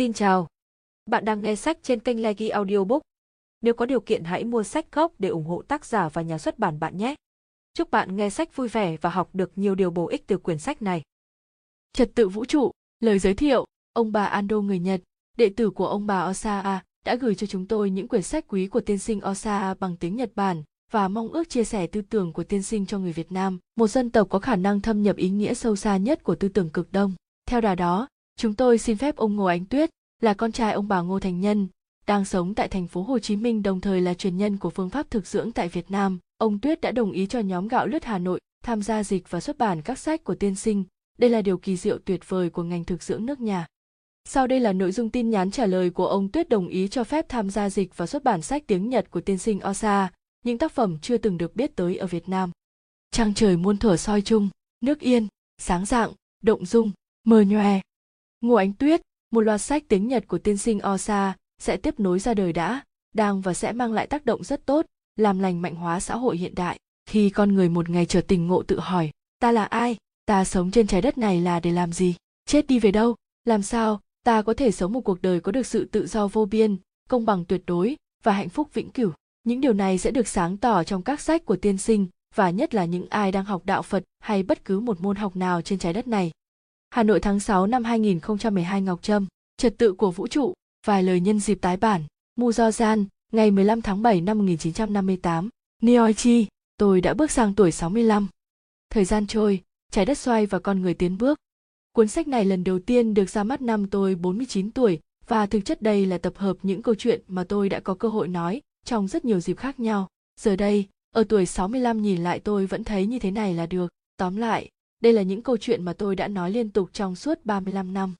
Xin chào. Bạn đang nghe sách trên kênh Legi Audiobook. Nếu có điều kiện hãy mua sách gốc để ủng hộ tác giả và nhà xuất bản bạn nhé. Chúc bạn nghe sách vui vẻ và học được nhiều điều bổ ích từ quyển sách này. Trật tự vũ trụ, lời giới thiệu, ông bà Ando người Nhật, đệ tử của ông bà Osaa đã gửi cho chúng tôi những quyển sách quý của tiên sinh Osaa bằng tiếng Nhật Bản và mong ước chia sẻ tư tưởng của tiên sinh cho người Việt Nam, một dân tộc có khả năng thâm nhập ý nghĩa sâu xa nhất của tư tưởng cực đông. Theo đà đó, chúng tôi xin phép ông Ngô Ánh Tuyết, là con trai ông bà Ngô Thành Nhân, đang sống tại thành phố Hồ Chí Minh đồng thời là truyền nhân của phương pháp thực dưỡng tại Việt Nam. Ông Tuyết đã đồng ý cho nhóm gạo lứt Hà Nội tham gia dịch và xuất bản các sách của tiên sinh. Đây là điều kỳ diệu tuyệt vời của ngành thực dưỡng nước nhà. Sau đây là nội dung tin nhắn trả lời của ông Tuyết đồng ý cho phép tham gia dịch và xuất bản sách tiếng Nhật của tiên sinh Osa, những tác phẩm chưa từng được biết tới ở Việt Nam. Trăng trời muôn thuở soi chung, nước yên, sáng dạng, động dung, mờ nhòe. Ngô Ánh Tuyết, một loạt sách tiếng Nhật của tiên sinh Osa sẽ tiếp nối ra đời đã, đang và sẽ mang lại tác động rất tốt, làm lành mạnh hóa xã hội hiện đại. Khi con người một ngày trở tình ngộ tự hỏi, ta là ai? Ta sống trên trái đất này là để làm gì? Chết đi về đâu? Làm sao ta có thể sống một cuộc đời có được sự tự do vô biên, công bằng tuyệt đối và hạnh phúc vĩnh cửu? Những điều này sẽ được sáng tỏ trong các sách của tiên sinh và nhất là những ai đang học đạo Phật hay bất cứ một môn học nào trên trái đất này. Hà Nội tháng 6 năm 2012 Ngọc Trâm, Trật tự của vũ trụ, vài lời nhân dịp tái bản, Mu Do Gian, ngày 15 tháng 7 năm 1958, Neoichi, tôi đã bước sang tuổi 65. Thời gian trôi, trái đất xoay và con người tiến bước. Cuốn sách này lần đầu tiên được ra mắt năm tôi 49 tuổi và thực chất đây là tập hợp những câu chuyện mà tôi đã có cơ hội nói trong rất nhiều dịp khác nhau. Giờ đây, ở tuổi 65 nhìn lại tôi vẫn thấy như thế này là được. Tóm lại, đây là những câu chuyện mà tôi đã nói liên tục trong suốt 35 năm.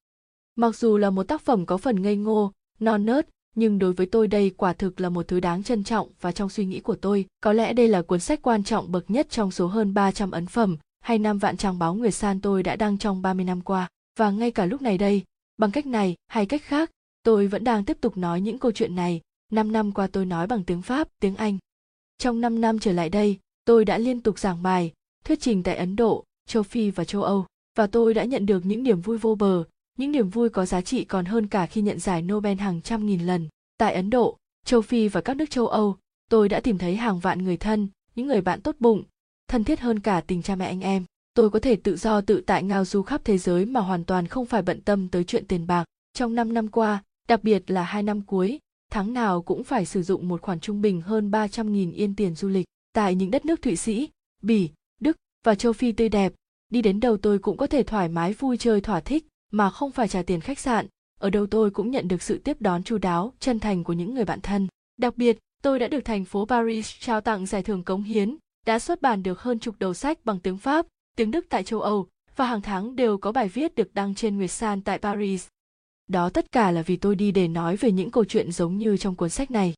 Mặc dù là một tác phẩm có phần ngây ngô, non nớt, nhưng đối với tôi đây quả thực là một thứ đáng trân trọng và trong suy nghĩ của tôi, có lẽ đây là cuốn sách quan trọng bậc nhất trong số hơn 300 ấn phẩm hay năm vạn trang báo Nguyệt San tôi đã đăng trong 30 năm qua. Và ngay cả lúc này đây, bằng cách này hay cách khác, tôi vẫn đang tiếp tục nói những câu chuyện này. Năm năm qua tôi nói bằng tiếng Pháp, tiếng Anh. Trong 5 năm trở lại đây, tôi đã liên tục giảng bài, thuyết trình tại Ấn Độ, châu Phi và châu Âu, và tôi đã nhận được những niềm vui vô bờ, những niềm vui có giá trị còn hơn cả khi nhận giải Nobel hàng trăm nghìn lần. Tại Ấn Độ, châu Phi và các nước châu Âu, tôi đã tìm thấy hàng vạn người thân, những người bạn tốt bụng, thân thiết hơn cả tình cha mẹ anh em. Tôi có thể tự do tự tại ngao du khắp thế giới mà hoàn toàn không phải bận tâm tới chuyện tiền bạc. Trong 5 năm qua, đặc biệt là hai năm cuối, tháng nào cũng phải sử dụng một khoản trung bình hơn 300.000 yên tiền du lịch. Tại những đất nước Thụy Sĩ, Bỉ, Đức và châu Phi tươi đẹp, đi đến đâu tôi cũng có thể thoải mái, vui chơi, thỏa thích, mà không phải trả tiền khách sạn. Ở đâu tôi cũng nhận được sự tiếp đón chu đáo, chân thành của những người bạn thân. Đặc biệt, tôi đã được thành phố paris trao tặng giải thưởng cống hiến, đã xuất bản được hơn chục đầu sách bằng tiếng pháp, tiếng đức tại châu âu, và hàng tháng đều có bài viết được đăng trên nguyệt san tại paris. Đó tất cả là vì tôi đi để nói về những câu chuyện giống như trong cuốn sách này.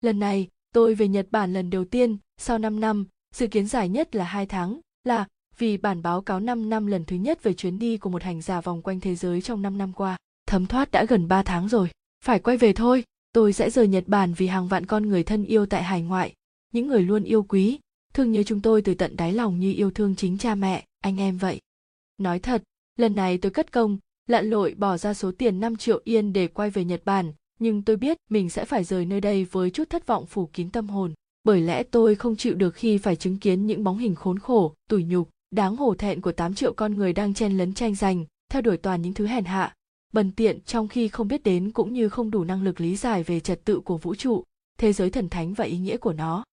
Lần này, tôi về nhật bản lần đầu tiên, sau 5 năm, dự kiến dài nhất là hai tháng, là vì bản báo cáo 5 năm lần thứ nhất về chuyến đi của một hành giả vòng quanh thế giới trong 5 năm qua. Thấm thoát đã gần 3 tháng rồi, phải quay về thôi. Tôi sẽ rời Nhật Bản vì hàng vạn con người thân yêu tại hải ngoại, những người luôn yêu quý, thương nhớ chúng tôi từ tận đáy lòng như yêu thương chính cha mẹ, anh em vậy. Nói thật, lần này tôi cất công, lặn lội bỏ ra số tiền 5 triệu yên để quay về Nhật Bản, nhưng tôi biết mình sẽ phải rời nơi đây với chút thất vọng phủ kín tâm hồn. Bởi lẽ tôi không chịu được khi phải chứng kiến những bóng hình khốn khổ, tủi nhục, đáng hổ thẹn của 8 triệu con người đang chen lấn tranh giành, theo đuổi toàn những thứ hèn hạ, bần tiện trong khi không biết đến cũng như không đủ năng lực lý giải về trật tự của vũ trụ, thế giới thần thánh và ý nghĩa của nó.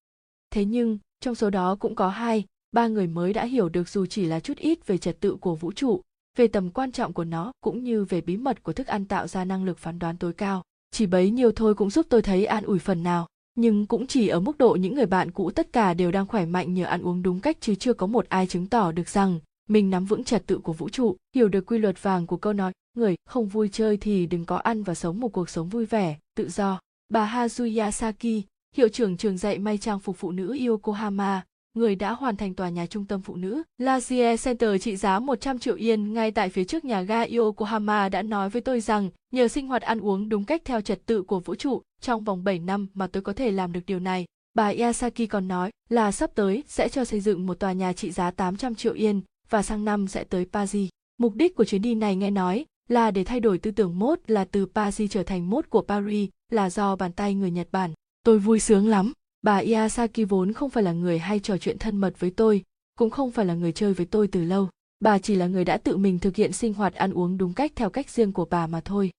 Thế nhưng, trong số đó cũng có hai, ba người mới đã hiểu được dù chỉ là chút ít về trật tự của vũ trụ, về tầm quan trọng của nó cũng như về bí mật của thức ăn tạo ra năng lực phán đoán tối cao. Chỉ bấy nhiêu thôi cũng giúp tôi thấy an ủi phần nào nhưng cũng chỉ ở mức độ những người bạn cũ tất cả đều đang khỏe mạnh nhờ ăn uống đúng cách chứ chưa có một ai chứng tỏ được rằng mình nắm vững trật tự của vũ trụ, hiểu được quy luật vàng của câu nói, người không vui chơi thì đừng có ăn và sống một cuộc sống vui vẻ. Tự do. Bà hazuya saki hiệu trưởng trường dạy may trang phục phụ nữ yokohama người đã hoàn thành tòa nhà trung tâm phụ nữ. Lazier Center trị giá 100 triệu yên ngay tại phía trước nhà ga Yokohama đã nói với tôi rằng nhờ sinh hoạt ăn uống đúng cách theo trật tự của vũ trụ, trong vòng 7 năm mà tôi có thể làm được điều này. Bà Yasaki còn nói là sắp tới sẽ cho xây dựng một tòa nhà trị giá 800 triệu yên và sang năm sẽ tới Paris. Mục đích của chuyến đi này nghe nói là để thay đổi tư tưởng mốt là từ Paris trở thành mốt của Paris là do bàn tay người Nhật Bản. Tôi vui sướng lắm. Bà Iasaki vốn không phải là người hay trò chuyện thân mật với tôi, cũng không phải là người chơi với tôi từ lâu. Bà chỉ là người đã tự mình thực hiện sinh hoạt ăn uống đúng cách theo cách riêng của bà mà thôi.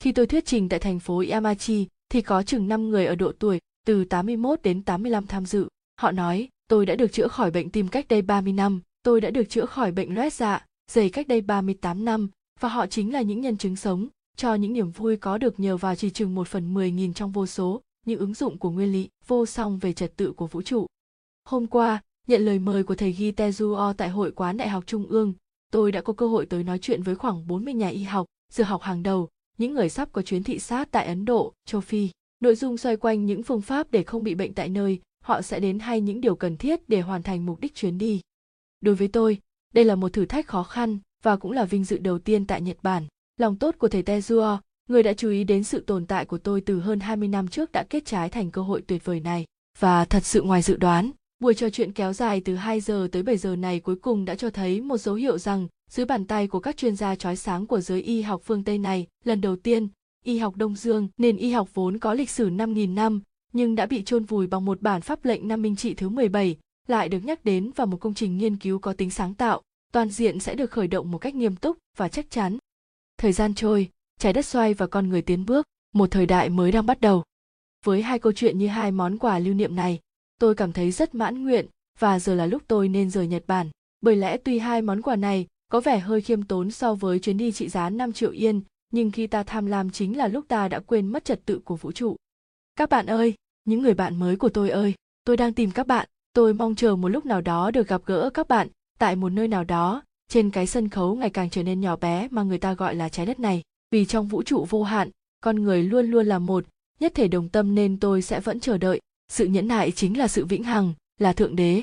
Khi tôi thuyết trình tại thành phố Yamachi thì có chừng 5 người ở độ tuổi từ 81 đến 85 tham dự. Họ nói, tôi đã được chữa khỏi bệnh tim cách đây 30 năm, tôi đã được chữa khỏi bệnh loét dạ, dày cách đây 38 năm, và họ chính là những nhân chứng sống, cho những niềm vui có được nhờ vào chỉ chừng một phần mười nghìn trong vô số, những ứng dụng của nguyên lý vô song về trật tự của vũ trụ. Hôm qua, nhận lời mời của thầy Gi Tezuo tại Hội quán Đại học Trung ương, tôi đã có cơ hội tới nói chuyện với khoảng 40 nhà y học, dược học hàng đầu, những người sắp có chuyến thị sát tại Ấn Độ, châu Phi. Nội dung xoay quanh những phương pháp để không bị bệnh tại nơi họ sẽ đến hay những điều cần thiết để hoàn thành mục đích chuyến đi. Đối với tôi, đây là một thử thách khó khăn và cũng là vinh dự đầu tiên tại Nhật Bản. Lòng tốt của thầy Tezuo, người đã chú ý đến sự tồn tại của tôi từ hơn 20 năm trước đã kết trái thành cơ hội tuyệt vời này. Và thật sự ngoài dự đoán, buổi trò chuyện kéo dài từ 2 giờ tới 7 giờ này cuối cùng đã cho thấy một dấu hiệu rằng dưới bàn tay của các chuyên gia trói sáng của giới y học phương Tây này, lần đầu tiên, y học Đông Dương, nền y học vốn có lịch sử 5.000 năm, nhưng đã bị chôn vùi bằng một bản pháp lệnh năm Minh Trị thứ 17, lại được nhắc đến vào một công trình nghiên cứu có tính sáng tạo, toàn diện sẽ được khởi động một cách nghiêm túc và chắc chắn. Thời gian trôi, trái đất xoay và con người tiến bước, một thời đại mới đang bắt đầu. Với hai câu chuyện như hai món quà lưu niệm này, tôi cảm thấy rất mãn nguyện và giờ là lúc tôi nên rời Nhật Bản. Bởi lẽ tuy hai món quà này có vẻ hơi khiêm tốn so với chuyến đi trị giá 5 triệu yên, nhưng khi ta tham lam chính là lúc ta đã quên mất trật tự của vũ trụ. Các bạn ơi, những người bạn mới của tôi ơi, tôi đang tìm các bạn, tôi mong chờ một lúc nào đó được gặp gỡ các bạn tại một nơi nào đó, trên cái sân khấu ngày càng trở nên nhỏ bé mà người ta gọi là trái đất này. Vì trong vũ trụ vô hạn, con người luôn luôn là một, nhất thể đồng tâm nên tôi sẽ vẫn chờ đợi. Sự nhẫn nại chính là sự vĩnh hằng, là thượng đế.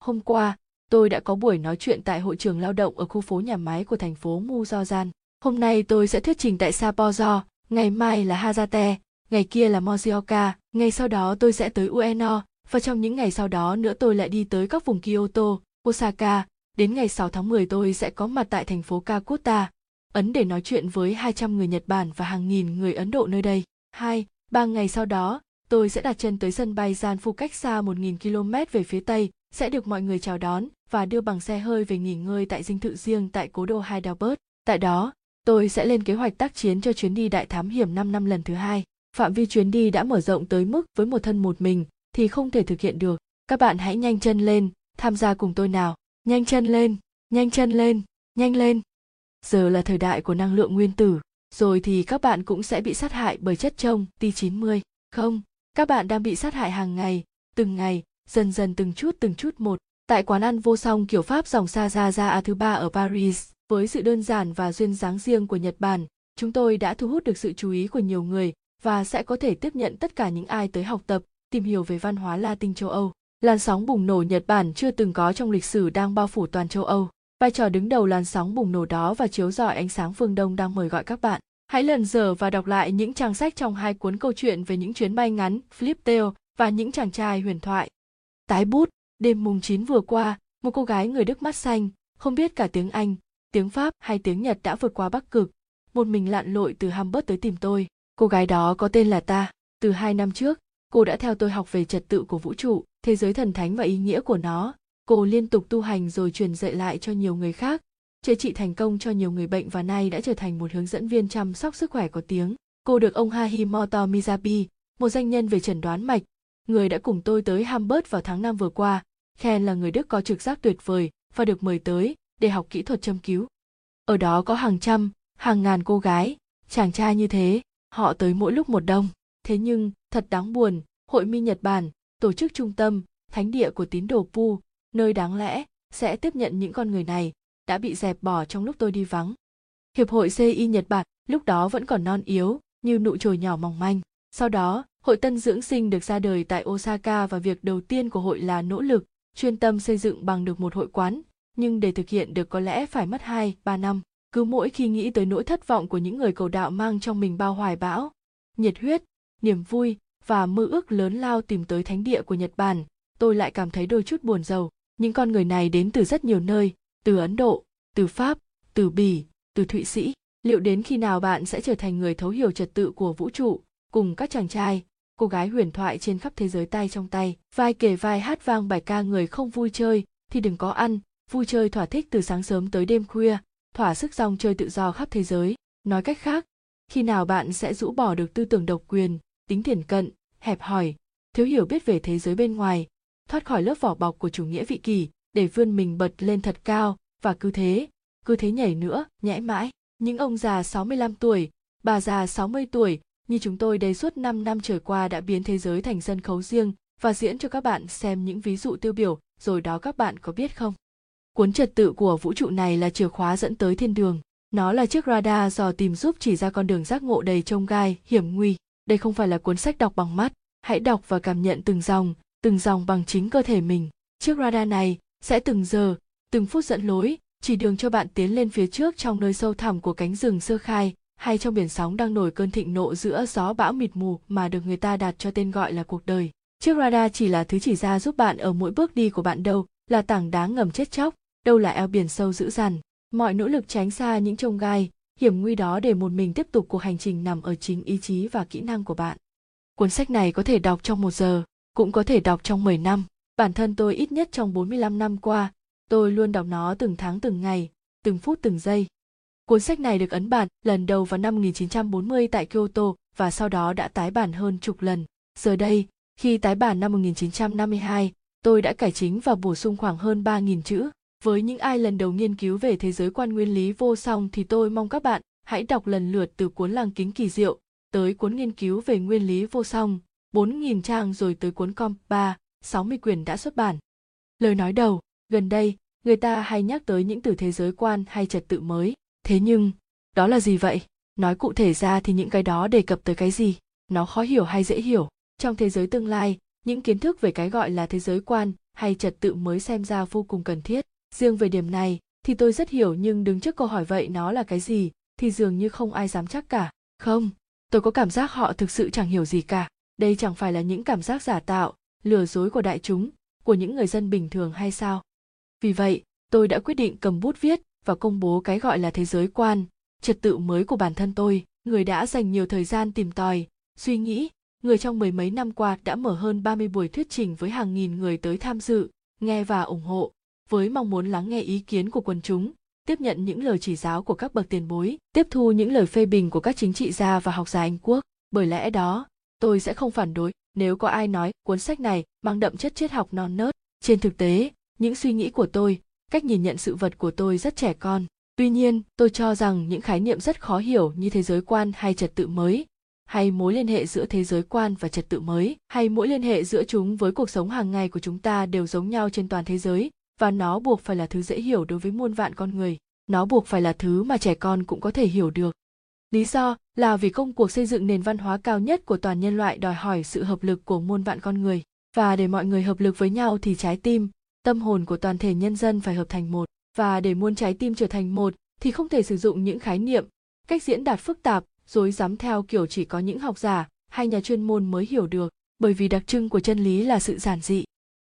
Hôm qua, tôi đã có buổi nói chuyện tại hội trường lao động ở khu phố nhà máy của thành phố Muzozan. Hôm nay tôi sẽ thuyết trình tại Sapporo, ngày mai là Hazate, ngày kia là Morioka, ngày sau đó tôi sẽ tới Ueno, và trong những ngày sau đó nữa tôi lại đi tới các vùng Kyoto, Osaka, đến ngày 6 tháng 10 tôi sẽ có mặt tại thành phố Kakuta, Ấn để nói chuyện với 200 người Nhật Bản và hàng nghìn người Ấn Độ nơi đây. Hai, ba ngày sau đó, tôi sẽ đặt chân tới sân bay Gian Phu cách xa 1.000 km về phía Tây, sẽ được mọi người chào đón và đưa bằng xe hơi về nghỉ ngơi tại dinh thự riêng tại cố đô Hyderabad. Tại đó, tôi sẽ lên kế hoạch tác chiến cho chuyến đi đại thám hiểm 5 năm lần thứ hai. Phạm vi chuyến đi đã mở rộng tới mức với một thân một mình thì không thể thực hiện được. Các bạn hãy nhanh chân lên, tham gia cùng tôi nào. Nhanh chân lên, nhanh chân lên, nhanh lên. Giờ là thời đại của năng lượng nguyên tử, rồi thì các bạn cũng sẽ bị sát hại bởi chất trông T90. Không, các bạn đang bị sát hại hàng ngày, từng ngày, dần dần từng chút từng chút một. Tại quán ăn vô song kiểu Pháp dòng Sazaza A thứ ba ở Paris, với sự đơn giản và duyên dáng riêng của Nhật Bản, chúng tôi đã thu hút được sự chú ý của nhiều người và sẽ có thể tiếp nhận tất cả những ai tới học tập, tìm hiểu về văn hóa Latin châu Âu. Làn sóng bùng nổ Nhật Bản chưa từng có trong lịch sử đang bao phủ toàn châu Âu. Vai trò đứng đầu làn sóng bùng nổ đó và chiếu rọi ánh sáng phương Đông đang mời gọi các bạn. Hãy lần dở và đọc lại những trang sách trong hai cuốn câu chuyện về những chuyến bay ngắn, Flip tail và những chàng trai huyền thoại. Tái bút, đêm mùng 9 vừa qua, một cô gái người Đức mắt xanh, không biết cả tiếng Anh, tiếng Pháp hay tiếng Nhật đã vượt qua Bắc Cực, một mình lặn lội từ Hamburg tới tìm tôi. Cô gái đó có tên là ta. Từ hai năm trước, cô đã theo tôi học về trật tự của vũ trụ, thế giới thần thánh và ý nghĩa của nó. Cô liên tục tu hành rồi truyền dạy lại cho nhiều người khác, chữa trị thành công cho nhiều người bệnh và nay đã trở thành một hướng dẫn viên chăm sóc sức khỏe có tiếng. Cô được ông Hahimoto Mizabi, một danh nhân về chẩn đoán mạch, người đã cùng tôi tới Hamburg vào tháng năm vừa qua, khen là người Đức có trực giác tuyệt vời và được mời tới để học kỹ thuật châm cứu. Ở đó có hàng trăm, hàng ngàn cô gái, chàng trai như thế, họ tới mỗi lúc một đông. Thế nhưng, thật đáng buồn, Hội mi Nhật Bản, tổ chức trung tâm, thánh địa của tín đồ Pu, nơi đáng lẽ sẽ tiếp nhận những con người này, đã bị dẹp bỏ trong lúc tôi đi vắng. Hiệp hội CI Nhật Bản lúc đó vẫn còn non yếu, như nụ chồi nhỏ mỏng manh. Sau đó, Hội Tân Dưỡng Sinh được ra đời tại Osaka và việc đầu tiên của hội là nỗ lực, chuyên tâm xây dựng bằng được một hội quán, nhưng để thực hiện được có lẽ phải mất 2, 3 năm. Cứ mỗi khi nghĩ tới nỗi thất vọng của những người cầu đạo mang trong mình bao hoài bão, nhiệt huyết, niềm vui và mơ ước lớn lao tìm tới thánh địa của Nhật Bản, tôi lại cảm thấy đôi chút buồn rầu. Những con người này đến từ rất nhiều nơi, từ Ấn Độ, từ Pháp, từ Bỉ, từ Thụy Sĩ. liệu đến khi nào bạn sẽ trở thành người thấu hiểu trật tự của vũ trụ cùng các chàng trai cô gái huyền thoại trên khắp thế giới tay trong tay? Vai kể vai hát vang bài ca người không vui chơi thì đừng có ăn. Vui chơi thỏa thích từ sáng sớm tới đêm khuya thỏa sức rong chơi tự do khắp thế giới. Nói cách khác khi nào bạn sẽ rũ bỏ được tư tưởng độc quyền tính thiển cận hẹp hòi thiếu hiểu biết về thế giới bên ngoài thoát khỏi lớp vỏ bọc của chủ nghĩa vị kỷ để vươn mình bật lên thật cao và cứ thế, cứ thế nhảy nữa, nhẽ mãi. Những ông già 65 tuổi, bà già 60 tuổi, như chúng tôi đây suốt 5 năm trời qua đã biến thế giới thành sân khấu riêng và diễn cho các bạn xem những ví dụ tiêu biểu, rồi đó các bạn có biết không? Cuốn trật tự của vũ trụ này là chìa khóa dẫn tới thiên đường. Nó là chiếc radar dò tìm giúp chỉ ra con đường giác ngộ đầy trông gai, hiểm nguy. Đây không phải là cuốn sách đọc bằng mắt, hãy đọc và cảm nhận từng dòng, từng dòng bằng chính cơ thể mình. Chiếc radar này sẽ từng giờ, từng phút dẫn lối, chỉ đường cho bạn tiến lên phía trước trong nơi sâu thẳm của cánh rừng sơ khai, hay trong biển sóng đang nổi cơn thịnh nộ giữa gió bão mịt mù mà được người ta đặt cho tên gọi là cuộc đời. Chiếc radar chỉ là thứ chỉ ra giúp bạn ở mỗi bước đi của bạn đâu là tảng đá ngầm chết chóc, đâu là eo biển sâu dữ dằn. Mọi nỗ lực tránh xa những trông gai, hiểm nguy đó để một mình tiếp tục cuộc hành trình nằm ở chính ý chí và kỹ năng của bạn. Cuốn sách này có thể đọc trong một giờ, cũng có thể đọc trong 10 năm. Bản thân tôi ít nhất trong 45 năm qua, tôi luôn đọc nó từng tháng từng ngày, từng phút từng giây. Cuốn sách này được ấn bản lần đầu vào năm 1940 tại Kyoto và sau đó đã tái bản hơn chục lần. Giờ đây, khi tái bản năm 1952, tôi đã cải chính và bổ sung khoảng hơn 3.000 chữ. Với những ai lần đầu nghiên cứu về thế giới quan nguyên lý vô song thì tôi mong các bạn hãy đọc lần lượt từ cuốn Làng kính kỳ diệu tới cuốn nghiên cứu về nguyên lý vô song, 4.000 trang rồi tới cuốn Com 3, 60 quyển đã xuất bản. Lời nói đầu, gần đây, người ta hay nhắc tới những từ thế giới quan hay trật tự mới. Thế nhưng, đó là gì vậy? Nói cụ thể ra thì những cái đó đề cập tới cái gì? Nó khó hiểu hay dễ hiểu? Trong thế giới tương lai, những kiến thức về cái gọi là thế giới quan hay trật tự mới xem ra vô cùng cần thiết. Riêng về điểm này, thì tôi rất hiểu nhưng đứng trước câu hỏi vậy nó là cái gì, thì dường như không ai dám chắc cả. Không, tôi có cảm giác họ thực sự chẳng hiểu gì cả. Đây chẳng phải là những cảm giác giả tạo, lừa dối của đại chúng, của những người dân bình thường hay sao? Vì vậy, tôi đã quyết định cầm bút viết và công bố cái gọi là thế giới quan, trật tự mới của bản thân tôi, người đã dành nhiều thời gian tìm tòi, suy nghĩ, người trong mười mấy năm qua đã mở hơn 30 buổi thuyết trình với hàng nghìn người tới tham dự, nghe và ủng hộ, với mong muốn lắng nghe ý kiến của quần chúng, tiếp nhận những lời chỉ giáo của các bậc tiền bối, tiếp thu những lời phê bình của các chính trị gia và học giả Anh quốc. Bởi lẽ đó, tôi sẽ không phản đối nếu có ai nói cuốn sách này mang đậm chất triết học non nớt. Trên thực tế, những suy nghĩ của tôi cách nhìn nhận sự vật của tôi rất trẻ con. Tuy nhiên tôi cho rằng những khái niệm rất khó hiểu như thế giới quan hay trật tự mới hay mối liên hệ giữa thế giới quan và trật tự mới hay mối liên hệ giữa chúng với cuộc sống hàng ngày của chúng ta đều giống nhau trên toàn thế giới và nó buộc phải là thứ dễ hiểu đối với muôn vạn con người. Nó buộc phải là thứ mà trẻ con cũng có thể hiểu được. Lý do là vì công cuộc xây dựng nền văn hóa cao nhất của toàn nhân loại đòi hỏi sự hợp lực của muôn vạn con người. Và để mọi người hợp lực với nhau thì trái tim tâm hồn của toàn thể nhân dân phải hợp thành một. Và để muôn trái tim trở thành một thì không thể sử dụng những khái niệm cách diễn đạt phức tạp dối dám theo kiểu chỉ có những học giả hay nhà chuyên môn mới hiểu được bởi vì đặc trưng của chân lý là sự giản dị.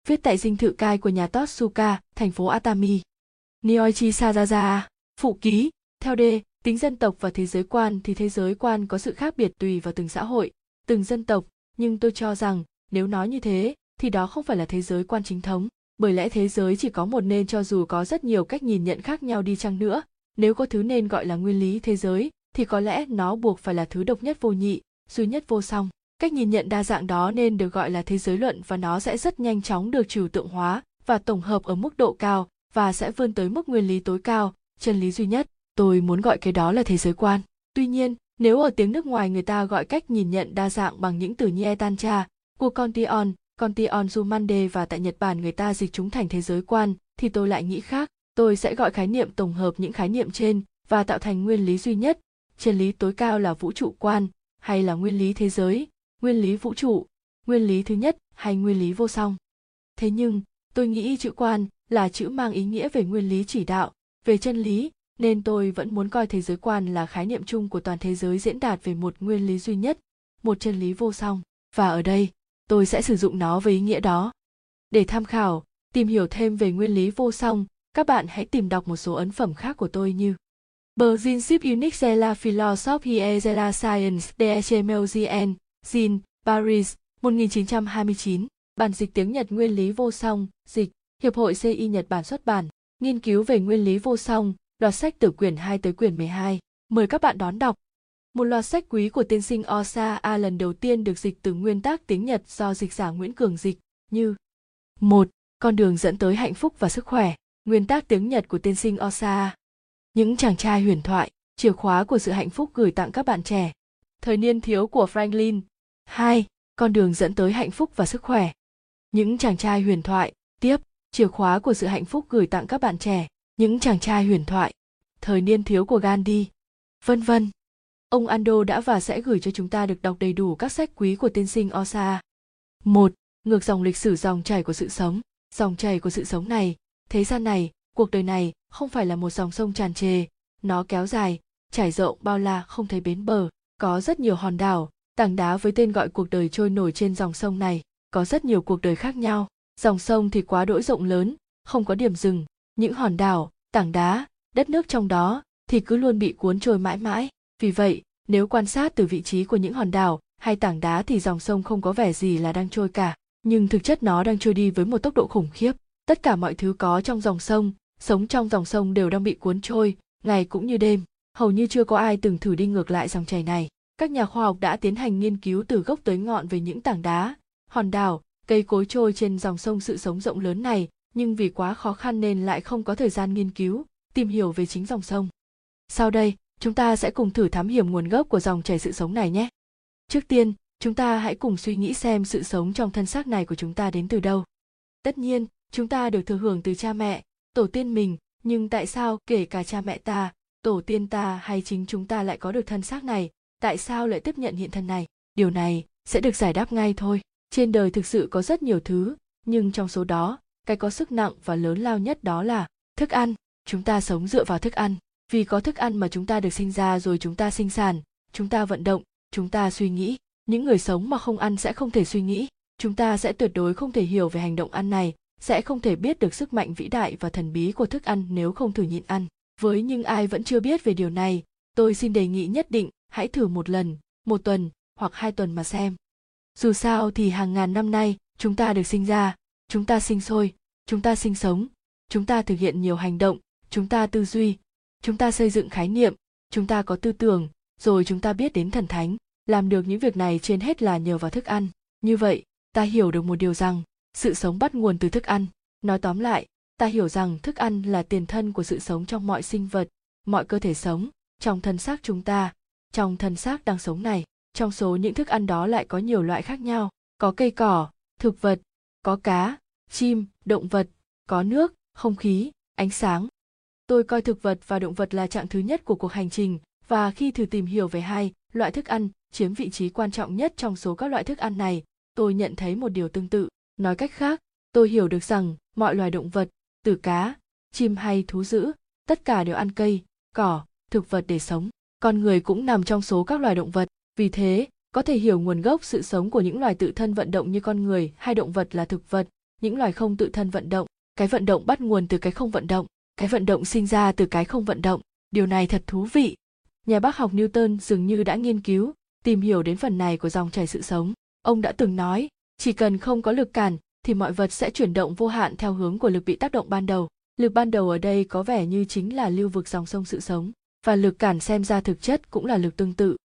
Viết tại dinh thự cai của nhà Totsuka, thành phố Atami. Nioichi Saraza, phụ ký, theo D, tính dân tộc và thế giới quan thì thế giới quan có sự khác biệt tùy vào từng xã hội, từng dân tộc, nhưng tôi cho rằng nếu nói như thế thì đó không phải là thế giới quan chính thống bởi lẽ thế giới chỉ có một nên cho dù có rất nhiều cách nhìn nhận khác nhau đi chăng nữa. Nếu có thứ nên gọi là nguyên lý thế giới thì có lẽ nó buộc phải là thứ độc nhất vô nhị duy nhất vô song. Cách nhìn nhận đa dạng đó nên được gọi là thế giới luận và nó sẽ rất nhanh chóng được trừu tượng hóa và tổng hợp ở mức độ cao và sẽ vươn tới mức nguyên lý tối cao chân lý duy nhất tôi muốn gọi cái đó là thế giới quan tuy nhiên nếu ở tiếng nước ngoài người ta gọi cách nhìn nhận đa dạng bằng những từ như etancha kukontion Contion zumande và tại Nhật Bản người ta dịch chúng thành thế giới quan, thì tôi lại nghĩ khác. Tôi sẽ gọi khái niệm tổng hợp những khái niệm trên và tạo thành nguyên lý duy nhất. Chân lý tối cao là vũ trụ quan, hay là nguyên lý thế giới, nguyên lý vũ trụ, nguyên lý thứ nhất hay nguyên lý vô song. Thế nhưng, tôi nghĩ chữ quan là chữ mang ý nghĩa về nguyên lý chỉ đạo, về chân lý, nên tôi vẫn muốn coi thế giới quan là khái niệm chung của toàn thế giới diễn đạt về một nguyên lý duy nhất, một chân lý vô song. Và ở đây, tôi sẽ sử dụng nó với ý nghĩa đó để tham khảo tìm hiểu thêm về nguyên lý vô song các bạn hãy tìm đọc một số ấn phẩm khác của tôi như Princip unique de la philosophie de la science de Chemelgien, Jean, Paris, 1929. Bản dịch tiếng Nhật nguyên lý vô song, dịch, Hiệp hội CI Nhật Bản xuất bản, nghiên cứu về nguyên lý vô song, loạt sách từ quyển 2 tới quyển 12. Mời các bạn đón đọc. Một loạt sách quý của tiên sinh Osa A lần đầu tiên được dịch từ nguyên tác tiếng Nhật do dịch giả Nguyễn Cường dịch, như một Con đường dẫn tới hạnh phúc và sức khỏe, nguyên tác tiếng Nhật của tiên sinh Osa Những chàng trai huyền thoại, chìa khóa của sự hạnh phúc gửi tặng các bạn trẻ. Thời niên thiếu của Franklin. 2. Con đường dẫn tới hạnh phúc và sức khỏe. Những chàng trai huyền thoại, tiếp, chìa khóa của sự hạnh phúc gửi tặng các bạn trẻ. Những chàng trai huyền thoại, thời niên thiếu của Gandhi, vân vân. Ông Ando đã và sẽ gửi cho chúng ta được đọc đầy đủ các sách quý của tiên sinh Osa. một Ngược dòng lịch sử dòng chảy của sự sống. Dòng chảy của sự sống này, thế gian này, cuộc đời này không phải là một dòng sông tràn trề, nó kéo dài, trải rộng bao la không thấy bến bờ, có rất nhiều hòn đảo, tảng đá với tên gọi cuộc đời trôi nổi trên dòng sông này, có rất nhiều cuộc đời khác nhau. Dòng sông thì quá đỗi rộng lớn, không có điểm dừng, những hòn đảo, tảng đá, đất nước trong đó thì cứ luôn bị cuốn trôi mãi mãi. Vì vậy, nếu quan sát từ vị trí của những hòn đảo hay tảng đá thì dòng sông không có vẻ gì là đang trôi cả, nhưng thực chất nó đang trôi đi với một tốc độ khủng khiếp. Tất cả mọi thứ có trong dòng sông, sống trong dòng sông đều đang bị cuốn trôi, ngày cũng như đêm. Hầu như chưa có ai từng thử đi ngược lại dòng chảy này. Các nhà khoa học đã tiến hành nghiên cứu từ gốc tới ngọn về những tảng đá, hòn đảo, cây cối trôi trên dòng sông sự sống rộng lớn này, nhưng vì quá khó khăn nên lại không có thời gian nghiên cứu, tìm hiểu về chính dòng sông. Sau đây, chúng ta sẽ cùng thử thám hiểm nguồn gốc của dòng chảy sự sống này nhé. Trước tiên, chúng ta hãy cùng suy nghĩ xem sự sống trong thân xác này của chúng ta đến từ đâu. Tất nhiên, chúng ta được thừa hưởng từ cha mẹ, tổ tiên mình, nhưng tại sao kể cả cha mẹ ta, tổ tiên ta hay chính chúng ta lại có được thân xác này, tại sao lại tiếp nhận hiện thân này? Điều này sẽ được giải đáp ngay thôi. Trên đời thực sự có rất nhiều thứ, nhưng trong số đó, cái có sức nặng và lớn lao nhất đó là thức ăn. Chúng ta sống dựa vào thức ăn. Vì có thức ăn mà chúng ta được sinh ra rồi chúng ta sinh sản, chúng ta vận động, chúng ta suy nghĩ. Những người sống mà không ăn sẽ không thể suy nghĩ. Chúng ta sẽ tuyệt đối không thể hiểu về hành động ăn này, sẽ không thể biết được sức mạnh vĩ đại và thần bí của thức ăn nếu không thử nhịn ăn. Với những ai vẫn chưa biết về điều này, tôi xin đề nghị nhất định, hãy thử một lần, một tuần hoặc hai tuần mà xem. Dù sao thì hàng ngàn năm nay, chúng ta được sinh ra chúng ta sinh sôi, chúng ta sinh sống, chúng ta thực hiện nhiều hành động, chúng ta tư duy, chúng ta xây dựng khái niệm, chúng ta có tư tưởng, rồi chúng ta biết đến thần thánh, làm được những việc này trên hết là nhờ vào thức ăn. Như vậy, ta hiểu được một điều rằng, sự sống bắt nguồn từ thức ăn. Nói tóm lại, ta hiểu rằng thức ăn là tiền thân của sự sống trong mọi sinh vật, mọi cơ thể sống, trong thân xác chúng ta, trong thân xác đang sống này. Trong số những thức ăn đó lại có nhiều loại khác nhau. Có cây cỏ, thực vật có cá, chim, động vật, có nước, không khí, ánh sáng. Tôi coi thực vật và động vật là trạng thứ nhất của cuộc hành trình, và khi thử tìm hiểu về hai loại thức ăn chiếm vị trí quan trọng nhất trong số các loại thức ăn này, tôi nhận thấy một điều tương tự. Nói cách khác, tôi hiểu được rằng mọi loài động vật, từ cá, chim hay thú dữ, tất cả đều ăn cây, cỏ, thực vật để sống. Con người cũng nằm trong số các loài động vật. Vì thế có thể hiểu nguồn gốc sự sống của những loài tự thân vận động như con người hay động vật là thực vật. Những loài không tự thân vận động, cái vận động bắt nguồn từ cái không vận động, cái vận động sinh ra từ cái không vận động. Điều này thật thú vị. Nhà bác học newton dường như đã nghiên cứu, tìm hiểu đến phần này của dòng chảy sự sống. Ông đã từng nói, chỉ cần không có lực cản thì mọi vật sẽ chuyển động vô hạn theo hướng của lực bị tác động ban đầu. Lực ban đầu ở đây có vẻ như chính là lưu vực dòng sông sự sống, và lực cản xem ra thực chất cũng là lực tương tự.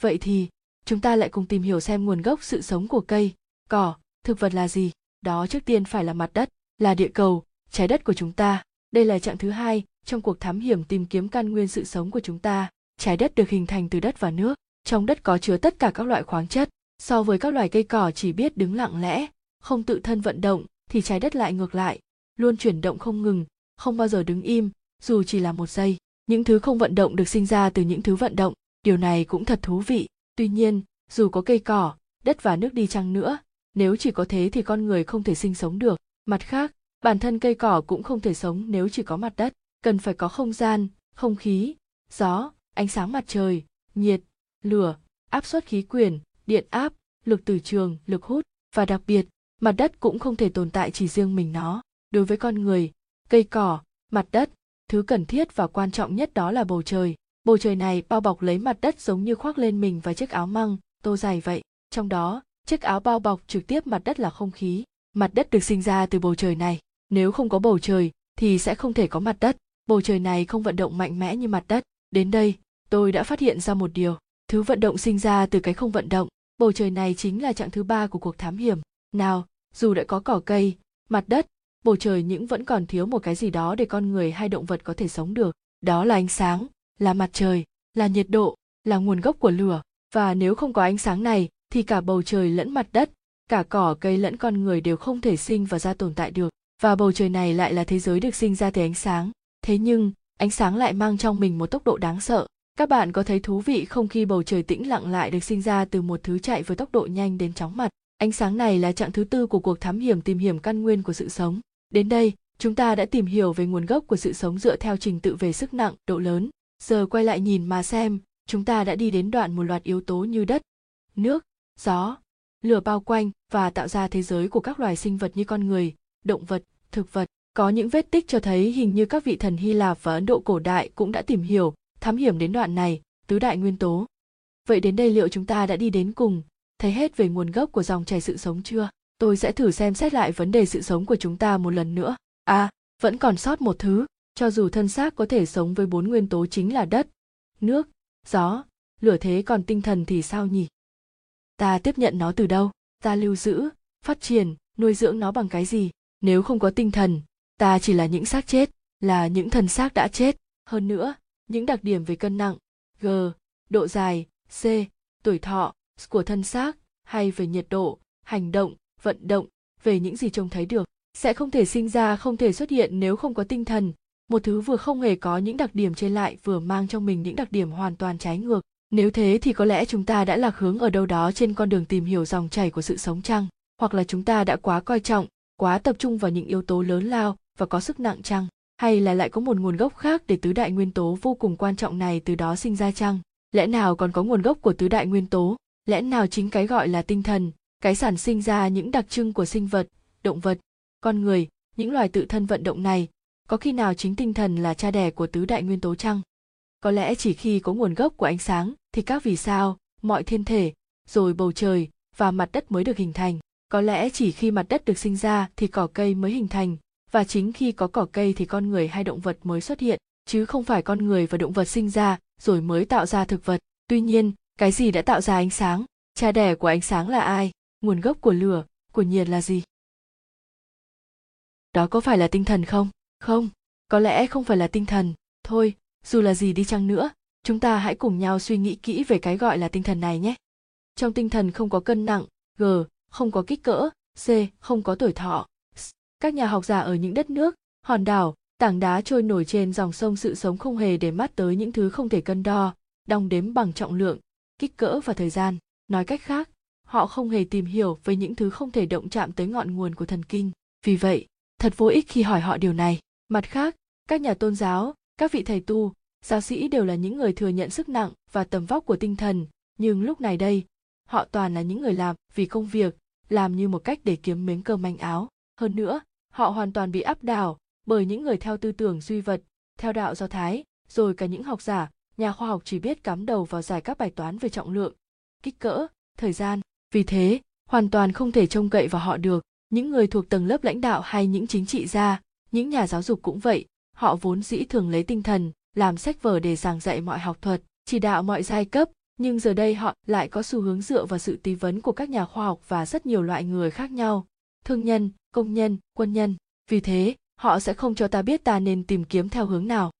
Vậy thì chúng ta lại cùng tìm hiểu xem nguồn gốc sự sống của cây cỏ thực vật là gì đó trước tiên phải là mặt đất là địa cầu trái đất của chúng ta đây là trạng thứ hai trong cuộc thám hiểm tìm kiếm căn nguyên sự sống của chúng ta. Trái đất được hình thành từ đất và nước. Trong đất có chứa tất cả các loại khoáng chất. So với các loài cây cỏ chỉ biết đứng lặng lẽ, không tự thân vận động, thì trái đất lại ngược lại, luôn chuyển động không ngừng, không bao giờ đứng im, dù chỉ là một giây. Những thứ không vận động được sinh ra từ những thứ vận động, điều này cũng thật thú vị. Tuy nhiên, dù có cây cỏ, đất và nước đi chăng nữa, nếu chỉ có thế thì con người không thể sinh sống được. Mặt khác, bản thân cây cỏ cũng không thể sống nếu chỉ có mặt đất. Cần phải có không gian không khí gió ánh sáng mặt trời nhiệt lửa áp suất khí quyển điện áp lực từ trường lực hút. Và đặc biệt mặt đất cũng không thể tồn tại chỉ riêng mình nó. Đối với con người cây cỏ mặt đất thứ cần thiết và quan trọng nhất đó là bầu trời bầu trời này bao bọc lấy mặt đất giống như khoác lên mình và chiếc áo măng, tô dày vậy. Trong đó, chiếc áo bao bọc trực tiếp mặt đất là không khí. Mặt đất được sinh ra từ bầu trời này. Nếu không có bầu trời, thì sẽ không thể có mặt đất. Bầu trời này không vận động mạnh mẽ như mặt đất. Đến đây, tôi đã phát hiện ra một điều. Thứ vận động sinh ra từ cái không vận động. Bầu trời này chính là trạng thứ ba của cuộc thám hiểm. Nào, dù đã có cỏ cây, mặt đất, bầu trời những vẫn còn thiếu một cái gì đó để con người hay động vật có thể sống được. Đó là ánh sáng là mặt trời, là nhiệt độ, là nguồn gốc của lửa. Và nếu không có ánh sáng này, thì cả bầu trời lẫn mặt đất, cả cỏ, cây lẫn con người đều không thể sinh và ra tồn tại được. Và bầu trời này lại là thế giới được sinh ra từ ánh sáng. Thế nhưng, ánh sáng lại mang trong mình một tốc độ đáng sợ. Các bạn có thấy thú vị không khi bầu trời tĩnh lặng lại được sinh ra từ một thứ chạy với tốc độ nhanh đến chóng mặt? Ánh sáng này là trạng thứ tư của cuộc thám hiểm tìm hiểm căn nguyên của sự sống. Đến đây, chúng ta đã tìm hiểu về nguồn gốc của sự sống dựa theo trình tự về sức nặng, độ lớn giờ quay lại nhìn mà xem, chúng ta đã đi đến đoạn một loạt yếu tố như đất, nước, gió, lửa bao quanh và tạo ra thế giới của các loài sinh vật như con người, động vật, thực vật. Có những vết tích cho thấy hình như các vị thần hy lạp và ấn độ cổ đại cũng đã tìm hiểu, thám hiểm đến đoạn này, tứ đại nguyên tố. Vậy đến đây liệu chúng ta đã đi đến cùng, thấy hết về nguồn gốc của dòng chảy sự sống chưa? Tôi sẽ thử xem xét lại vấn đề sự sống của chúng ta một lần nữa. À vẫn còn sót một thứ cho dù thân xác có thể sống với bốn nguyên tố chính là đất, nước, gió, lửa thế còn tinh thần thì sao nhỉ? Ta tiếp nhận nó từ đâu? Ta lưu giữ, phát triển, nuôi dưỡng nó bằng cái gì? Nếu không có tinh thần, ta chỉ là những xác chết, là những thần xác đã chết. Hơn nữa, những đặc điểm về cân nặng, g, độ dài, c, tuổi thọ của thân xác hay về nhiệt độ, hành động, vận động, về những gì trông thấy được sẽ không thể sinh ra, không thể xuất hiện nếu không có tinh thần một thứ vừa không hề có những đặc điểm trên lại vừa mang trong mình những đặc điểm hoàn toàn trái ngược. Nếu thế thì có lẽ chúng ta đã lạc hướng ở đâu đó trên con đường tìm hiểu dòng chảy của sự sống chăng? Hoặc là chúng ta đã quá coi trọng, quá tập trung vào những yếu tố lớn lao và có sức nặng chăng? Hay là lại có một nguồn gốc khác để tứ đại nguyên tố vô cùng quan trọng này từ đó sinh ra chăng? Lẽ nào còn có nguồn gốc của tứ đại nguyên tố? Lẽ nào chính cái gọi là tinh thần, cái sản sinh ra những đặc trưng của sinh vật, động vật, con người, những loài tự thân vận động này có khi nào chính tinh thần là cha đẻ của tứ đại nguyên tố chăng? Có lẽ chỉ khi có nguồn gốc của ánh sáng thì các vì sao, mọi thiên thể, rồi bầu trời và mặt đất mới được hình thành. Có lẽ chỉ khi mặt đất được sinh ra thì cỏ cây mới hình thành, và chính khi có cỏ cây thì con người hay động vật mới xuất hiện, chứ không phải con người và động vật sinh ra rồi mới tạo ra thực vật. Tuy nhiên, cái gì đã tạo ra ánh sáng? Cha đẻ của ánh sáng là ai? Nguồn gốc của lửa, của nhiệt là gì? Đó có phải là tinh thần không? Không, có lẽ không phải là tinh thần. Thôi, dù là gì đi chăng nữa, chúng ta hãy cùng nhau suy nghĩ kỹ về cái gọi là tinh thần này nhé. Trong tinh thần không có cân nặng, g, không có kích cỡ, c, không có tuổi thọ. Các nhà học giả ở những đất nước, hòn đảo, tảng đá trôi nổi trên dòng sông sự sống không hề để mắt tới những thứ không thể cân đo, đong đếm bằng trọng lượng, kích cỡ và thời gian. Nói cách khác, họ không hề tìm hiểu về những thứ không thể động chạm tới ngọn nguồn của thần kinh. Vì vậy, thật vô ích khi hỏi họ điều này mặt khác, các nhà tôn giáo, các vị thầy tu, giáo sĩ đều là những người thừa nhận sức nặng và tầm vóc của tinh thần, nhưng lúc này đây, họ toàn là những người làm vì công việc, làm như một cách để kiếm miếng cơm manh áo. Hơn nữa, họ hoàn toàn bị áp đảo bởi những người theo tư tưởng duy vật, theo đạo do thái, rồi cả những học giả, nhà khoa học chỉ biết cắm đầu vào giải các bài toán về trọng lượng, kích cỡ, thời gian. Vì thế, hoàn toàn không thể trông cậy vào họ được. Những người thuộc tầng lớp lãnh đạo hay những chính trị gia những nhà giáo dục cũng vậy, họ vốn dĩ thường lấy tinh thần, làm sách vở để giảng dạy mọi học thuật, chỉ đạo mọi giai cấp, nhưng giờ đây họ lại có xu hướng dựa vào sự tư vấn của các nhà khoa học và rất nhiều loại người khác nhau, thương nhân, công nhân, quân nhân. Vì thế, họ sẽ không cho ta biết ta nên tìm kiếm theo hướng nào.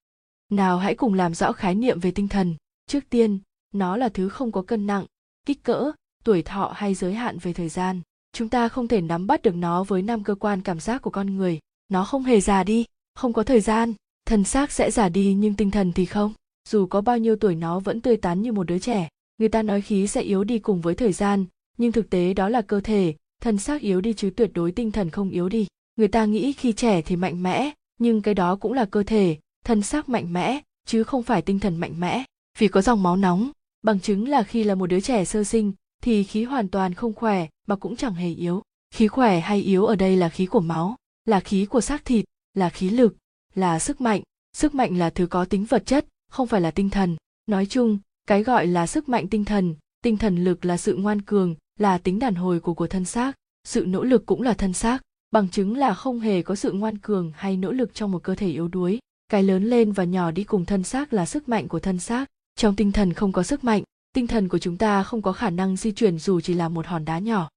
Nào hãy cùng làm rõ khái niệm về tinh thần. Trước tiên, nó là thứ không có cân nặng, kích cỡ, tuổi thọ hay giới hạn về thời gian. Chúng ta không thể nắm bắt được nó với năm cơ quan cảm giác của con người nó không hề già đi, không có thời gian thân xác sẽ già đi nhưng tinh thần thì không. Dù có bao nhiêu tuổi nó vẫn tươi tắn như một đứa trẻ, người ta nói khí sẽ yếu đi cùng với thời gian, nhưng thực tế đó là cơ thể thân xác yếu đi chứ tuyệt đối tinh thần không yếu đi. Người ta nghĩ khi trẻ thì mạnh mẽ, nhưng cái đó cũng là cơ thể thân xác mạnh mẽ, chứ không phải tinh thần mạnh mẽ. Vì có dòng máu nóng, bằng chứng là khi là một đứa trẻ sơ sinh, thì khí hoàn toàn không khỏe, mà cũng chẳng hề yếu. Khí khỏe hay yếu ở đây là khí của máu là khí của xác thịt, là khí lực, là sức mạnh. Sức mạnh là thứ có tính vật chất, không phải là tinh thần. Nói chung, cái gọi là sức mạnh tinh thần tinh thần lực là sự ngoan cường, là tính đàn hồi của của thân xác. Sự nỗ lực cũng là thân xác, bằng chứng là không hề có sự ngoan cường hay nỗ lực trong một cơ thể yếu đuối. Cái lớn lên và nhỏ đi cùng thân xác là sức mạnh của thân xác. Trong tinh thần không có sức mạnh, tinh thần của chúng ta không có khả năng di chuyển dù chỉ là một hòn đá nhỏ.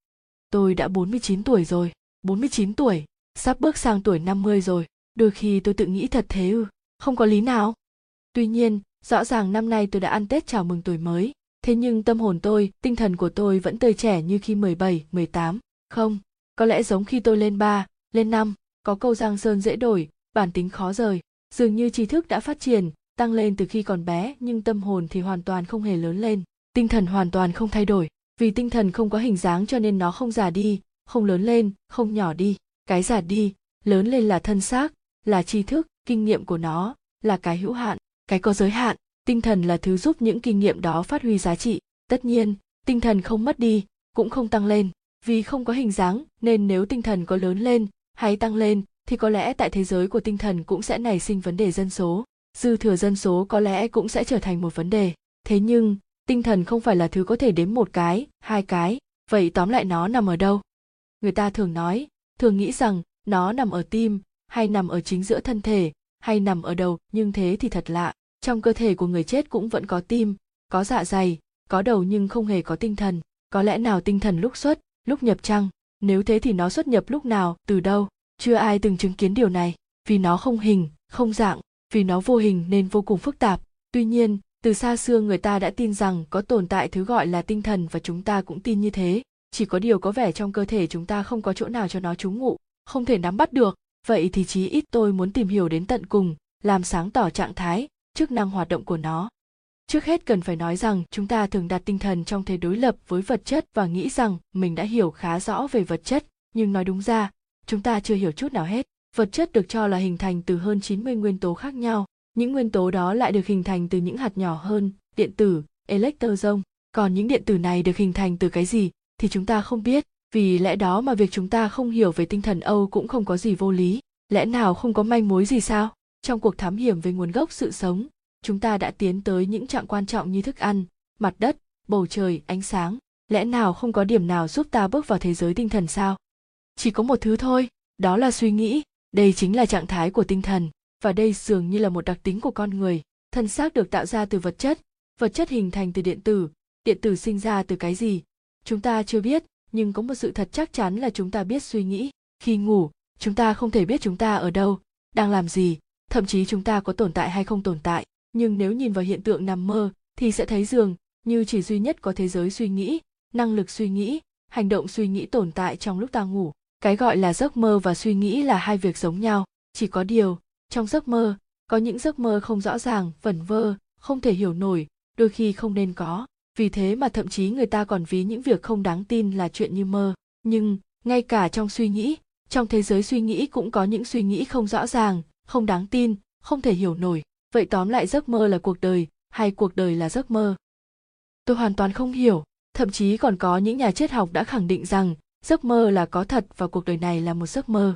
Tôi đã 49 tuổi rồi 49 tuổi sắp bước sang tuổi 50 rồi đôi khi tôi tự nghĩ thật thế ư không có lý nào. Tuy nhiên rõ ràng năm nay tôi đã ăn tết chào mừng tuổi mới thế nhưng tâm hồn tôi tinh thần của tôi vẫn tươi trẻ như khi 17, 18. không có lẽ giống khi tôi lên ba lên năm có câu giang sơn dễ đổi bản tính khó rời. Dường như trí thức đã phát triển tăng lên từ khi còn bé nhưng tâm hồn thì hoàn toàn không hề lớn lên. Tinh thần hoàn toàn không thay đổi vì tinh thần không có hình dáng cho nên nó không già đi không lớn lên không nhỏ đi cái già đi, lớn lên là thân xác, là tri thức, kinh nghiệm của nó là cái hữu hạn, cái có giới hạn. Tinh thần là thứ giúp những kinh nghiệm đó phát huy giá trị. Tất nhiên, tinh thần không mất đi, cũng không tăng lên. Vì không có hình dáng, nên nếu tinh thần có lớn lên hay tăng lên, thì có lẽ tại thế giới của tinh thần cũng sẽ nảy sinh vấn đề dân số. Dư thừa dân số có lẽ cũng sẽ trở thành một vấn đề. Thế nhưng, tinh thần không phải là thứ có thể đếm một cái, hai cái. Vậy tóm lại nó nằm ở đâu? Người ta thường nói thường nghĩ rằng nó nằm ở tim, hay nằm ở chính giữa thân thể, hay nằm ở đầu, nhưng thế thì thật lạ. Trong cơ thể của người chết cũng vẫn có tim, có dạ dày, có đầu nhưng không hề có tinh thần. Có lẽ nào tinh thần lúc xuất, lúc nhập chăng nếu thế thì nó xuất nhập lúc nào, từ đâu? Chưa ai từng chứng kiến điều này. Vì nó không hình, không dạng, vì nó vô hình nên vô cùng phức tạp. Tuy nhiên, từ xa xưa người ta đã tin rằng có tồn tại thứ gọi là tinh thần và chúng ta cũng tin như thế chỉ có điều có vẻ trong cơ thể chúng ta không có chỗ nào cho nó trú ngụ, không thể nắm bắt được. Vậy thì chí ít tôi muốn tìm hiểu đến tận cùng, làm sáng tỏ trạng thái, chức năng hoạt động của nó. Trước hết cần phải nói rằng chúng ta thường đặt tinh thần trong thế đối lập với vật chất và nghĩ rằng mình đã hiểu khá rõ về vật chất. Nhưng nói đúng ra, chúng ta chưa hiểu chút nào hết. Vật chất được cho là hình thành từ hơn 90 nguyên tố khác nhau. Những nguyên tố đó lại được hình thành từ những hạt nhỏ hơn, điện tử, electron. Còn những điện tử này được hình thành từ cái gì? Thì chúng ta không biết. Vì lẽ đó mà việc chúng ta không hiểu về tinh thần âu cũng không có gì vô lý. Lẽ nào không có manh mối gì sao? Trong cuộc thám hiểm về nguồn gốc sự sống, chúng ta đã tiến tới những trạng quan trọng như thức ăn, mặt đất, bầu trời, ánh sáng. Lẽ nào không có điểm nào giúp ta bước vào thế giới tinh thần sao? Chỉ có một thứ thôi, đó là suy nghĩ. Đây chính là trạng thái của tinh thần, và đây dường như là một đặc tính của con người. Thân xác được tạo ra từ vật chất vật chất hình thành từ điện tử. Điện tử sinh ra từ cái gì? Chúng ta chưa biết, nhưng có một sự thật chắc chắn là chúng ta biết suy nghĩ, khi ngủ, chúng ta không thể biết chúng ta ở đâu, đang làm gì, thậm chí chúng ta có tồn tại hay không tồn tại. Nhưng nếu nhìn vào hiện tượng nằm mơ, thì sẽ thấy dường như chỉ duy nhất có thế giới suy nghĩ, năng lực suy nghĩ, hành động suy nghĩ tồn tại trong lúc ta ngủ. Cái gọi là giấc mơ và suy nghĩ là hai việc giống nhau. Chỉ có điều, trong giấc mơ, có những giấc mơ không rõ ràng, vẩn vơ, không thể hiểu nổi, đôi khi không nên có vì thế mà thậm chí người ta còn ví những việc không đáng tin là chuyện như mơ. Nhưng, ngay cả trong suy nghĩ, trong thế giới suy nghĩ cũng có những suy nghĩ không rõ ràng, không đáng tin, không thể hiểu nổi. Vậy tóm lại giấc mơ là cuộc đời, hay cuộc đời là giấc mơ? Tôi hoàn toàn không hiểu. Thậm chí còn có những nhà triết học đã khẳng định rằng, giấc mơ là có thật và cuộc đời này là một giấc mơ.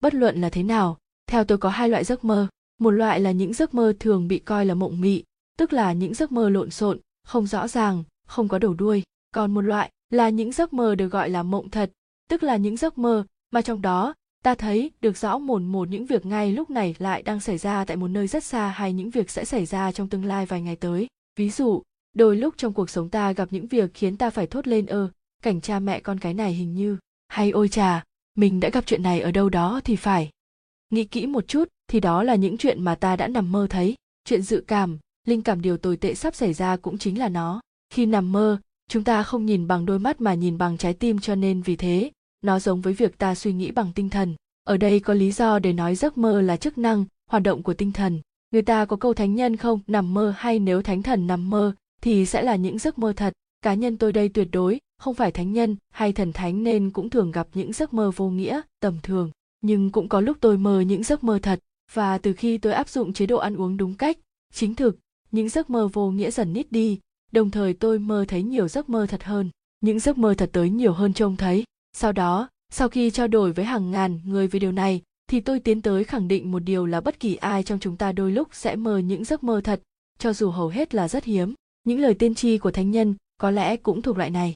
Bất luận là thế nào, theo tôi có hai loại giấc mơ. Một loại là những giấc mơ thường bị coi là mộng mị, tức là những giấc mơ lộn xộn không rõ ràng, không có đầu đuôi. Còn một loại là những giấc mơ được gọi là mộng thật, tức là những giấc mơ mà trong đó, ta thấy được rõ mồn một những việc ngay lúc này lại đang xảy ra tại một nơi rất xa hay những việc sẽ xảy ra trong tương lai vài ngày tới. Ví dụ, đôi lúc trong cuộc sống ta gặp những việc khiến ta phải thốt lên ơ, cảnh cha mẹ con cái này hình như, hay ôi chà, mình đã gặp chuyện này ở đâu đó thì phải. Nghĩ kỹ một chút, thì đó là những chuyện mà ta đã nằm mơ thấy. Chuyện dự cảm linh cảm điều tồi tệ sắp xảy ra cũng chính là nó. Khi nằm mơ, chúng ta không nhìn bằng đôi mắt mà nhìn bằng trái tim cho nên vì thế, nó giống với việc ta suy nghĩ bằng tinh thần. Ở đây có lý do để nói giấc mơ là chức năng, hoạt động của tinh thần. Người ta có câu thánh nhân không? Nằm mơ hay nếu thánh thần nằm mơ, thì sẽ là những giấc mơ thật. Cá nhân tôi đây tuyệt đối không phải thánh nhân hay thần thánh nên cũng thường gặp những giấc mơ vô nghĩa, tầm thường. Nhưng cũng có lúc tôi mơ những giấc mơ thật, và từ khi tôi áp dụng chế độ ăn uống đúng cách, chính thực những giấc mơ vô nghĩa dần nít đi, đồng thời tôi mơ thấy nhiều giấc mơ thật hơn. Những giấc mơ thật tới nhiều hơn trông thấy. Sau đó, sau khi trao đổi với hàng ngàn người về điều này, thì tôi tiến tới khẳng định một điều là bất kỳ ai trong chúng ta đôi lúc sẽ mơ những giấc mơ thật, cho dù hầu hết là rất hiếm. Những lời tiên tri của thánh nhân có lẽ cũng thuộc loại này.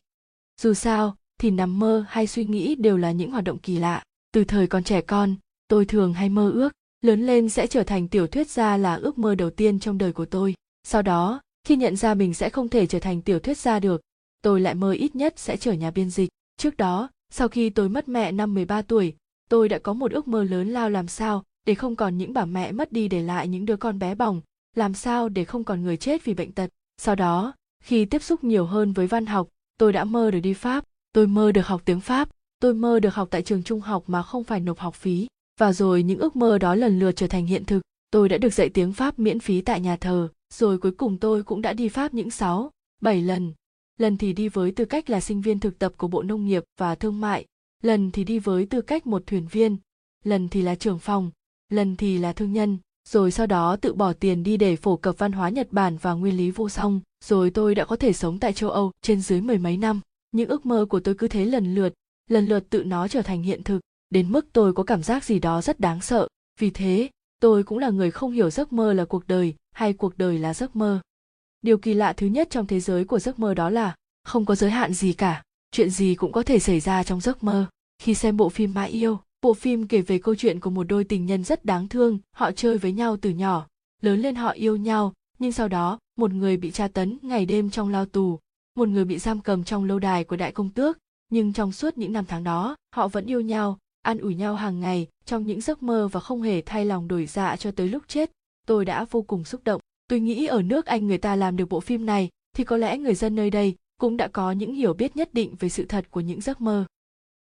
Dù sao, thì nằm mơ hay suy nghĩ đều là những hoạt động kỳ lạ. Từ thời còn trẻ con, tôi thường hay mơ ước lớn lên sẽ trở thành tiểu thuyết gia là ước mơ đầu tiên trong đời của tôi. Sau đó, khi nhận ra mình sẽ không thể trở thành tiểu thuyết gia được, tôi lại mơ ít nhất sẽ trở nhà biên dịch. Trước đó, sau khi tôi mất mẹ năm 13 tuổi, tôi đã có một ước mơ lớn lao làm sao để không còn những bà mẹ mất đi để lại những đứa con bé bỏng, làm sao để không còn người chết vì bệnh tật. Sau đó, khi tiếp xúc nhiều hơn với văn học, tôi đã mơ được đi pháp, tôi mơ được học tiếng pháp, tôi mơ được học tại trường trung học mà không phải nộp học phí và rồi những ước mơ đó lần lượt trở thành hiện thực. Tôi đã được dạy tiếng pháp miễn phí tại nhà thờ. Rồi cuối cùng tôi cũng đã đi pháp những sáu, bảy lần. Lần thì đi với tư cách là sinh viên thực tập của bộ nông nghiệp và thương mại. Lần thì đi với tư cách một thuyền viên. Lần thì là trưởng phòng. Lần thì là thương nhân. Rồi sau đó tự bỏ tiền đi để phổ cập văn hóa nhật bản và nguyên lý vô song. Rồi tôi đã có thể sống tại châu âu trên dưới mười mấy năm. Những ước mơ của tôi cứ thế lần lượt lần lượt tự nó trở thành hiện thực đến mức tôi có cảm giác gì đó rất đáng sợ. Vì thế, tôi cũng là người không hiểu giấc mơ là cuộc đời, hay cuộc đời là giấc mơ. Điều kỳ lạ thứ nhất trong thế giới của giấc mơ đó là, không có giới hạn gì cả, chuyện gì cũng có thể xảy ra trong giấc mơ. Khi xem bộ phim mãi yêu, bộ phim kể về câu chuyện của một đôi tình nhân rất đáng thương, họ chơi với nhau từ nhỏ, lớn lên họ yêu nhau, nhưng sau đó, một người bị tra tấn ngày đêm trong lao tù, một người bị giam cầm trong lâu đài của đại công tước. Nhưng trong suốt những năm tháng đó, họ vẫn yêu nhau an ủi nhau hàng ngày trong những giấc mơ và không hề thay lòng đổi dạ cho tới lúc chết. Tôi đã vô cùng xúc động. Tôi nghĩ ở nước anh người ta làm được bộ phim này thì có lẽ người dân nơi đây cũng đã có những hiểu biết nhất định về sự thật của những giấc mơ.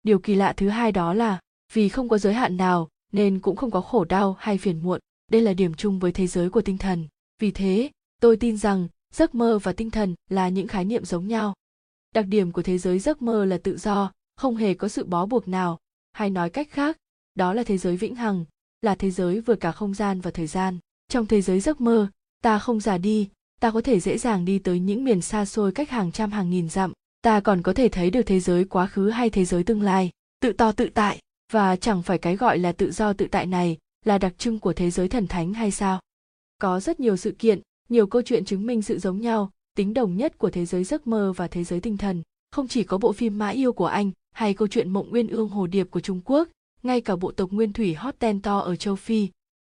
Điều kỳ lạ thứ hai đó là, vì không có giới hạn nào nên cũng không có khổ đau hay phiền muộn. Đây là điểm chung với thế giới của tinh thần. Vì thế, tôi tin rằng giấc mơ và tinh thần là những khái niệm giống nhau. Đặc điểm của thế giới giấc mơ là tự do, không hề có sự bó buộc nào hay nói cách khác, đó là thế giới vĩnh hằng, là thế giới vừa cả không gian và thời gian. Trong thế giới giấc mơ, ta không già đi, ta có thể dễ dàng đi tới những miền xa xôi cách hàng trăm hàng nghìn dặm. Ta còn có thể thấy được thế giới quá khứ hay thế giới tương lai. Tự to tự tại, và chẳng phải cái gọi là tự do tự tại này là đặc trưng của thế giới thần thánh hay sao? Có rất nhiều sự kiện, nhiều câu chuyện chứng minh sự giống nhau, tính đồng nhất của thế giới giấc mơ và thế giới tinh thần không chỉ có bộ phim mã yêu của anh hay câu chuyện mộng nguyên ương hồ điệp của trung quốc, ngay cả bộ tộc nguyên thủy hot ten to ở châu phi,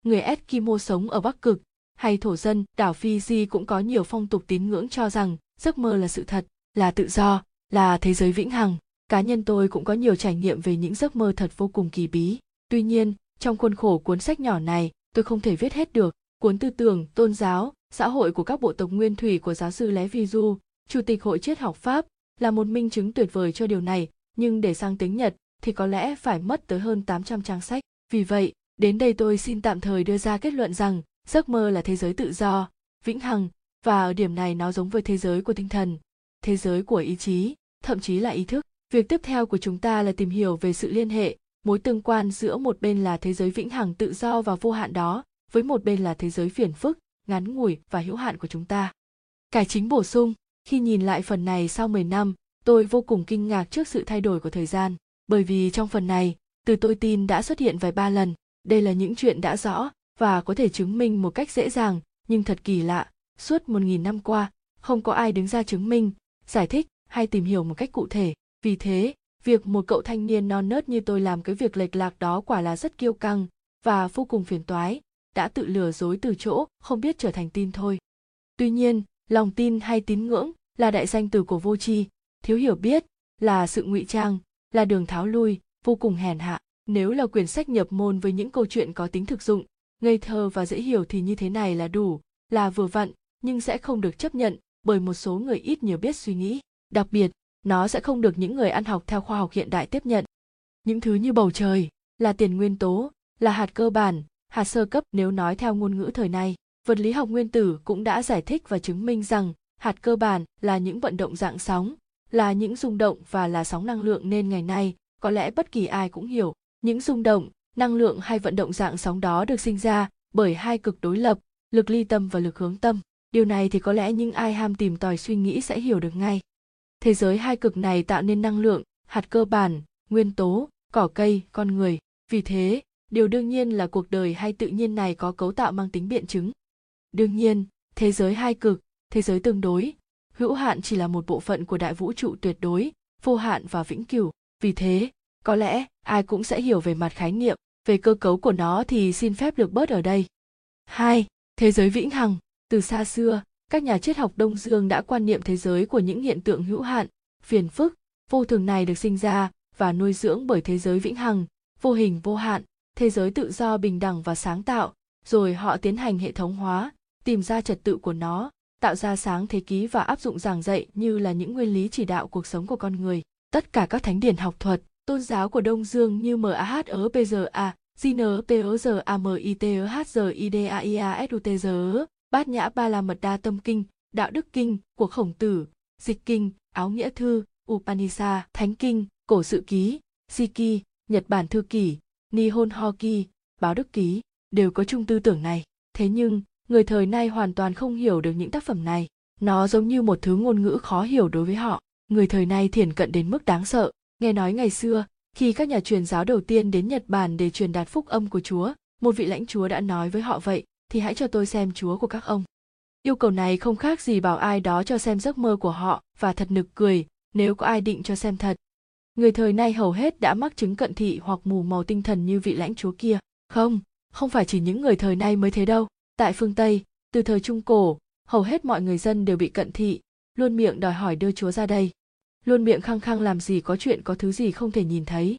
người eskimo sống ở bắc cực hay thổ dân đảo fiji cũng có nhiều phong tục tín ngưỡng cho rằng giấc mơ là sự thật, là tự do, là thế giới vĩnh hằng. Cá nhân tôi cũng có nhiều trải nghiệm về những giấc mơ thật vô cùng kỳ bí. Tuy nhiên, trong khuôn khổ cuốn sách nhỏ này, tôi không thể viết hết được. Cuốn tư tưởng, tôn giáo, xã hội của các bộ tộc nguyên thủy của giáo sư lé vi du, chủ tịch hội triết học pháp là một minh chứng tuyệt vời cho điều này, nhưng để sang tiếng nhật thì có lẽ phải mất tới hơn 800 trang sách. Vì vậy, đến đây tôi xin tạm thời đưa ra kết luận rằng giấc mơ là thế giới tự do, vĩnh hằng, và ở điểm này nó giống với thế giới của tinh thần, thế giới của ý chí, thậm chí là ý thức. Việc tiếp theo của chúng ta là tìm hiểu về sự liên hệ, mối tương quan giữa một bên là thế giới vĩnh hằng tự do và vô hạn đó, với một bên là thế giới phiền phức, ngắn ngủi và hữu hạn của chúng ta. Cải chính bổ sung khi nhìn lại phần này sau 10 năm, tôi vô cùng kinh ngạc trước sự thay đổi của thời gian, bởi vì trong phần này, từ tôi tin đã xuất hiện vài ba lần, đây là những chuyện đã rõ và có thể chứng minh một cách dễ dàng, nhưng thật kỳ lạ, suốt một nghìn năm qua, không có ai đứng ra chứng minh, giải thích hay tìm hiểu một cách cụ thể. Vì thế, việc một cậu thanh niên non nớt như tôi làm cái việc lệch lạc đó quả là rất kiêu căng và vô cùng phiền toái, đã tự lừa dối từ chỗ không biết trở thành tin thôi. Tuy nhiên, lòng tin hay tín ngưỡng là đại danh từ của vô tri, thiếu hiểu biết, là sự ngụy trang, là đường tháo lui, vô cùng hèn hạ. Nếu là quyển sách nhập môn với những câu chuyện có tính thực dụng, ngây thơ và dễ hiểu thì như thế này là đủ, là vừa vặn, nhưng sẽ không được chấp nhận bởi một số người ít nhiều biết suy nghĩ. Đặc biệt, nó sẽ không được những người ăn học theo khoa học hiện đại tiếp nhận. Những thứ như bầu trời, là tiền nguyên tố, là hạt cơ bản, hạt sơ cấp nếu nói theo ngôn ngữ thời nay. Vật lý học nguyên tử cũng đã giải thích và chứng minh rằng hạt cơ bản là những vận động dạng sóng, là những rung động và là sóng năng lượng nên ngày nay, có lẽ bất kỳ ai cũng hiểu, những rung động, năng lượng hay vận động dạng sóng đó được sinh ra bởi hai cực đối lập, lực ly tâm và lực hướng tâm. Điều này thì có lẽ những ai ham tìm tòi suy nghĩ sẽ hiểu được ngay. Thế giới hai cực này tạo nên năng lượng, hạt cơ bản, nguyên tố, cỏ cây, con người. Vì thế, điều đương nhiên là cuộc đời hay tự nhiên này có cấu tạo mang tính biện chứng. Đương nhiên, thế giới hai cực thế giới tương đối hữu hạn chỉ là một bộ phận của đại vũ trụ tuyệt đối vô hạn và vĩnh cửu. Vì thế có lẽ ai cũng sẽ hiểu về mặt khái niệm về cơ cấu của nó thì xin phép được bớt ở đây. Hai Thế giới vĩnh hằng. Từ xa xưa, các nhà triết học Đông Dương đã quan niệm thế giới của những hiện tượng hữu hạn, phiền phức, vô thường này được sinh ra và nuôi dưỡng bởi thế giới vĩnh hằng, vô hình vô hạn, thế giới tự do bình đẳng và sáng tạo, rồi họ tiến hành hệ thống hóa, tìm ra trật tự của nó, tạo ra sáng thế ký và áp dụng giảng dạy như là những nguyên lý chỉ đạo cuộc sống của con người. Tất cả các thánh điển học thuật, tôn giáo của Đông Dương như MAH ở PGA, GNPOG AMITEHG IDAIASUTG, Bát Nhã Ba La Mật Đa Tâm Kinh, Đạo Đức Kinh của Khổng Tử, Dịch Kinh, Áo Nghĩa Thư, Upanishad, Thánh Kinh, Cổ Sự Ký, Siki, Nhật Bản Thư Kỷ, Nihon Hoki, Báo Đức Ký, đều có chung tư tưởng này. Thế nhưng, người thời nay hoàn toàn không hiểu được những tác phẩm này. Nó giống như một thứ ngôn ngữ khó hiểu đối với họ. Người thời nay thiển cận đến mức đáng sợ. Nghe nói ngày xưa, khi các nhà truyền giáo đầu tiên đến Nhật Bản để truyền đạt phúc âm của Chúa, một vị lãnh chúa đã nói với họ vậy, thì hãy cho tôi xem Chúa của các ông. Yêu cầu này không khác gì bảo ai đó cho xem giấc mơ của họ và thật nực cười nếu có ai định cho xem thật. Người thời nay hầu hết đã mắc chứng cận thị hoặc mù màu tinh thần như vị lãnh chúa kia. Không, không phải chỉ những người thời nay mới thế đâu. Tại phương Tây, từ thời Trung Cổ, hầu hết mọi người dân đều bị cận thị, luôn miệng đòi hỏi đưa Chúa ra đây. Luôn miệng khăng khăng làm gì có chuyện có thứ gì không thể nhìn thấy.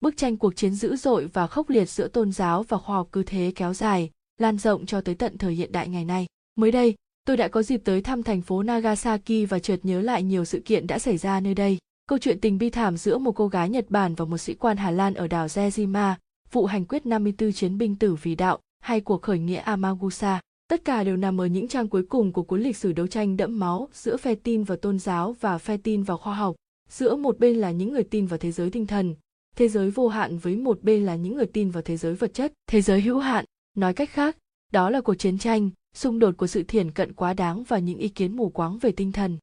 Bức tranh cuộc chiến dữ dội và khốc liệt giữa tôn giáo và khoa học cứ thế kéo dài, lan rộng cho tới tận thời hiện đại ngày nay. Mới đây, tôi đã có dịp tới thăm thành phố Nagasaki và chợt nhớ lại nhiều sự kiện đã xảy ra nơi đây. Câu chuyện tình bi thảm giữa một cô gái Nhật Bản và một sĩ quan Hà Lan ở đảo Jejima, vụ hành quyết 54 chiến binh tử vì đạo, hay cuộc khởi nghĩa Amagusa. Tất cả đều nằm ở những trang cuối cùng của cuốn lịch sử đấu tranh đẫm máu giữa phe tin vào tôn giáo và phe tin vào khoa học. Giữa một bên là những người tin vào thế giới tinh thần, thế giới vô hạn với một bên là những người tin vào thế giới vật chất, thế giới hữu hạn. Nói cách khác, đó là cuộc chiến tranh, xung đột của sự thiển cận quá đáng và những ý kiến mù quáng về tinh thần.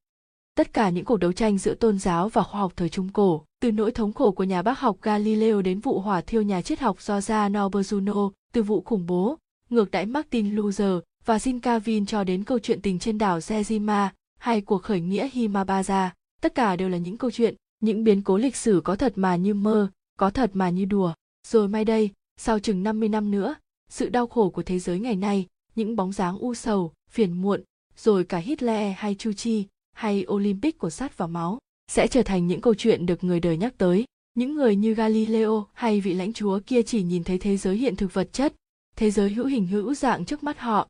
Tất cả những cuộc đấu tranh giữa tôn giáo và khoa học thời Trung Cổ, từ nỗi thống khổ của nhà bác học Galileo đến vụ hỏa thiêu nhà triết học Giordano Bruno, từ vụ khủng bố, ngược đãi Martin Luther và Jin Calvin cho đến câu chuyện tình trên đảo Zezima hay cuộc khởi nghĩa Himabaza, tất cả đều là những câu chuyện, những biến cố lịch sử có thật mà như mơ, có thật mà như đùa. Rồi mai đây, sau chừng 50 năm nữa, sự đau khổ của thế giới ngày nay, những bóng dáng u sầu, phiền muộn, rồi cả Hitler hay Chu Chi, hay Olympic của sắt và máu, sẽ trở thành những câu chuyện được người đời nhắc tới. Những người như Galileo hay vị lãnh chúa kia chỉ nhìn thấy thế giới hiện thực vật chất, thế giới hữu hình hữu dạng trước mắt họ.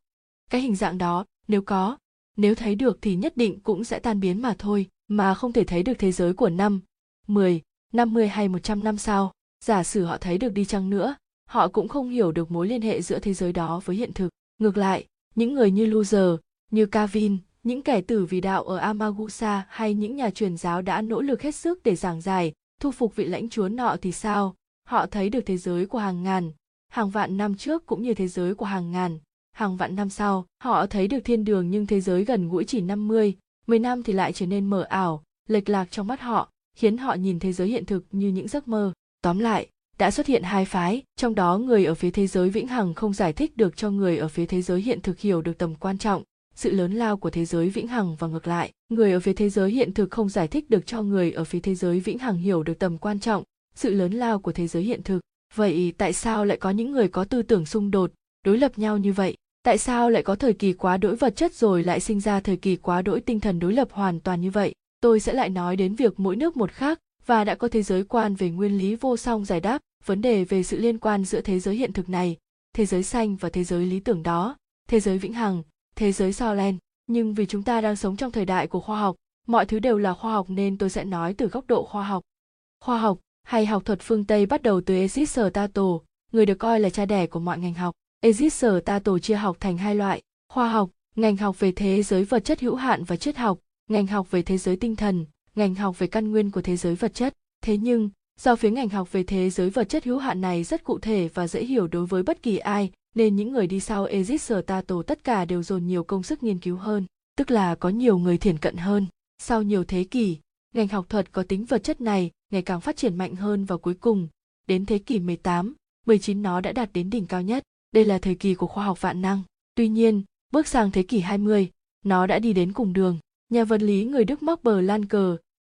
Cái hình dạng đó, nếu có, nếu thấy được thì nhất định cũng sẽ tan biến mà thôi, mà không thể thấy được thế giới của năm, 10, 50 hay 100 năm sau. Giả sử họ thấy được đi chăng nữa, họ cũng không hiểu được mối liên hệ giữa thế giới đó với hiện thực. Ngược lại, những người như loser, như Calvin, những kẻ tử vì đạo ở Amagusa hay những nhà truyền giáo đã nỗ lực hết sức để giảng giải, thu phục vị lãnh chúa nọ thì sao? Họ thấy được thế giới của hàng ngàn, hàng vạn năm trước cũng như thế giới của hàng ngàn, hàng vạn năm sau. Họ thấy được thiên đường nhưng thế giới gần gũi chỉ 50, 10 năm thì lại trở nên mờ ảo, lệch lạc trong mắt họ, khiến họ nhìn thế giới hiện thực như những giấc mơ. Tóm lại, đã xuất hiện hai phái, trong đó người ở phía thế giới vĩnh hằng không giải thích được cho người ở phía thế giới hiện thực hiểu được tầm quan trọng, sự lớn lao của thế giới vĩnh hằng và ngược lại. Người ở phía thế giới hiện thực không giải thích được cho người ở phía thế giới vĩnh hằng hiểu được tầm quan trọng, sự lớn lao của thế giới hiện thực. Vậy tại sao lại có những người có tư tưởng xung đột, đối lập nhau như vậy? Tại sao lại có thời kỳ quá đỗi vật chất rồi lại sinh ra thời kỳ quá đỗi tinh thần đối lập hoàn toàn như vậy? Tôi sẽ lại nói đến việc mỗi nước một khác, và đã có thế giới quan về nguyên lý vô song giải đáp vấn đề về sự liên quan giữa thế giới hiện thực này, thế giới xanh và thế giới lý tưởng đó. Thế giới vĩnh hằng thế giới sao len nhưng vì chúng ta đang sống trong thời đại của khoa học, mọi thứ đều là khoa học nên tôi sẽ nói từ góc độ khoa học. Khoa học hay học thuật phương Tây bắt đầu từ Tato, người được coi là cha đẻ của mọi ngành học. Tato chia học thành hai loại, khoa học, ngành học về thế giới vật chất hữu hạn và triết học, ngành học về thế giới tinh thần, ngành học về căn nguyên của thế giới vật chất. Thế nhưng, do phía ngành học về thế giới vật chất hữu hạn này rất cụ thể và dễ hiểu đối với bất kỳ ai nên những người đi sau Tato tất cả đều dồn nhiều công sức nghiên cứu hơn, tức là có nhiều người thiển cận hơn. Sau nhiều thế kỷ, ngành học thuật có tính vật chất này ngày càng phát triển mạnh hơn và cuối cùng, đến thế kỷ 18, 19 nó đã đạt đến đỉnh cao nhất. Đây là thời kỳ của khoa học vạn năng. Tuy nhiên, bước sang thế kỷ 20, nó đã đi đến cùng đường. Nhà vật lý người Đức Max Planck,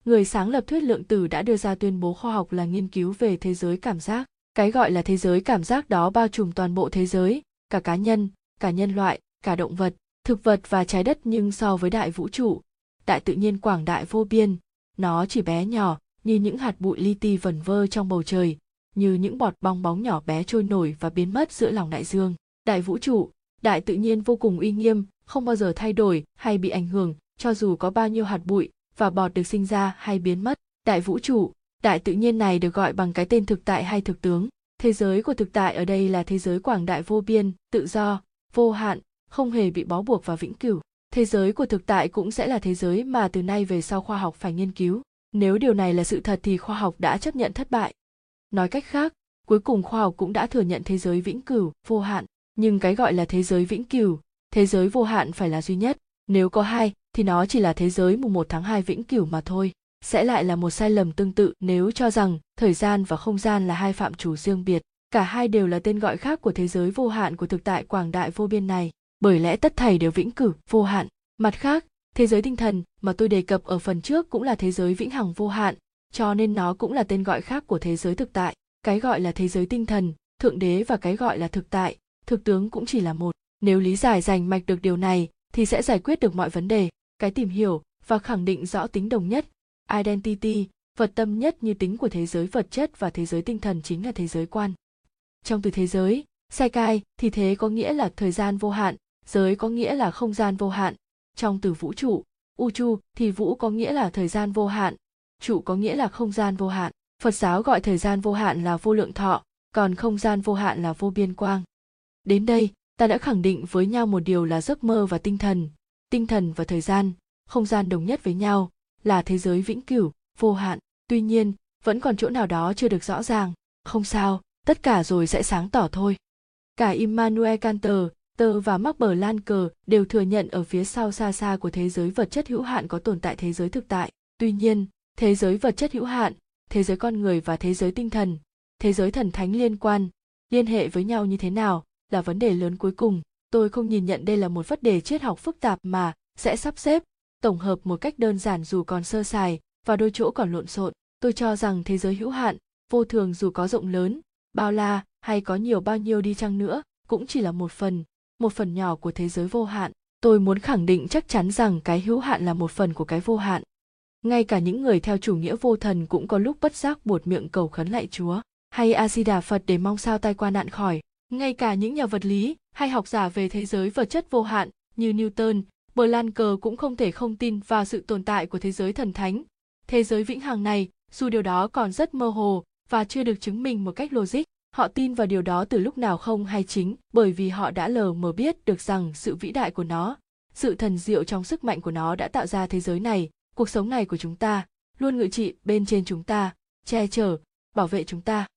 người sáng lập thuyết lượng tử đã đưa ra tuyên bố khoa học là nghiên cứu về thế giới cảm giác. Cái gọi là thế giới cảm giác đó bao trùm toàn bộ thế giới, cả cá nhân, cả nhân loại, cả động vật, thực vật và trái đất nhưng so với đại vũ trụ, đại tự nhiên quảng đại vô biên, nó chỉ bé nhỏ như những hạt bụi li ti vẩn vơ trong bầu trời, như những bọt bong bóng nhỏ bé trôi nổi và biến mất giữa lòng đại dương. Đại vũ trụ, đại tự nhiên vô cùng uy nghiêm, không bao giờ thay đổi hay bị ảnh hưởng, cho dù có bao nhiêu hạt bụi và bọt được sinh ra hay biến mất. Đại vũ trụ, đại tự nhiên này được gọi bằng cái tên thực tại hay thực tướng. Thế giới của thực tại ở đây là thế giới quảng đại vô biên, tự do, vô hạn, không hề bị bó buộc và vĩnh cửu. Thế giới của thực tại cũng sẽ là thế giới mà từ nay về sau khoa học phải nghiên cứu. Nếu điều này là sự thật thì khoa học đã chấp nhận thất bại. Nói cách khác, cuối cùng khoa học cũng đã thừa nhận thế giới vĩnh cửu, vô hạn. Nhưng cái gọi là thế giới vĩnh cửu, thế giới vô hạn phải là duy nhất. Nếu có hai, thì nó chỉ là thế giới mùng 1 tháng 2 vĩnh cửu mà thôi. Sẽ lại là một sai lầm tương tự nếu cho rằng thời gian và không gian là hai phạm chủ riêng biệt. Cả hai đều là tên gọi khác của thế giới vô hạn của thực tại quảng đại vô biên này. Bởi lẽ tất thảy đều vĩnh cửu, vô hạn. Mặt khác, thế giới tinh thần mà tôi đề cập ở phần trước cũng là thế giới vĩnh hằng vô hạn, cho nên nó cũng là tên gọi khác của thế giới thực tại. Cái gọi là thế giới tinh thần, thượng đế và cái gọi là thực tại, thực tướng cũng chỉ là một. Nếu lý giải rành mạch được điều này thì sẽ giải quyết được mọi vấn đề cái tìm hiểu và khẳng định rõ tính đồng nhất identity vật tâm nhất như tính của thế giới vật chất và thế giới tinh thần chính là thế giới quan. Trong từ thế giới saikai thì thế có nghĩa là thời gian vô hạn, giới có nghĩa là không gian vô hạn. Trong từ vũ trụ, uchu, thì vũ có nghĩa là thời gian vô hạn, trụ có nghĩa là không gian vô hạn. Phật giáo gọi thời gian vô hạn là vô lượng thọ, còn không gian vô hạn là vô biên quang. Đến đây, ta đã khẳng định với nhau một điều là giấc mơ và tinh thần tinh thần và thời gian, không gian đồng nhất với nhau là thế giới vĩnh cửu vô hạn. Tuy nhiên vẫn còn chỗ nào đó chưa được rõ ràng. Không sao tất cả rồi sẽ sáng tỏ thôi. Cả immanuel kanter tơ và Mark Blanker đều thừa nhận ở phía sau xa xa của thế giới vật chất hữu hạn có tồn tại thế giới thực tại. Tuy nhiên, thế giới vật chất hữu hạn, thế giới con người và thế giới tinh thần, thế giới thần thánh liên quan, liên hệ với nhau như thế nào là vấn đề lớn cuối cùng. Tôi không nhìn nhận đây là một vấn đề triết học phức tạp mà sẽ sắp xếp tổng hợp một cách đơn giản dù còn sơ sài và đôi chỗ còn lộn xộn. Tôi cho rằng thế giới hữu hạn vô thường dù có rộng lớn bao la hay có nhiều bao nhiêu đi chăng nữa cũng chỉ là một phần một phần nhỏ của thế giới vô hạn. Tôi muốn khẳng định chắc chắn rằng cái hữu hạn là một phần của cái vô hạn. Ngay cả những người theo chủ nghĩa vô thần cũng có lúc bất giác buột miệng cầu khấn lại chúa hay a di đà phật để mong sao tai qua nạn khỏi. Ngay cả những nhà vật lý hay học giả về thế giới vật chất vô hạn như Newton, Bờ Lan cờ cũng không thể không tin vào sự tồn tại của thế giới thần thánh. Thế giới vĩnh hằng này, dù điều đó còn rất mơ hồ và chưa được chứng minh một cách logic, họ tin vào điều đó từ lúc nào không hay chính bởi vì họ đã lờ mờ biết được rằng sự vĩ đại của nó, sự thần diệu trong sức mạnh của nó đã tạo ra thế giới này, cuộc sống này của chúng ta, luôn ngự trị bên trên chúng ta, che chở, bảo vệ chúng ta.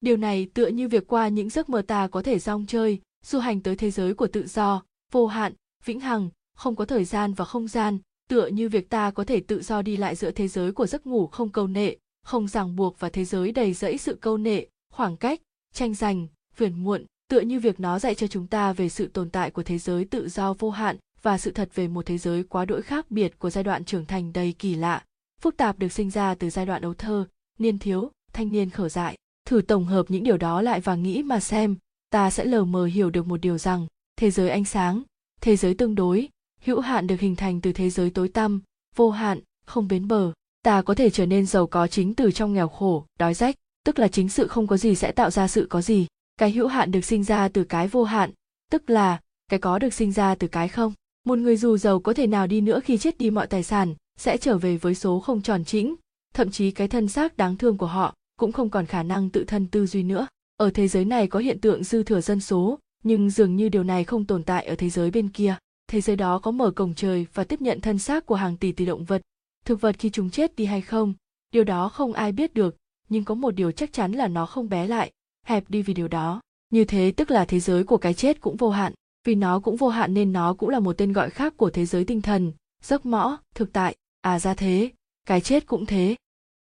Điều này tựa như việc qua những giấc mơ ta có thể rong chơi, du hành tới thế giới của tự do, vô hạn, vĩnh hằng, không có thời gian và không gian, tựa như việc ta có thể tự do đi lại giữa thế giới của giấc ngủ không câu nệ, không ràng buộc và thế giới đầy rẫy sự câu nệ, khoảng cách, tranh giành, phiền muộn, tựa như việc nó dạy cho chúng ta về sự tồn tại của thế giới tự do vô hạn và sự thật về một thế giới quá đỗi khác biệt của giai đoạn trưởng thành đầy kỳ lạ, phức tạp được sinh ra từ giai đoạn ấu thơ, niên thiếu, thanh niên khở dại. Thử tổng hợp những điều đó lại và nghĩ mà xem ta sẽ lờ mờ hiểu được một điều rằng thế giới ánh sáng thế giới tương đối hữu hạn được hình thành từ thế giới tối tăm, vô hạn, không bến bờ. Ta có thể trở nên giàu có chính từ trong nghèo khổ, đói rách, tức là chính sự không có gì sẽ tạo ra sự có gì. Cái hữu hạn được sinh ra từ cái vô hạn, tức là, cái có được sinh ra từ cái không. Một người dù giàu có thể nào đi nữa khi chết đi mọi tài sản, sẽ trở về với số không tròn chỉnh. Thậm chí cái thân xác đáng thương của họ cũng không còn khả năng tự thân tư duy nữa. Ở thế giới này có hiện tượng dư thừa dân số, nhưng dường như điều này không tồn tại ở thế giới bên kia thế giới đó có mở cổng trời và tiếp nhận thân xác của hàng tỷ tỷ động vật, thực vật khi chúng chết đi hay không, điều đó không ai biết được, nhưng có một điều chắc chắn là nó không bé lại. Hẹp đi vì điều đó. Như thế tức là thế giới của cái chết cũng vô hạn. Vì nó cũng vô hạn nên nó cũng là một tên gọi khác của thế giới tinh thần, giấc mõ, thực tại. À ra thế, cái chết cũng thế.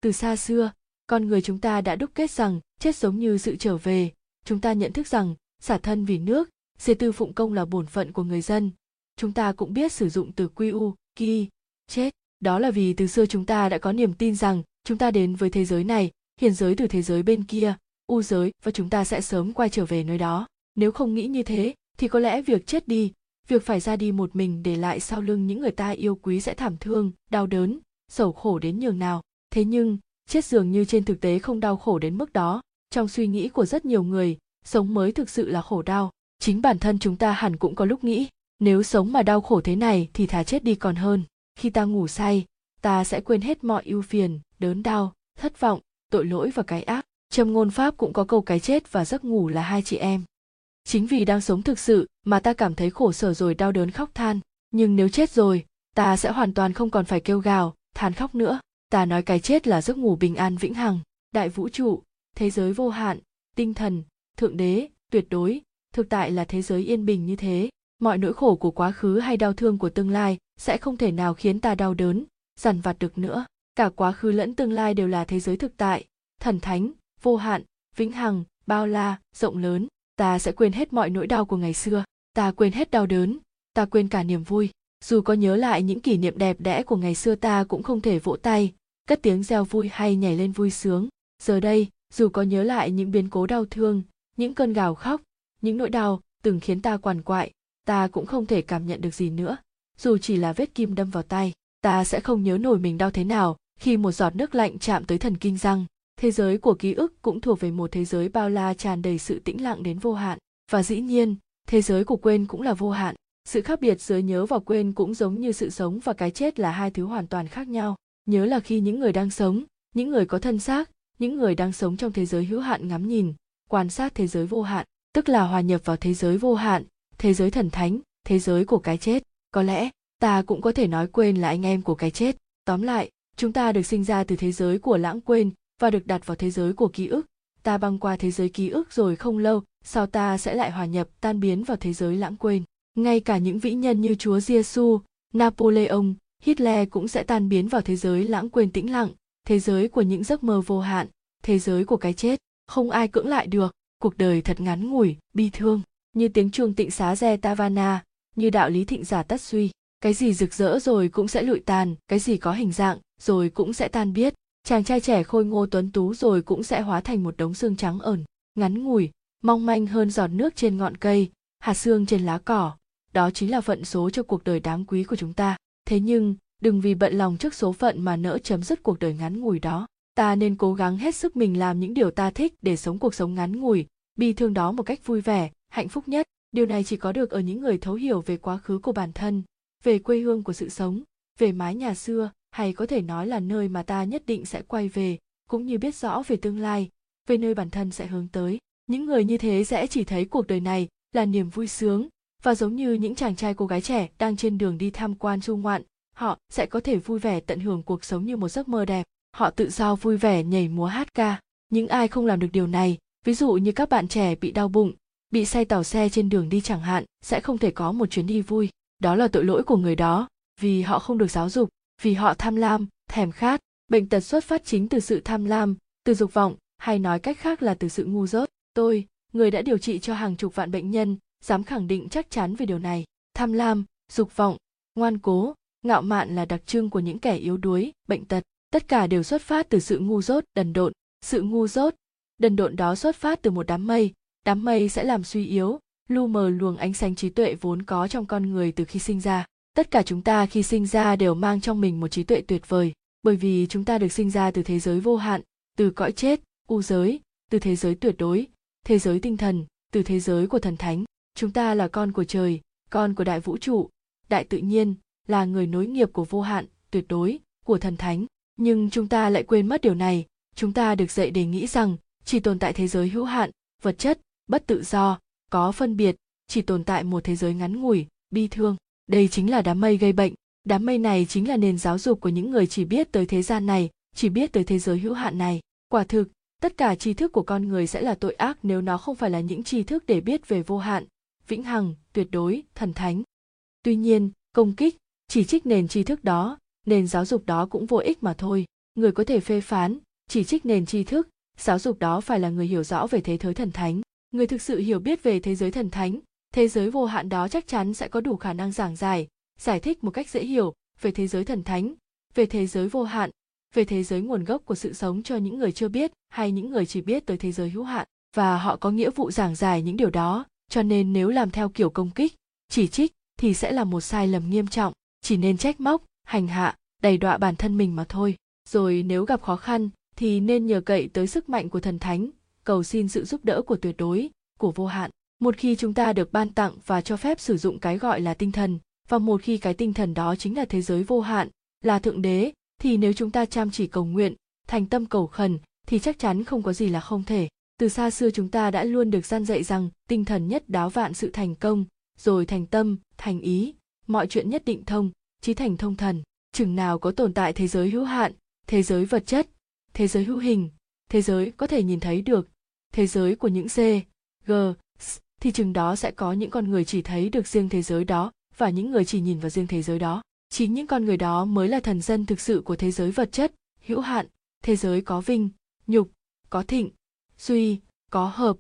Từ xa xưa, con người chúng ta đã đúc kết rằng chết giống như sự trở về. Chúng ta nhận thức rằng xả thân vì nước, diệt tư phụng công là bổn phận của người dân chúng ta cũng biết sử dụng từ quy u, ki, chết. Đó là vì từ xưa chúng ta đã có niềm tin rằng chúng ta đến với thế giới này hiền giới từ thế giới bên kia, u giới, và chúng ta sẽ sớm quay trở về nơi đó. Nếu không nghĩ như thế, thì có lẽ việc chết đi, việc phải ra đi một mình để lại sau lưng những người ta yêu quý sẽ thảm thương, đau đớn, sầu khổ đến nhường nào. Thế nhưng, chết dường như trên thực tế không đau khổ đến mức đó. Trong suy nghĩ của rất nhiều người, sống mới thực sự là khổ đau. Chính bản thân chúng ta hẳn cũng có lúc nghĩ nếu sống mà đau khổ thế này thì thà chết đi còn hơn. Khi ta ngủ say, ta sẽ quên hết mọi ưu phiền, đớn đau, thất vọng, tội lỗi và cái ác. Trong ngôn pháp cũng có câu cái chết và giấc ngủ là hai chị em. Chính vì đang sống thực sự mà ta cảm thấy khổ sở rồi đau đớn khóc than. Nhưng nếu chết rồi, ta sẽ hoàn toàn không còn phải kêu gào, than khóc nữa. Ta nói cái chết là giấc ngủ bình an vĩnh hằng, đại vũ trụ, thế giới vô hạn, tinh thần, thượng đế, tuyệt đối, thực tại là thế giới yên bình như thế mọi nỗi khổ của quá khứ hay đau thương của tương lai sẽ không thể nào khiến ta đau đớn, dằn vặt được nữa. Cả quá khứ lẫn tương lai đều là thế giới thực tại, thần thánh, vô hạn, vĩnh hằng, bao la, rộng lớn. Ta sẽ quên hết mọi nỗi đau của ngày xưa. Ta quên hết đau đớn. Ta quên cả niềm vui. Dù có nhớ lại những kỷ niệm đẹp đẽ của ngày xưa ta cũng không thể vỗ tay. Cất tiếng reo vui hay nhảy lên vui sướng. Giờ đây, dù có nhớ lại những biến cố đau thương, những cơn gào khóc, những nỗi đau từng khiến ta quằn quại ta cũng không thể cảm nhận được gì nữa. Dù chỉ là vết kim đâm vào tay, ta sẽ không nhớ nổi mình đau thế nào khi một giọt nước lạnh chạm tới thần kinh răng. Thế giới của ký ức cũng thuộc về một thế giới bao la tràn đầy sự tĩnh lặng đến vô hạn. Và dĩ nhiên, thế giới của quên cũng là vô hạn. Sự khác biệt giữa nhớ và quên cũng giống như sự sống và cái chết là hai thứ hoàn toàn khác nhau. Nhớ là khi những người đang sống, những người có thân xác, những người đang sống trong thế giới hữu hạn ngắm nhìn, quan sát thế giới vô hạn, tức là hòa nhập vào thế giới vô hạn thế giới thần thánh, thế giới của cái chết. Có lẽ, ta cũng có thể nói quên là anh em của cái chết. Tóm lại, chúng ta được sinh ra từ thế giới của lãng quên và được đặt vào thế giới của ký ức. Ta băng qua thế giới ký ức rồi không lâu, sau ta sẽ lại hòa nhập, tan biến vào thế giới lãng quên. Ngay cả những vĩ nhân như chúa giêsu napoleon, hitler cũng sẽ tan biến vào thế giới lãng quên tĩnh lặng. Thế giới của những giấc mơ vô hạn, thế giới của cái chết. Không ai cưỡng lại được, cuộc đời thật ngắn ngủi, bi thương như tiếng chuông tịnh xá re tavana, như đạo lý thịnh giả tất suy. Cái gì rực rỡ rồi cũng sẽ lụi tàn, cái gì có hình dạng rồi cũng sẽ tan biết. Chàng trai trẻ khôi ngô tuấn tú rồi cũng sẽ hóa thành một đống xương trắng ẩn, ngắn ngủi, mong manh hơn giọt nước trên ngọn cây, hạt xương trên lá cỏ. Đó chính là phận số cho cuộc đời đáng quý của chúng ta. Thế nhưng, đừng vì bận lòng trước số phận mà nỡ chấm dứt cuộc đời ngắn ngủi đó. Ta nên cố gắng hết sức mình làm những điều ta thích để sống cuộc sống ngắn ngủi, bi thương đó một cách vui vẻ hạnh phúc nhất. Điều này chỉ có được ở những người thấu hiểu về quá khứ của bản thân, về quê hương của sự sống, về mái nhà xưa, hay có thể nói là nơi mà ta nhất định sẽ quay về, cũng như biết rõ về tương lai, về nơi bản thân sẽ hướng tới. Những người như thế sẽ chỉ thấy cuộc đời này là niềm vui sướng, và giống như những chàng trai cô gái trẻ đang trên đường đi tham quan du ngoạn, họ sẽ có thể vui vẻ tận hưởng cuộc sống như một giấc mơ đẹp. Họ tự do vui vẻ nhảy múa hát ca. Những ai không làm được điều này, ví dụ như các bạn trẻ bị đau bụng bị say tàu xe trên đường đi chẳng hạn, sẽ không thể có một chuyến đi vui. Đó là tội lỗi của người đó, vì họ không được giáo dục, vì họ tham lam, thèm khát. Bệnh tật xuất phát chính từ sự tham lam, từ dục vọng, hay nói cách khác là từ sự ngu dốt. Tôi, người đã điều trị cho hàng chục vạn bệnh nhân, dám khẳng định chắc chắn về điều này. Tham lam, dục vọng, ngoan cố, ngạo mạn là đặc trưng của những kẻ yếu đuối, bệnh tật. Tất cả đều xuất phát từ sự ngu dốt, đần độn. Sự ngu dốt, đần độn đó xuất phát từ một đám mây đám mây sẽ làm suy yếu, lu mờ luồng ánh sáng trí tuệ vốn có trong con người từ khi sinh ra. Tất cả chúng ta khi sinh ra đều mang trong mình một trí tuệ tuyệt vời, bởi vì chúng ta được sinh ra từ thế giới vô hạn, từ cõi chết, u giới, từ thế giới tuyệt đối, thế giới tinh thần, từ thế giới của thần thánh. Chúng ta là con của trời, con của đại vũ trụ. Đại tự nhiên là người nối nghiệp của vô hạn, tuyệt đối, của thần thánh. Nhưng chúng ta lại quên mất điều này. Chúng ta được dạy để nghĩ rằng, chỉ tồn tại thế giới hữu hạn, vật chất bất tự do, có phân biệt, chỉ tồn tại một thế giới ngắn ngủi, bi thương. Đây chính là đám mây gây bệnh. Đám mây này chính là nền giáo dục của những người chỉ biết tới thế gian này, chỉ biết tới thế giới hữu hạn này. Quả thực, tất cả tri thức của con người sẽ là tội ác nếu nó không phải là những tri thức để biết về vô hạn, vĩnh hằng, tuyệt đối, thần thánh. Tuy nhiên, công kích, chỉ trích nền tri thức đó, nền giáo dục đó cũng vô ích mà thôi. Người có thể phê phán, chỉ trích nền tri thức, giáo dục đó phải là người hiểu rõ về thế giới thần thánh người thực sự hiểu biết về thế giới thần thánh, thế giới vô hạn đó chắc chắn sẽ có đủ khả năng giảng giải giải thích một cách dễ hiểu về thế giới thần thánh, về thế giới vô hạn, về thế giới nguồn gốc của sự sống cho những người chưa biết hay những người chỉ biết tới thế giới hữu hạn, và họ có nghĩa vụ giảng giải những điều đó, cho nên nếu làm theo kiểu công kích, chỉ trích thì sẽ là một sai lầm nghiêm trọng, chỉ nên trách móc, hành hạ đầy đọa bản thân mình mà thôi. Rồi nếu gặp khó khăn thì nên nhờ cậy tới sức mạnh của thần thánh cầu xin sự giúp đỡ của tuyệt đối, của vô hạn. Một khi chúng ta được ban tặng và cho phép sử dụng cái gọi là tinh thần, và một khi cái tinh thần đó chính là thế giới vô hạn, là thượng đế, thì nếu chúng ta chăm chỉ cầu nguyện, thành tâm cầu khẩn, thì chắc chắn không có gì là không thể. Từ xa xưa chúng ta đã luôn được gian dạy rằng tinh thần nhất đáo vạn sự thành công, rồi thành tâm, thành ý, mọi chuyện nhất định thông, chí thành thông thần. Chừng nào có tồn tại thế giới hữu hạn, thế giới vật chất, thế giới hữu hình, thế giới có thể nhìn thấy được thế giới của những c, g, s, thì chừng đó sẽ có những con người chỉ thấy được riêng thế giới đó và những người chỉ nhìn vào riêng thế giới đó. Chính những con người đó mới là thần dân thực sự của thế giới vật chất, hữu hạn, thế giới có vinh, nhục, có thịnh, suy, có hợp,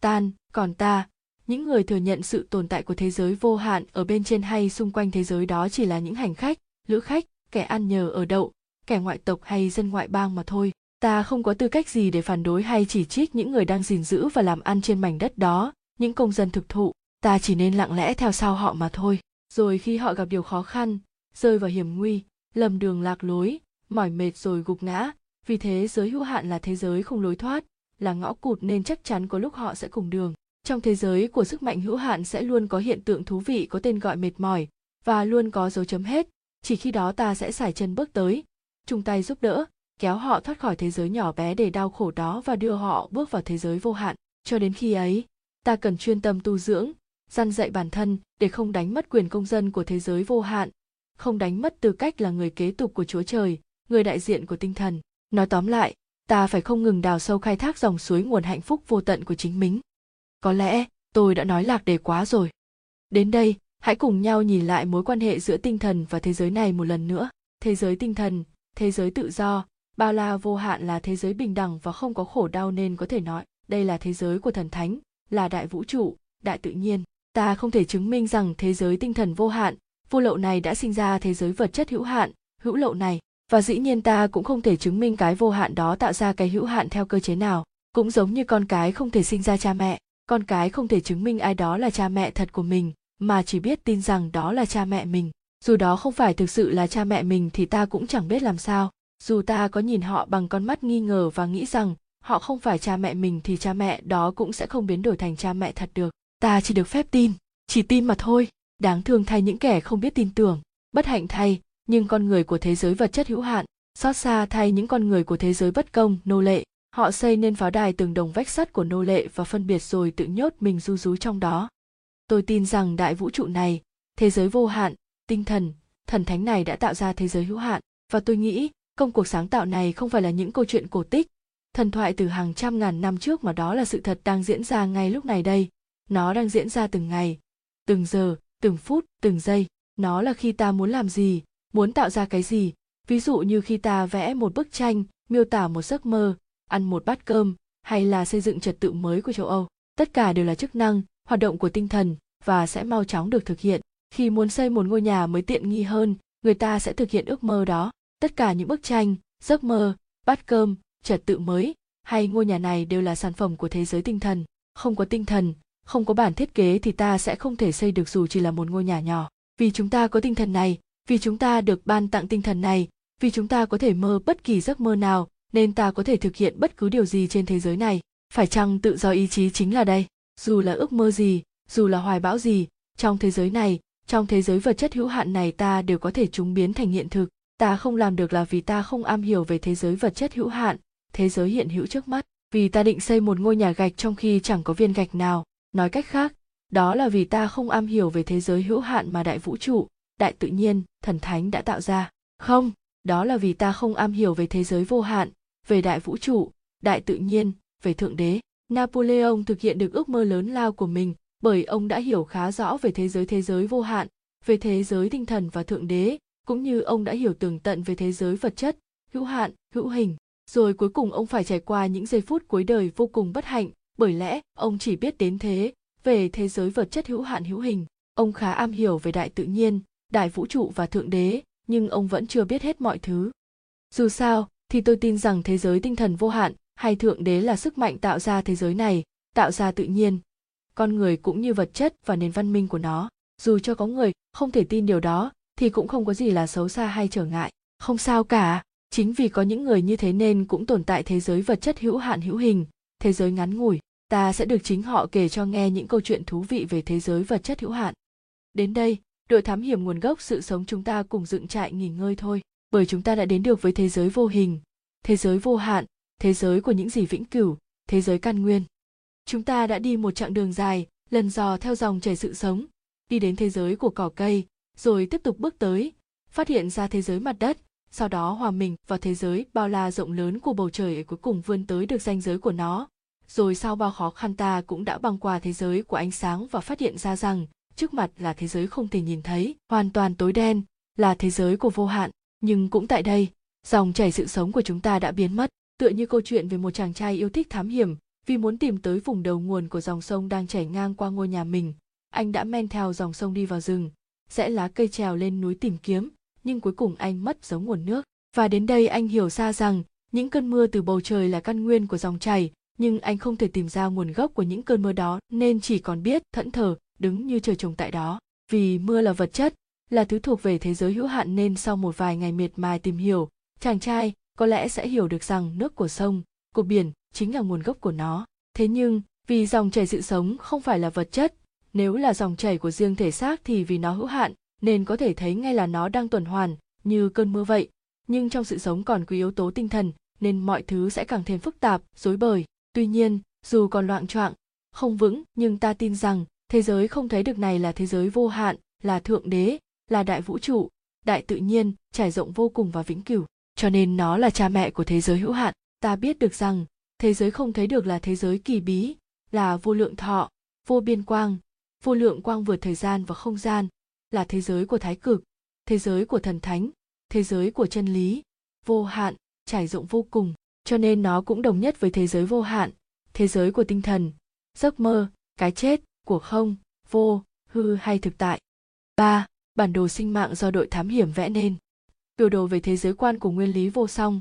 tan, còn ta. Những người thừa nhận sự tồn tại của thế giới vô hạn ở bên trên hay xung quanh thế giới đó chỉ là những hành khách, lữ khách, kẻ ăn nhờ ở đậu, kẻ ngoại tộc hay dân ngoại bang mà thôi ta không có tư cách gì để phản đối hay chỉ trích những người đang gìn giữ và làm ăn trên mảnh đất đó, những công dân thực thụ. Ta chỉ nên lặng lẽ theo sau họ mà thôi. Rồi khi họ gặp điều khó khăn, rơi vào hiểm nguy, lầm đường lạc lối, mỏi mệt rồi gục ngã. Vì thế giới hữu hạn là thế giới không lối thoát, là ngõ cụt nên chắc chắn có lúc họ sẽ cùng đường. Trong thế giới của sức mạnh hữu hạn sẽ luôn có hiện tượng thú vị có tên gọi mệt mỏi và luôn có dấu chấm hết. Chỉ khi đó ta sẽ xài chân bước tới, chung tay giúp đỡ kéo họ thoát khỏi thế giới nhỏ bé để đau khổ đó và đưa họ bước vào thế giới vô hạn. Cho đến khi ấy, ta cần chuyên tâm tu dưỡng dăn dạy bản thân để không đánh mất quyền công dân của thế giới vô hạn, không đánh mất tư cách là người kế tục của chúa trời, người đại diện của tinh thần. Nói tóm lại, ta phải không ngừng đào sâu khai thác dòng suối nguồn hạnh phúc vô tận của chính mình. Có lẽ, tôi đã nói lạc đề quá rồi. Đến đây, hãy cùng nhau nhìn lại mối quan hệ giữa tinh thần và thế giới này một lần nữa. Thế giới tinh thần, thế giới tự do bao la vô hạn là thế giới bình đẳng và không có khổ đau nên có thể nói, đây là thế giới của thần thánh, là đại vũ trụ, đại tự nhiên. Ta không thể chứng minh rằng thế giới tinh thần vô hạn, vô lậu này đã sinh ra thế giới vật chất hữu hạn, hữu lậu này. Và dĩ nhiên ta cũng không thể chứng minh cái vô hạn đó tạo ra cái hữu hạn theo cơ chế nào, cũng giống như con cái không thể sinh ra cha mẹ. Con cái không thể chứng minh ai đó là cha mẹ thật của mình, mà chỉ biết tin rằng đó là cha mẹ mình. Dù đó không phải thực sự là cha mẹ mình thì ta cũng chẳng biết làm sao dù ta có nhìn họ bằng con mắt nghi ngờ và nghĩ rằng họ không phải cha mẹ mình thì cha mẹ đó cũng sẽ không biến đổi thành cha mẹ thật được. Ta chỉ được phép tin, chỉ tin mà thôi. Đáng thương thay những kẻ không biết tin tưởng, bất hạnh thay nhưng con người của thế giới vật chất hữu hạn, xót xa thay những con người của thế giới bất công, nô lệ. Họ xây nên pháo đài từng đồng vách sắt của nô lệ và phân biệt rồi tự nhốt mình ru rú trong đó. Tôi tin rằng đại vũ trụ này, thế giới vô hạn, tinh thần thần thánh này đã tạo ra thế giới hữu hạn, và tôi nghĩ công cuộc sáng tạo này không phải là những câu chuyện cổ tích. Thần thoại từ hàng trăm ngàn năm trước mà đó là sự thật đang diễn ra ngay lúc này đây. Nó đang diễn ra từng ngày, từng giờ, từng phút, từng giây. Nó là khi ta muốn làm gì, muốn tạo ra cái gì. Ví dụ như khi ta vẽ một bức tranh, miêu tả một giấc mơ, ăn một bát cơm, hay là xây dựng trật tự mới của châu âu. Tất cả đều là chức năng, hoạt động của tinh thần, và sẽ mau chóng được thực hiện. Khi muốn xây một ngôi nhà mới tiện nghi hơn, người ta sẽ thực hiện ước mơ đó tất cả những bức tranh, giấc mơ, bát cơm, trật tự mới hay ngôi nhà này đều là sản phẩm của thế giới tinh thần. Không có tinh thần, không có bản thiết kế thì ta sẽ không thể xây được dù chỉ là một ngôi nhà nhỏ. Vì chúng ta có tinh thần này, vì chúng ta được ban tặng tinh thần này, vì chúng ta có thể mơ bất kỳ giấc mơ nào, nên ta có thể thực hiện bất cứ điều gì trên thế giới này. Phải chăng tự do ý chí chính là đây? Dù là ước mơ gì, dù là hoài bão gì, trong thế giới này, trong thế giới vật chất hữu hạn này ta đều có thể chúng biến thành hiện thực ta không làm được là vì ta không am hiểu về thế giới vật chất hữu hạn, thế giới hiện hữu trước mắt. Vì ta định xây một ngôi nhà gạch trong khi chẳng có viên gạch nào. Nói cách khác, đó là vì ta không am hiểu về thế giới hữu hạn mà đại vũ trụ, đại tự nhiên, thần thánh đã tạo ra. Không, đó là vì ta không am hiểu về thế giới vô hạn, về đại vũ trụ, đại tự nhiên, về thượng đế. Napoleon thực hiện được ước mơ lớn lao của mình, bởi ông đã hiểu khá rõ về thế giới thế giới vô hạn, về thế giới tinh thần và thượng đế cũng như ông đã hiểu tường tận về thế giới vật chất, hữu hạn, hữu hình. Rồi cuối cùng ông phải trải qua những giây phút cuối đời vô cùng bất hạnh, bởi lẽ ông chỉ biết đến thế, về thế giới vật chất hữu hạn hữu hình. Ông khá am hiểu về đại tự nhiên, đại vũ trụ và thượng đế, nhưng ông vẫn chưa biết hết mọi thứ. Dù sao, thì tôi tin rằng thế giới tinh thần vô hạn hay thượng đế là sức mạnh tạo ra thế giới này, tạo ra tự nhiên. Con người cũng như vật chất và nền văn minh của nó. Dù cho có người không thể tin điều đó thì cũng không có gì là xấu xa hay trở ngại. Không sao cả, chính vì có những người như thế nên cũng tồn tại thế giới vật chất hữu hạn hữu hình, thế giới ngắn ngủi. Ta sẽ được chính họ kể cho nghe những câu chuyện thú vị về thế giới vật chất hữu hạn. Đến đây, đội thám hiểm nguồn gốc sự sống chúng ta cùng dựng trại nghỉ ngơi thôi, bởi chúng ta đã đến được với thế giới vô hình, thế giới vô hạn, thế giới của những gì vĩnh cửu, thế giới căn nguyên. Chúng ta đã đi một chặng đường dài, lần dò theo dòng chảy sự sống, đi đến thế giới của cỏ cây rồi tiếp tục bước tới, phát hiện ra thế giới mặt đất, sau đó hòa mình vào thế giới bao la rộng lớn của bầu trời cuối cùng vươn tới được ranh giới của nó. Rồi sau bao khó khăn ta cũng đã băng qua thế giới của ánh sáng và phát hiện ra rằng, trước mặt là thế giới không thể nhìn thấy, hoàn toàn tối đen, là thế giới của vô hạn. Nhưng cũng tại đây, dòng chảy sự sống của chúng ta đã biến mất, tựa như câu chuyện về một chàng trai yêu thích thám hiểm, vì muốn tìm tới vùng đầu nguồn của dòng sông đang chảy ngang qua ngôi nhà mình. Anh đã men theo dòng sông đi vào rừng rẽ lá cây trèo lên núi tìm kiếm, nhưng cuối cùng anh mất dấu nguồn nước. Và đến đây anh hiểu ra rằng, những cơn mưa từ bầu trời là căn nguyên của dòng chảy, nhưng anh không thể tìm ra nguồn gốc của những cơn mưa đó, nên chỉ còn biết thẫn thờ, đứng như trời trồng tại đó. Vì mưa là vật chất, là thứ thuộc về thế giới hữu hạn nên sau một vài ngày miệt mài tìm hiểu, chàng trai có lẽ sẽ hiểu được rằng nước của sông, của biển chính là nguồn gốc của nó. Thế nhưng, vì dòng chảy sự sống không phải là vật chất nếu là dòng chảy của riêng thể xác thì vì nó hữu hạn, nên có thể thấy ngay là nó đang tuần hoàn, như cơn mưa vậy. Nhưng trong sự sống còn có yếu tố tinh thần, nên mọi thứ sẽ càng thêm phức tạp, rối bời. Tuy nhiên, dù còn loạn choạng, không vững, nhưng ta tin rằng, thế giới không thấy được này là thế giới vô hạn, là thượng đế, là đại vũ trụ. Đại tự nhiên, trải rộng vô cùng và vĩnh cửu. Cho nên nó là cha mẹ của thế giới hữu hạn. Ta biết được rằng, thế giới không thấy được là thế giới kỳ bí, là vô lượng thọ, vô biên quang vô lượng quang vượt thời gian và không gian, là thế giới của thái cực, thế giới của thần thánh, thế giới của chân lý, vô hạn, trải rộng vô cùng cho nên nó cũng đồng nhất với thế giới vô hạn, thế giới của tinh thần, giấc mơ, cái chết, của không, vô, hư hay thực tại 3. Bản đồ sinh mạng do đội thám hiểm vẽ nên. Biểu đồ về thế giới quan của nguyên lý vô song.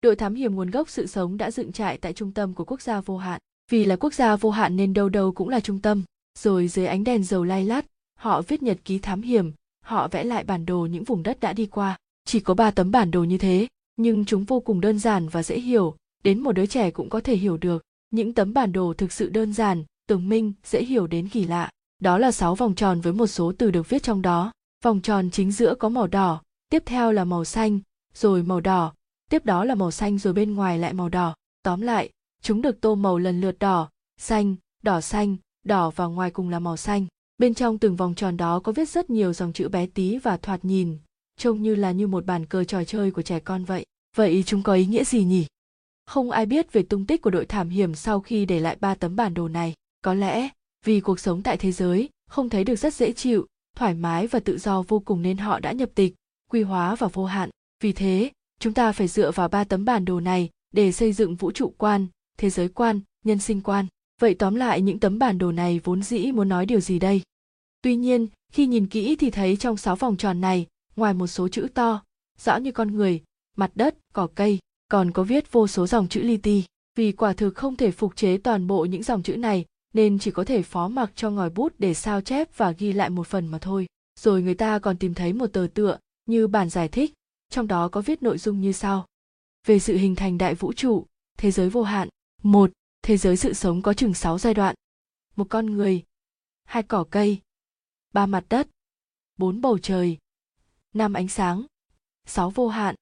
Đội thám hiểm nguồn gốc sự sống đã dựng trại tại trung tâm của quốc gia vô hạn. Vì là quốc gia vô hạn nên đâu đâu cũng là trung tâm. Rồi dưới ánh đèn dầu lai lát, họ viết nhật ký thám hiểm, họ vẽ lại bản đồ những vùng đất đã đi qua. Chỉ có ba tấm bản đồ như thế, nhưng chúng vô cùng đơn giản và dễ hiểu, đến một đứa trẻ cũng có thể hiểu được. Những tấm bản đồ thực sự đơn giản, tường minh, dễ hiểu đến kỳ lạ. Đó là sáu vòng tròn với một số từ được viết trong đó. Vòng tròn chính giữa có màu đỏ, tiếp theo là màu xanh, rồi màu đỏ, tiếp đó là màu xanh rồi bên ngoài lại màu đỏ. Tóm lại, chúng được tô màu lần lượt đỏ, xanh, đỏ xanh, đỏ và ngoài cùng là màu xanh. Bên trong từng vòng tròn đó có viết rất nhiều dòng chữ bé tí và thoạt nhìn, trông như là như một bàn cờ trò chơi của trẻ con vậy. Vậy chúng có ý nghĩa gì nhỉ? Không ai biết về tung tích của đội thảm hiểm sau khi để lại ba tấm bản đồ này. Có lẽ, vì cuộc sống tại thế giới không thấy được rất dễ chịu, thoải mái và tự do vô cùng nên họ đã nhập tịch, quy hóa và vô hạn. Vì thế, chúng ta phải dựa vào ba tấm bản đồ này để xây dựng vũ trụ quan, thế giới quan, nhân sinh quan. Vậy tóm lại những tấm bản đồ này vốn dĩ muốn nói điều gì đây? Tuy nhiên, khi nhìn kỹ thì thấy trong sáu vòng tròn này, ngoài một số chữ to, rõ như con người, mặt đất, cỏ cây, còn có viết vô số dòng chữ li ti. Vì quả thực không thể phục chế toàn bộ những dòng chữ này, nên chỉ có thể phó mặc cho ngòi bút để sao chép và ghi lại một phần mà thôi. Rồi người ta còn tìm thấy một tờ tựa như bản giải thích, trong đó có viết nội dung như sau. Về sự hình thành đại vũ trụ, thế giới vô hạn. một Thế giới sự sống có chừng 6 giai đoạn. Một con người, hai cỏ cây, ba mặt đất, bốn bầu trời, năm ánh sáng, sáu vô hạn.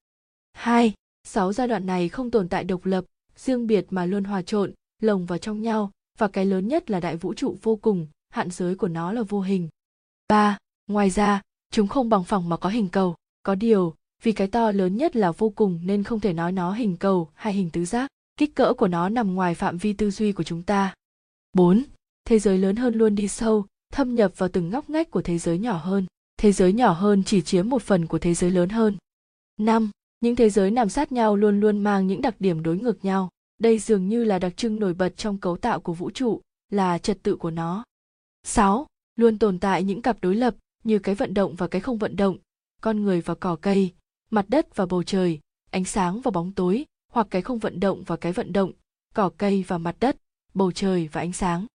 Hai, sáu giai đoạn này không tồn tại độc lập, riêng biệt mà luôn hòa trộn, lồng vào trong nhau, và cái lớn nhất là đại vũ trụ vô cùng, hạn giới của nó là vô hình. ba Ngoài ra, chúng không bằng phẳng mà có hình cầu. Có điều, vì cái to lớn nhất là vô cùng nên không thể nói nó hình cầu hay hình tứ giác. Kích cỡ của nó nằm ngoài phạm vi tư duy của chúng ta. 4. Thế giới lớn hơn luôn đi sâu, thâm nhập vào từng ngóc ngách của thế giới nhỏ hơn. Thế giới nhỏ hơn chỉ chiếm một phần của thế giới lớn hơn. 5. Những thế giới nằm sát nhau luôn luôn mang những đặc điểm đối ngược nhau. đây dường như là đặc trưng nổi bật trong cấu tạo của vũ trụ là trật tự của nó 6. Luôn tồn tại những cặp đối lập như cái vận động và cái không vận động, con người và cỏ cây, mặt đất và bầu trời, ánh sáng và bóng tối, hoặc cái không vận động và cái vận động, cỏ cây và mặt đất, bầu trời và ánh sáng.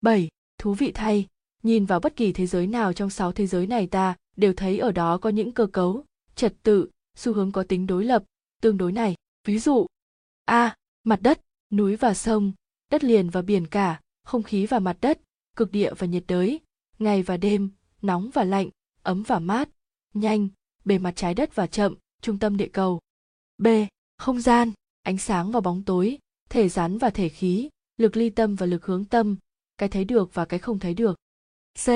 7. Thú vị thay, nhìn vào bất kỳ thế giới nào trong sáu thế giới này ta đều thấy ở đó có những cơ cấu, trật tự, xu hướng có tính đối lập, tương đối này. Ví dụ, A. Mặt đất, núi và sông, đất liền và biển cả, không khí và mặt đất, cực địa và nhiệt đới, ngày và đêm, nóng và lạnh, ấm và mát, nhanh, bề mặt trái đất và chậm, trung tâm địa cầu. B. Không gian, ánh sáng và bóng tối, thể rắn và thể khí, lực ly tâm và lực hướng tâm, cái thấy được và cái không thấy được. C.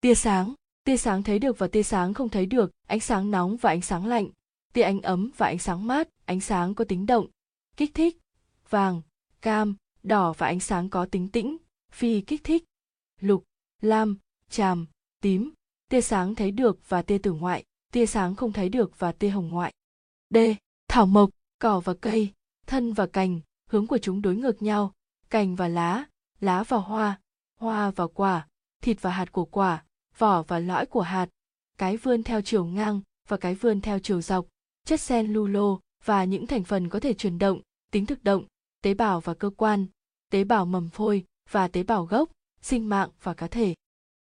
Tia sáng, tia sáng thấy được và tia sáng không thấy được, ánh sáng nóng và ánh sáng lạnh, tia ánh ấm và ánh sáng mát, ánh sáng có tính động, kích thích, vàng, cam, đỏ và ánh sáng có tính tĩnh, phi kích thích, lục, lam, tràm, tím, tia sáng thấy được và tia tử ngoại, tia sáng không thấy được và tia hồng ngoại. D. Thảo mộc, cỏ và cây, thân và cành, hướng của chúng đối ngược nhau, cành và lá, lá và hoa, hoa và quả, thịt và hạt của quả, vỏ và lõi của hạt, cái vươn theo chiều ngang và cái vươn theo chiều dọc, chất sen lu lô và những thành phần có thể chuyển động, tính thực động, tế bào và cơ quan, tế bào mầm phôi và tế bào gốc, sinh mạng và cá thể.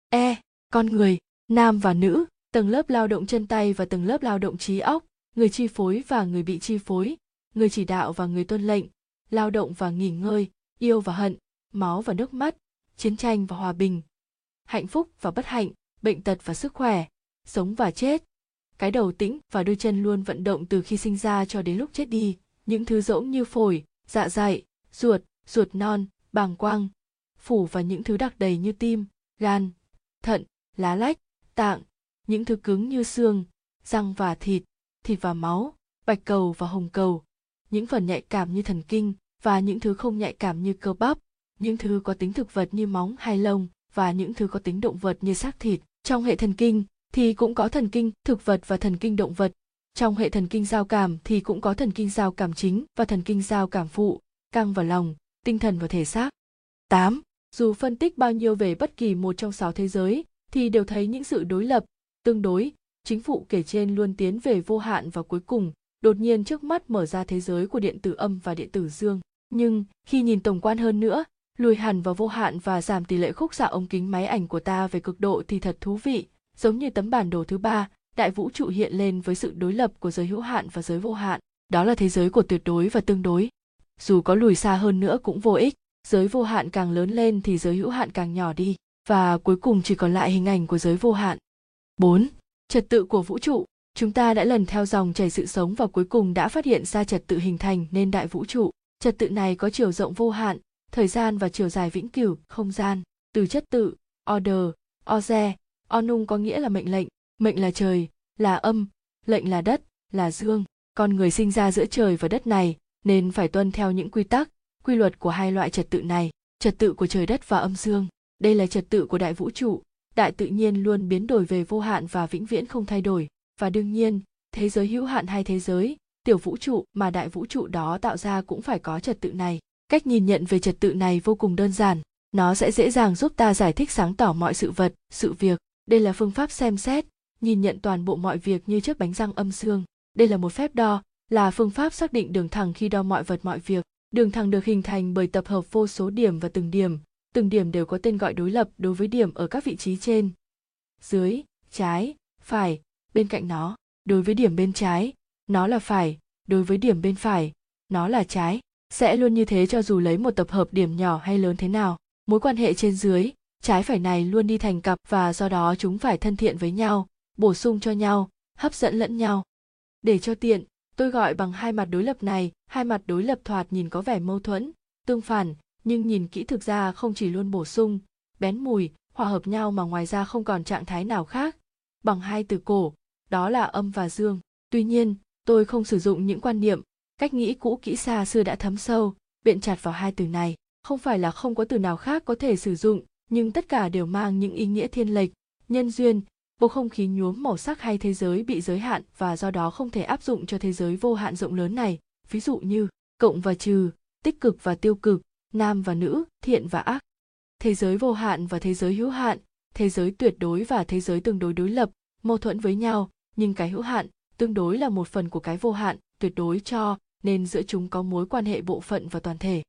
E. Con người, nam và nữ, tầng lớp lao động chân tay và tầng lớp lao động trí óc, người chi phối và người bị chi phối, người chỉ đạo và người tuân lệnh, lao động và nghỉ ngơi, yêu và hận, máu và nước mắt, chiến tranh và hòa bình, hạnh phúc và bất hạnh, bệnh tật và sức khỏe, sống và chết. Cái đầu tĩnh và đôi chân luôn vận động từ khi sinh ra cho đến lúc chết đi. Những thứ rỗng như phổi, dạ dày, ruột, ruột non, bàng quang, phủ và những thứ đặc đầy như tim, gan, thận, lá lách, tạng, những thứ cứng như xương, răng và thịt, thịt và máu, bạch cầu và hồng cầu, những phần nhạy cảm như thần kinh và những thứ không nhạy cảm như cơ bắp, những thứ có tính thực vật như móng hay lông và những thứ có tính động vật như xác thịt. Trong hệ thần kinh thì cũng có thần kinh thực vật và thần kinh động vật. Trong hệ thần kinh giao cảm thì cũng có thần kinh giao cảm chính và thần kinh giao cảm phụ, căng và lòng, tinh thần và thể xác. 8. Dù phân tích bao nhiêu về bất kỳ một trong sáu thế giới thì đều thấy những sự đối lập, tương đối, chính phụ kể trên luôn tiến về vô hạn và cuối cùng, đột nhiên trước mắt mở ra thế giới của điện tử âm và điện tử dương. Nhưng, khi nhìn tổng quan hơn nữa, lùi hẳn vào vô hạn và giảm tỷ lệ khúc xạ ống kính máy ảnh của ta về cực độ thì thật thú vị, giống như tấm bản đồ thứ ba, đại vũ trụ hiện lên với sự đối lập của giới hữu hạn và giới vô hạn. Đó là thế giới của tuyệt đối và tương đối. Dù có lùi xa hơn nữa cũng vô ích, giới vô hạn càng lớn lên thì giới hữu hạn càng nhỏ đi, và cuối cùng chỉ còn lại hình ảnh của giới vô hạn. 4. Trật tự của vũ trụ Chúng ta đã lần theo dòng chảy sự sống và cuối cùng đã phát hiện ra trật tự hình thành nên đại vũ trụ. Trật tự này có chiều rộng vô hạn, thời gian và chiều dài vĩnh cửu, không gian. Từ chất tự, order, oze, onung có nghĩa là mệnh lệnh, mệnh là trời, là âm, lệnh là đất, là dương. Con người sinh ra giữa trời và đất này nên phải tuân theo những quy tắc, quy luật của hai loại trật tự này, trật tự của trời đất và âm dương. Đây là trật tự của đại vũ trụ, đại tự nhiên luôn biến đổi về vô hạn và vĩnh viễn không thay đổi và đương nhiên, thế giới hữu hạn hay thế giới, tiểu vũ trụ mà đại vũ trụ đó tạo ra cũng phải có trật tự này. Cách nhìn nhận về trật tự này vô cùng đơn giản. Nó sẽ dễ dàng giúp ta giải thích sáng tỏ mọi sự vật, sự việc. Đây là phương pháp xem xét, nhìn nhận toàn bộ mọi việc như chiếc bánh răng âm xương. Đây là một phép đo, là phương pháp xác định đường thẳng khi đo mọi vật mọi việc. Đường thẳng được hình thành bởi tập hợp vô số điểm và từng điểm. Từng điểm đều có tên gọi đối lập đối với điểm ở các vị trí trên. Dưới, trái, phải bên cạnh nó, đối với điểm bên trái, nó là phải, đối với điểm bên phải, nó là trái. Sẽ luôn như thế cho dù lấy một tập hợp điểm nhỏ hay lớn thế nào, mối quan hệ trên dưới, trái phải này luôn đi thành cặp và do đó chúng phải thân thiện với nhau, bổ sung cho nhau, hấp dẫn lẫn nhau. Để cho tiện, tôi gọi bằng hai mặt đối lập này, hai mặt đối lập thoạt nhìn có vẻ mâu thuẫn, tương phản, nhưng nhìn kỹ thực ra không chỉ luôn bổ sung, bén mùi, hòa hợp nhau mà ngoài ra không còn trạng thái nào khác. Bằng hai từ cổ đó là âm và dương. Tuy nhiên, tôi không sử dụng những quan niệm, cách nghĩ cũ kỹ xa xưa đã thấm sâu, biện chặt vào hai từ này. Không phải là không có từ nào khác có thể sử dụng, nhưng tất cả đều mang những ý nghĩa thiên lệch, nhân duyên. Bầu không khí nhuốm màu sắc hay thế giới bị giới hạn và do đó không thể áp dụng cho thế giới vô hạn rộng lớn này. Ví dụ như, cộng và trừ, tích cực và tiêu cực, nam và nữ, thiện và ác. Thế giới vô hạn và thế giới hữu hạn, thế giới tuyệt đối và thế giới tương đối đối lập, mâu thuẫn với nhau nhưng cái hữu hạn tương đối là một phần của cái vô hạn, tuyệt đối cho nên giữa chúng có mối quan hệ bộ phận và toàn thể.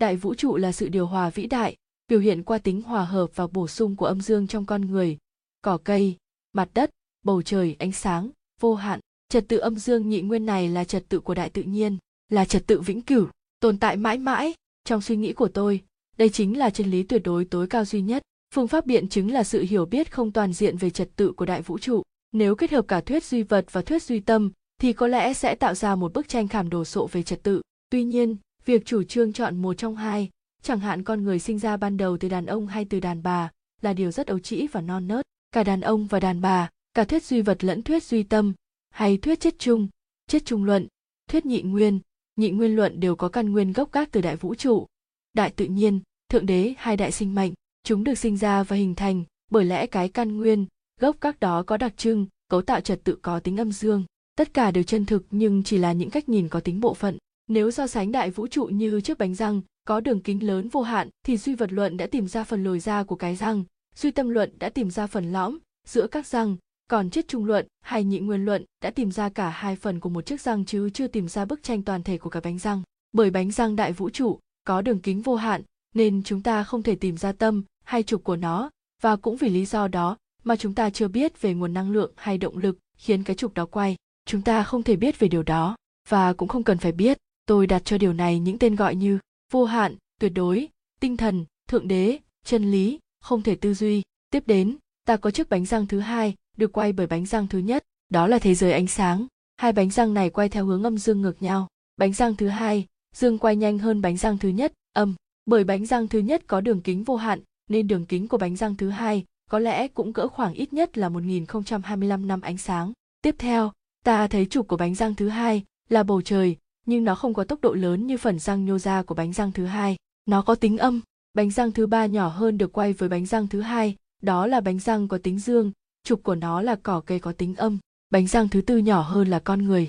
Đại vũ trụ là sự điều hòa vĩ đại, biểu hiện qua tính hòa hợp và bổ sung của âm dương trong con người. Cỏ cây, mặt đất, bầu trời, ánh sáng, vô hạn, trật tự âm dương nhị nguyên này là trật tự của đại tự nhiên, là trật tự vĩnh cửu, tồn tại mãi mãi. Trong suy nghĩ của tôi, đây chính là chân lý tuyệt đối tối cao duy nhất. Phương pháp biện chứng là sự hiểu biết không toàn diện về trật tự của đại vũ trụ nếu kết hợp cả thuyết duy vật và thuyết duy tâm, thì có lẽ sẽ tạo ra một bức tranh khảm đồ sộ về trật tự. Tuy nhiên, việc chủ trương chọn một trong hai, chẳng hạn con người sinh ra ban đầu từ đàn ông hay từ đàn bà, là điều rất ấu trĩ và non nớt. Cả đàn ông và đàn bà, cả thuyết duy vật lẫn thuyết duy tâm, hay thuyết chết chung, chết trung luận, thuyết nhị nguyên nhị nguyên luận đều có căn nguyên gốc gác từ đại vũ trụ. Đại tự nhiên, thượng đế hay đại sinh mệnh, chúng được sinh ra và hình thành bởi lẽ cái căn nguyên gốc các đó có đặc trưng, cấu tạo trật tự có tính âm dương. Tất cả đều chân thực nhưng chỉ là những cách nhìn có tính bộ phận. Nếu so sánh đại vũ trụ như chiếc bánh răng, có đường kính lớn vô hạn thì duy vật luận đã tìm ra phần lồi ra của cái răng duy tâm luận đã tìm ra phần lõm giữa các răng. Còn triết trung luận hay nhị nguyên luận đã tìm ra cả hai phần của một chiếc răng chứ chưa tìm ra bức tranh toàn thể của cả bánh răng. Bởi bánh răng đại vũ trụ có đường kính vô hạn nên chúng ta không thể tìm ra tâm hay trục của nó, và cũng vì lý do đó mà chúng ta chưa biết về nguồn năng lượng hay động lực khiến cái trục đó quay. Chúng ta không thể biết về điều đó, và cũng không cần phải biết. Tôi đặt cho điều này những tên gọi như vô hạn, tuyệt đối, tinh thần, thượng đế, chân lý, không thể tư duy. Tiếp đến, ta có chiếc bánh răng thứ hai, được quay bởi bánh răng thứ nhất. Đó là thế giới ánh sáng. Hai bánh răng này quay theo hướng âm dương ngược nhau. Bánh răng thứ hai, dương quay nhanh hơn bánh răng thứ nhất. Âm, bởi bánh răng thứ nhất có đường kính vô hạn, nên đường kính của bánh răng thứ hai có lẽ cũng cỡ khoảng ít nhất là 1025 năm ánh sáng. Tiếp theo, ta thấy trục của bánh răng thứ hai là bầu trời, nhưng nó không có tốc độ lớn như phần răng nhô ra của bánh răng thứ hai. Nó có tính âm. Bánh răng thứ ba nhỏ hơn được quay với bánh răng thứ hai, đó là bánh răng có tính dương, trục của nó là cỏ cây có tính âm. Bánh răng thứ tư nhỏ hơn là con người.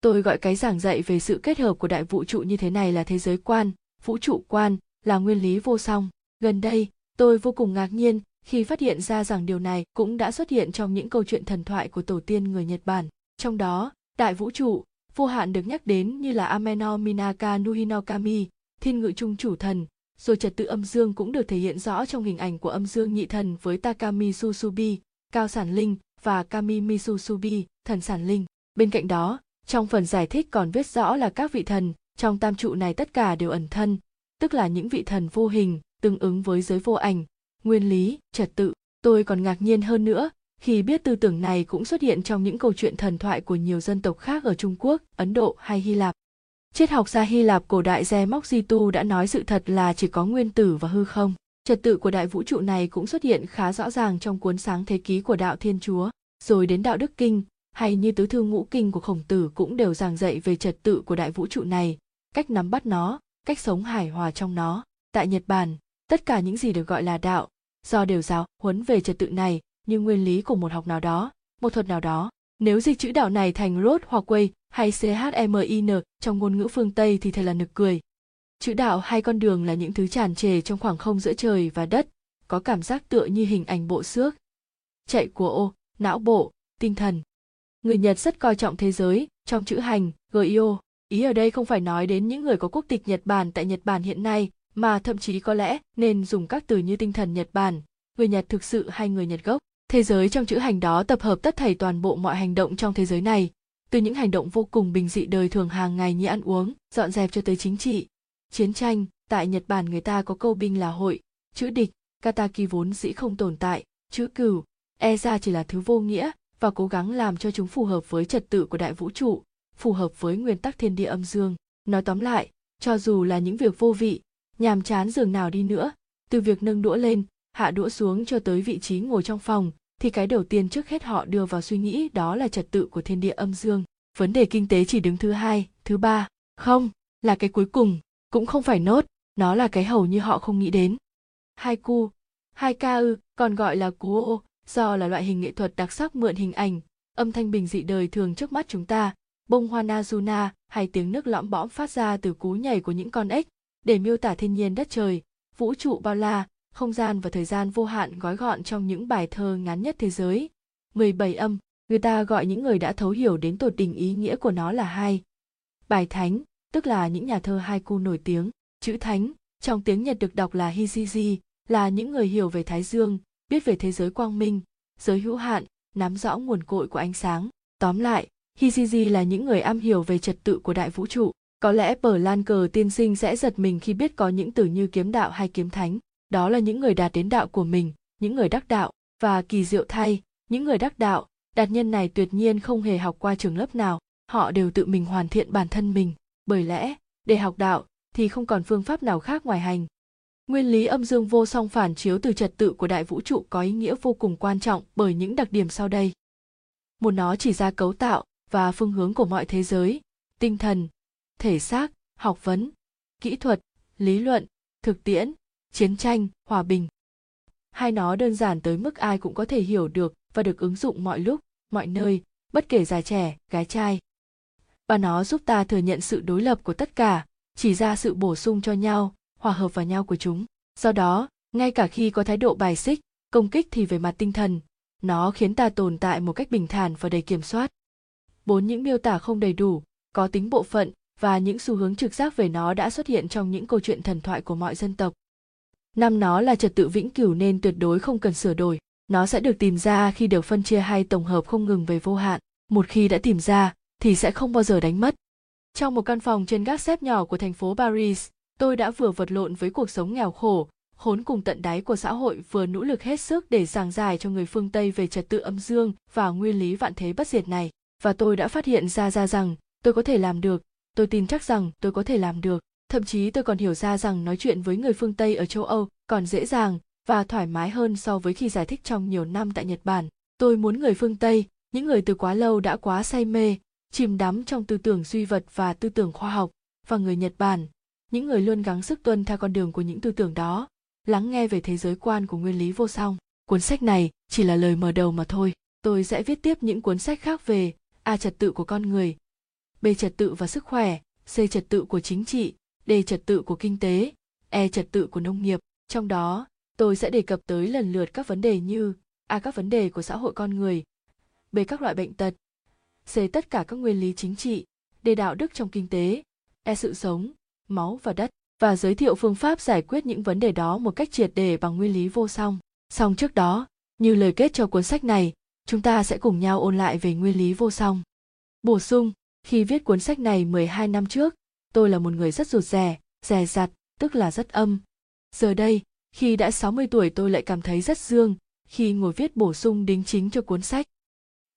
Tôi gọi cái giảng dạy về sự kết hợp của đại vũ trụ như thế này là thế giới quan, vũ trụ quan, là nguyên lý vô song. Gần đây, tôi vô cùng ngạc nhiên khi phát hiện ra rằng điều này cũng đã xuất hiện trong những câu chuyện thần thoại của tổ tiên người Nhật Bản. Trong đó, đại vũ trụ, vô hạn được nhắc đến như là Ameno Minaka Nuhinokami, thiên ngự trung chủ thần, rồi trật tự âm dương cũng được thể hiện rõ trong hình ảnh của âm dương nhị thần với Takami Susubi, cao sản linh và Kami Misusubi, thần sản linh. Bên cạnh đó, trong phần giải thích còn viết rõ là các vị thần trong tam trụ này tất cả đều ẩn thân, tức là những vị thần vô hình, tương ứng với giới vô ảnh, nguyên lý, trật tự. Tôi còn ngạc nhiên hơn nữa khi biết tư tưởng này cũng xuất hiện trong những câu chuyện thần thoại của nhiều dân tộc khác ở Trung Quốc, Ấn Độ hay Hy Lạp. Triết học gia Hy Lạp cổ đại Gia Móc Di Tu đã nói sự thật là chỉ có nguyên tử và hư không. Trật tự của đại vũ trụ này cũng xuất hiện khá rõ ràng trong cuốn sáng thế ký của đạo Thiên Chúa, rồi đến đạo Đức Kinh, hay như tứ thư ngũ kinh của khổng tử cũng đều giảng dạy về trật tự của đại vũ trụ này, cách nắm bắt nó, cách sống hài hòa trong nó. Tại Nhật Bản, tất cả những gì được gọi là đạo, do đều giáo huấn về trật tự này như nguyên lý của một học nào đó, một thuật nào đó. Nếu dịch chữ đạo này thành road hoặc way hay chmin trong ngôn ngữ phương tây thì thật là nực cười. Chữ đạo hay con đường là những thứ tràn trề trong khoảng không giữa trời và đất, có cảm giác tựa như hình ảnh bộ xước. Chạy của ô, não bộ, tinh thần. Người nhật rất coi trọng thế giới trong chữ hành gio ý ở đây không phải nói đến những người có quốc tịch nhật bản tại nhật bản hiện nay mà thậm chí có lẽ nên dùng các từ như tinh thần Nhật Bản, người Nhật thực sự hay người Nhật gốc. Thế giới trong chữ hành đó tập hợp tất thảy toàn bộ mọi hành động trong thế giới này, từ những hành động vô cùng bình dị đời thường hàng ngày như ăn uống, dọn dẹp cho tới chính trị, chiến tranh. Tại Nhật Bản người ta có câu binh là hội, chữ địch, kataki vốn dĩ không tồn tại, chữ cửu, e ra chỉ là thứ vô nghĩa và cố gắng làm cho chúng phù hợp với trật tự của đại vũ trụ, phù hợp với nguyên tắc thiên địa âm dương. Nói tóm lại, cho dù là những việc vô vị, nhàm chán giường nào đi nữa. Từ việc nâng đũa lên, hạ đũa xuống cho tới vị trí ngồi trong phòng, thì cái đầu tiên trước hết họ đưa vào suy nghĩ đó là trật tự của thiên địa âm dương. Vấn đề kinh tế chỉ đứng thứ hai, thứ ba. Không, là cái cuối cùng, cũng không phải nốt, nó là cái hầu như họ không nghĩ đến. Hai cu, hai ca ư, còn gọi là cú ô do là loại hình nghệ thuật đặc sắc mượn hình ảnh. Âm thanh bình dị đời thường trước mắt chúng ta, bông hoa Nazuna hay tiếng nước lõm bõm phát ra từ cú nhảy của những con ếch để miêu tả thiên nhiên đất trời, vũ trụ bao la, không gian và thời gian vô hạn gói gọn trong những bài thơ ngắn nhất thế giới. 17 âm, người ta gọi những người đã thấu hiểu đến tột đỉnh ý nghĩa của nó là hai. Bài thánh, tức là những nhà thơ haiku nổi tiếng, chữ thánh, trong tiếng Nhật được đọc là Hijiji, là những người hiểu về Thái Dương, biết về thế giới quang minh, giới hữu hạn, nắm rõ nguồn cội của ánh sáng. Tóm lại, Hijiji là những người am hiểu về trật tự của đại vũ trụ. Có lẽ bờ lan cờ tiên sinh sẽ giật mình khi biết có những từ như kiếm đạo hay kiếm thánh. Đó là những người đạt đến đạo của mình, những người đắc đạo, và kỳ diệu thay, những người đắc đạo, đạt nhân này tuyệt nhiên không hề học qua trường lớp nào, họ đều tự mình hoàn thiện bản thân mình, bởi lẽ, để học đạo thì không còn phương pháp nào khác ngoài hành. Nguyên lý âm dương vô song phản chiếu từ trật tự của đại vũ trụ có ý nghĩa vô cùng quan trọng bởi những đặc điểm sau đây. Một nó chỉ ra cấu tạo và phương hướng của mọi thế giới, tinh thần, thể xác, học vấn, kỹ thuật, lý luận, thực tiễn, chiến tranh, hòa bình. Hai nó đơn giản tới mức ai cũng có thể hiểu được và được ứng dụng mọi lúc, mọi nơi, bất kể già trẻ, gái trai. Và nó giúp ta thừa nhận sự đối lập của tất cả, chỉ ra sự bổ sung cho nhau, hòa hợp vào nhau của chúng. Do đó, ngay cả khi có thái độ bài xích, công kích thì về mặt tinh thần, nó khiến ta tồn tại một cách bình thản và đầy kiểm soát. Bốn những miêu tả không đầy đủ, có tính bộ phận và những xu hướng trực giác về nó đã xuất hiện trong những câu chuyện thần thoại của mọi dân tộc. Năm nó là trật tự vĩnh cửu nên tuyệt đối không cần sửa đổi, nó sẽ được tìm ra khi được phân chia hay tổng hợp không ngừng về vô hạn, một khi đã tìm ra thì sẽ không bao giờ đánh mất. Trong một căn phòng trên gác xếp nhỏ của thành phố Paris, tôi đã vừa vật lộn với cuộc sống nghèo khổ, khốn cùng tận đáy của xã hội vừa nỗ lực hết sức để giảng giải cho người phương Tây về trật tự âm dương và nguyên lý vạn thế bất diệt này. Và tôi đã phát hiện ra ra rằng tôi có thể làm được, tôi tin chắc rằng tôi có thể làm được. Thậm chí tôi còn hiểu ra rằng nói chuyện với người phương Tây ở châu Âu còn dễ dàng và thoải mái hơn so với khi giải thích trong nhiều năm tại Nhật Bản. Tôi muốn người phương Tây, những người từ quá lâu đã quá say mê, chìm đắm trong tư tưởng duy vật và tư tưởng khoa học, và người Nhật Bản, những người luôn gắng sức tuân theo con đường của những tư tưởng đó, lắng nghe về thế giới quan của nguyên lý vô song. Cuốn sách này chỉ là lời mở đầu mà thôi. Tôi sẽ viết tiếp những cuốn sách khác về A trật tự của con người, B trật tự và sức khỏe, C trật tự của chính trị, D trật tự của kinh tế, E trật tự của nông nghiệp. Trong đó, tôi sẽ đề cập tới lần lượt các vấn đề như A các vấn đề của xã hội con người, B các loại bệnh tật, C tất cả các nguyên lý chính trị, D đạo đức trong kinh tế, E sự sống, máu và đất và giới thiệu phương pháp giải quyết những vấn đề đó một cách triệt để bằng nguyên lý vô song. Song trước đó, như lời kết cho cuốn sách này, chúng ta sẽ cùng nhau ôn lại về nguyên lý vô song. Bổ sung, khi viết cuốn sách này 12 năm trước, tôi là một người rất rụt rè, rè rặt, tức là rất âm. Giờ đây, khi đã 60 tuổi tôi lại cảm thấy rất dương, khi ngồi viết bổ sung đính chính cho cuốn sách.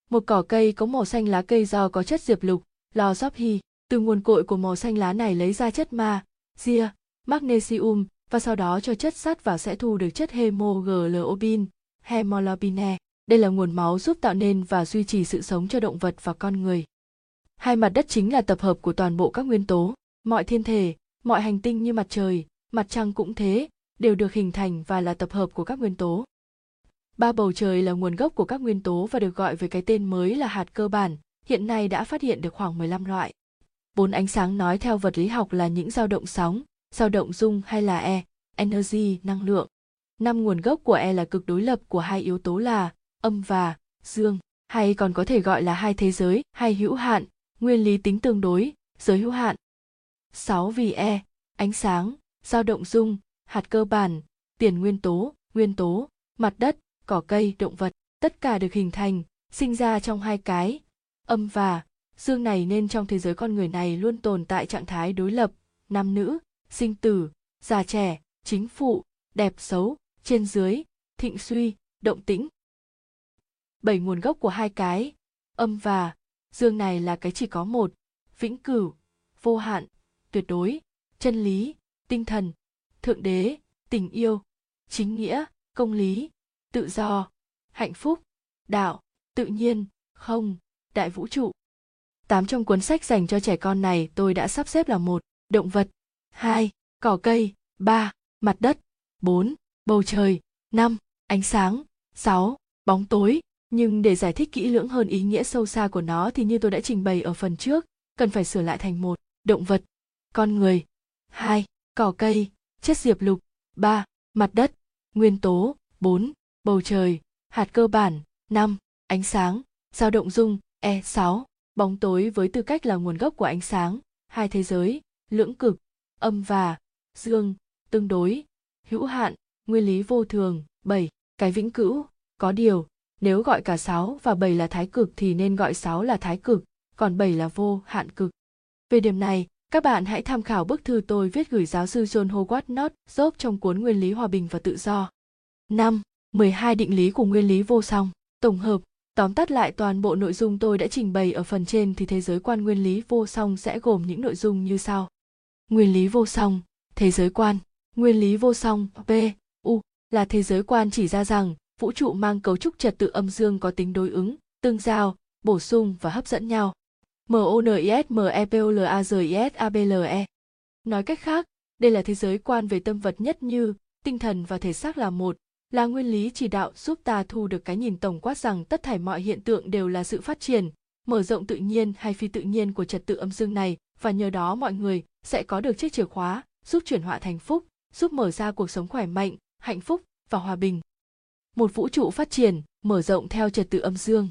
Một cỏ cây có màu xanh lá cây do có chất diệp lục, lò gióp hy, từ nguồn cội của màu xanh lá này lấy ra chất ma, ria, magnesium và sau đó cho chất sắt vào sẽ thu được chất hemoglobin, hemoglobine. Đây là nguồn máu giúp tạo nên và duy trì sự sống cho động vật và con người. Hai mặt đất chính là tập hợp của toàn bộ các nguyên tố, mọi thiên thể, mọi hành tinh như mặt trời, mặt trăng cũng thế, đều được hình thành và là tập hợp của các nguyên tố. Ba bầu trời là nguồn gốc của các nguyên tố và được gọi với cái tên mới là hạt cơ bản, hiện nay đã phát hiện được khoảng 15 loại. Bốn ánh sáng nói theo vật lý học là những dao động sóng, dao động dung hay là E, energy, năng lượng. Năm nguồn gốc của E là cực đối lập của hai yếu tố là âm và dương, hay còn có thể gọi là hai thế giới hay hữu hạn, nguyên lý tính tương đối, giới hữu hạn. 6 vì E, ánh sáng, dao động dung, hạt cơ bản, tiền nguyên tố, nguyên tố, mặt đất, cỏ cây, động vật, tất cả được hình thành, sinh ra trong hai cái, âm và dương này nên trong thế giới con người này luôn tồn tại trạng thái đối lập, nam nữ, sinh tử, già trẻ, chính phụ, đẹp xấu, trên dưới, thịnh suy, động tĩnh. Bảy nguồn gốc của hai cái, âm và dương này là cái chỉ có một, vĩnh cửu, vô hạn, tuyệt đối, chân lý, tinh thần, thượng đế, tình yêu, chính nghĩa, công lý, tự do, hạnh phúc, đạo, tự nhiên, không, đại vũ trụ. Tám trong cuốn sách dành cho trẻ con này tôi đã sắp xếp là một, động vật, hai, cỏ cây, ba, mặt đất, bốn, bầu trời, năm, ánh sáng, sáu, bóng tối, nhưng để giải thích kỹ lưỡng hơn ý nghĩa sâu xa của nó thì như tôi đã trình bày ở phần trước, cần phải sửa lại thành một, động vật, con người, hai, cỏ cây, chất diệp lục, ba, mặt đất, nguyên tố, bốn, bầu trời, hạt cơ bản, năm, ánh sáng, dao động dung e sáu, bóng tối với tư cách là nguồn gốc của ánh sáng, hai thế giới, lưỡng cực, âm và dương, tương đối, hữu hạn, nguyên lý vô thường, bảy, cái vĩnh cửu, có điều nếu gọi cả 6 và 7 là thái cực thì nên gọi 6 là thái cực, còn 7 là vô hạn cực. Về điểm này, các bạn hãy tham khảo bức thư tôi viết gửi giáo sư John Howard North giúp trong cuốn Nguyên lý hòa bình và tự do. 5. 12 định lý của nguyên lý vô song. Tổng hợp, tóm tắt lại toàn bộ nội dung tôi đã trình bày ở phần trên thì thế giới quan nguyên lý vô song sẽ gồm những nội dung như sau. Nguyên lý vô song, thế giới quan, nguyên lý vô song B, U là thế giới quan chỉ ra rằng vũ trụ mang cấu trúc trật tự âm dương có tính đối ứng, tương giao, bổ sung và hấp dẫn nhau. MONIS Nói cách khác, đây là thế giới quan về tâm vật nhất như tinh thần và thể xác là một, là nguyên lý chỉ đạo giúp ta thu được cái nhìn tổng quát rằng tất thảy mọi hiện tượng đều là sự phát triển, mở rộng tự nhiên hay phi tự nhiên của trật tự âm dương này và nhờ đó mọi người sẽ có được chiếc chìa khóa giúp chuyển họa thành phúc, giúp mở ra cuộc sống khỏe mạnh, hạnh phúc và hòa bình một vũ trụ phát triển, mở rộng theo trật tự âm dương.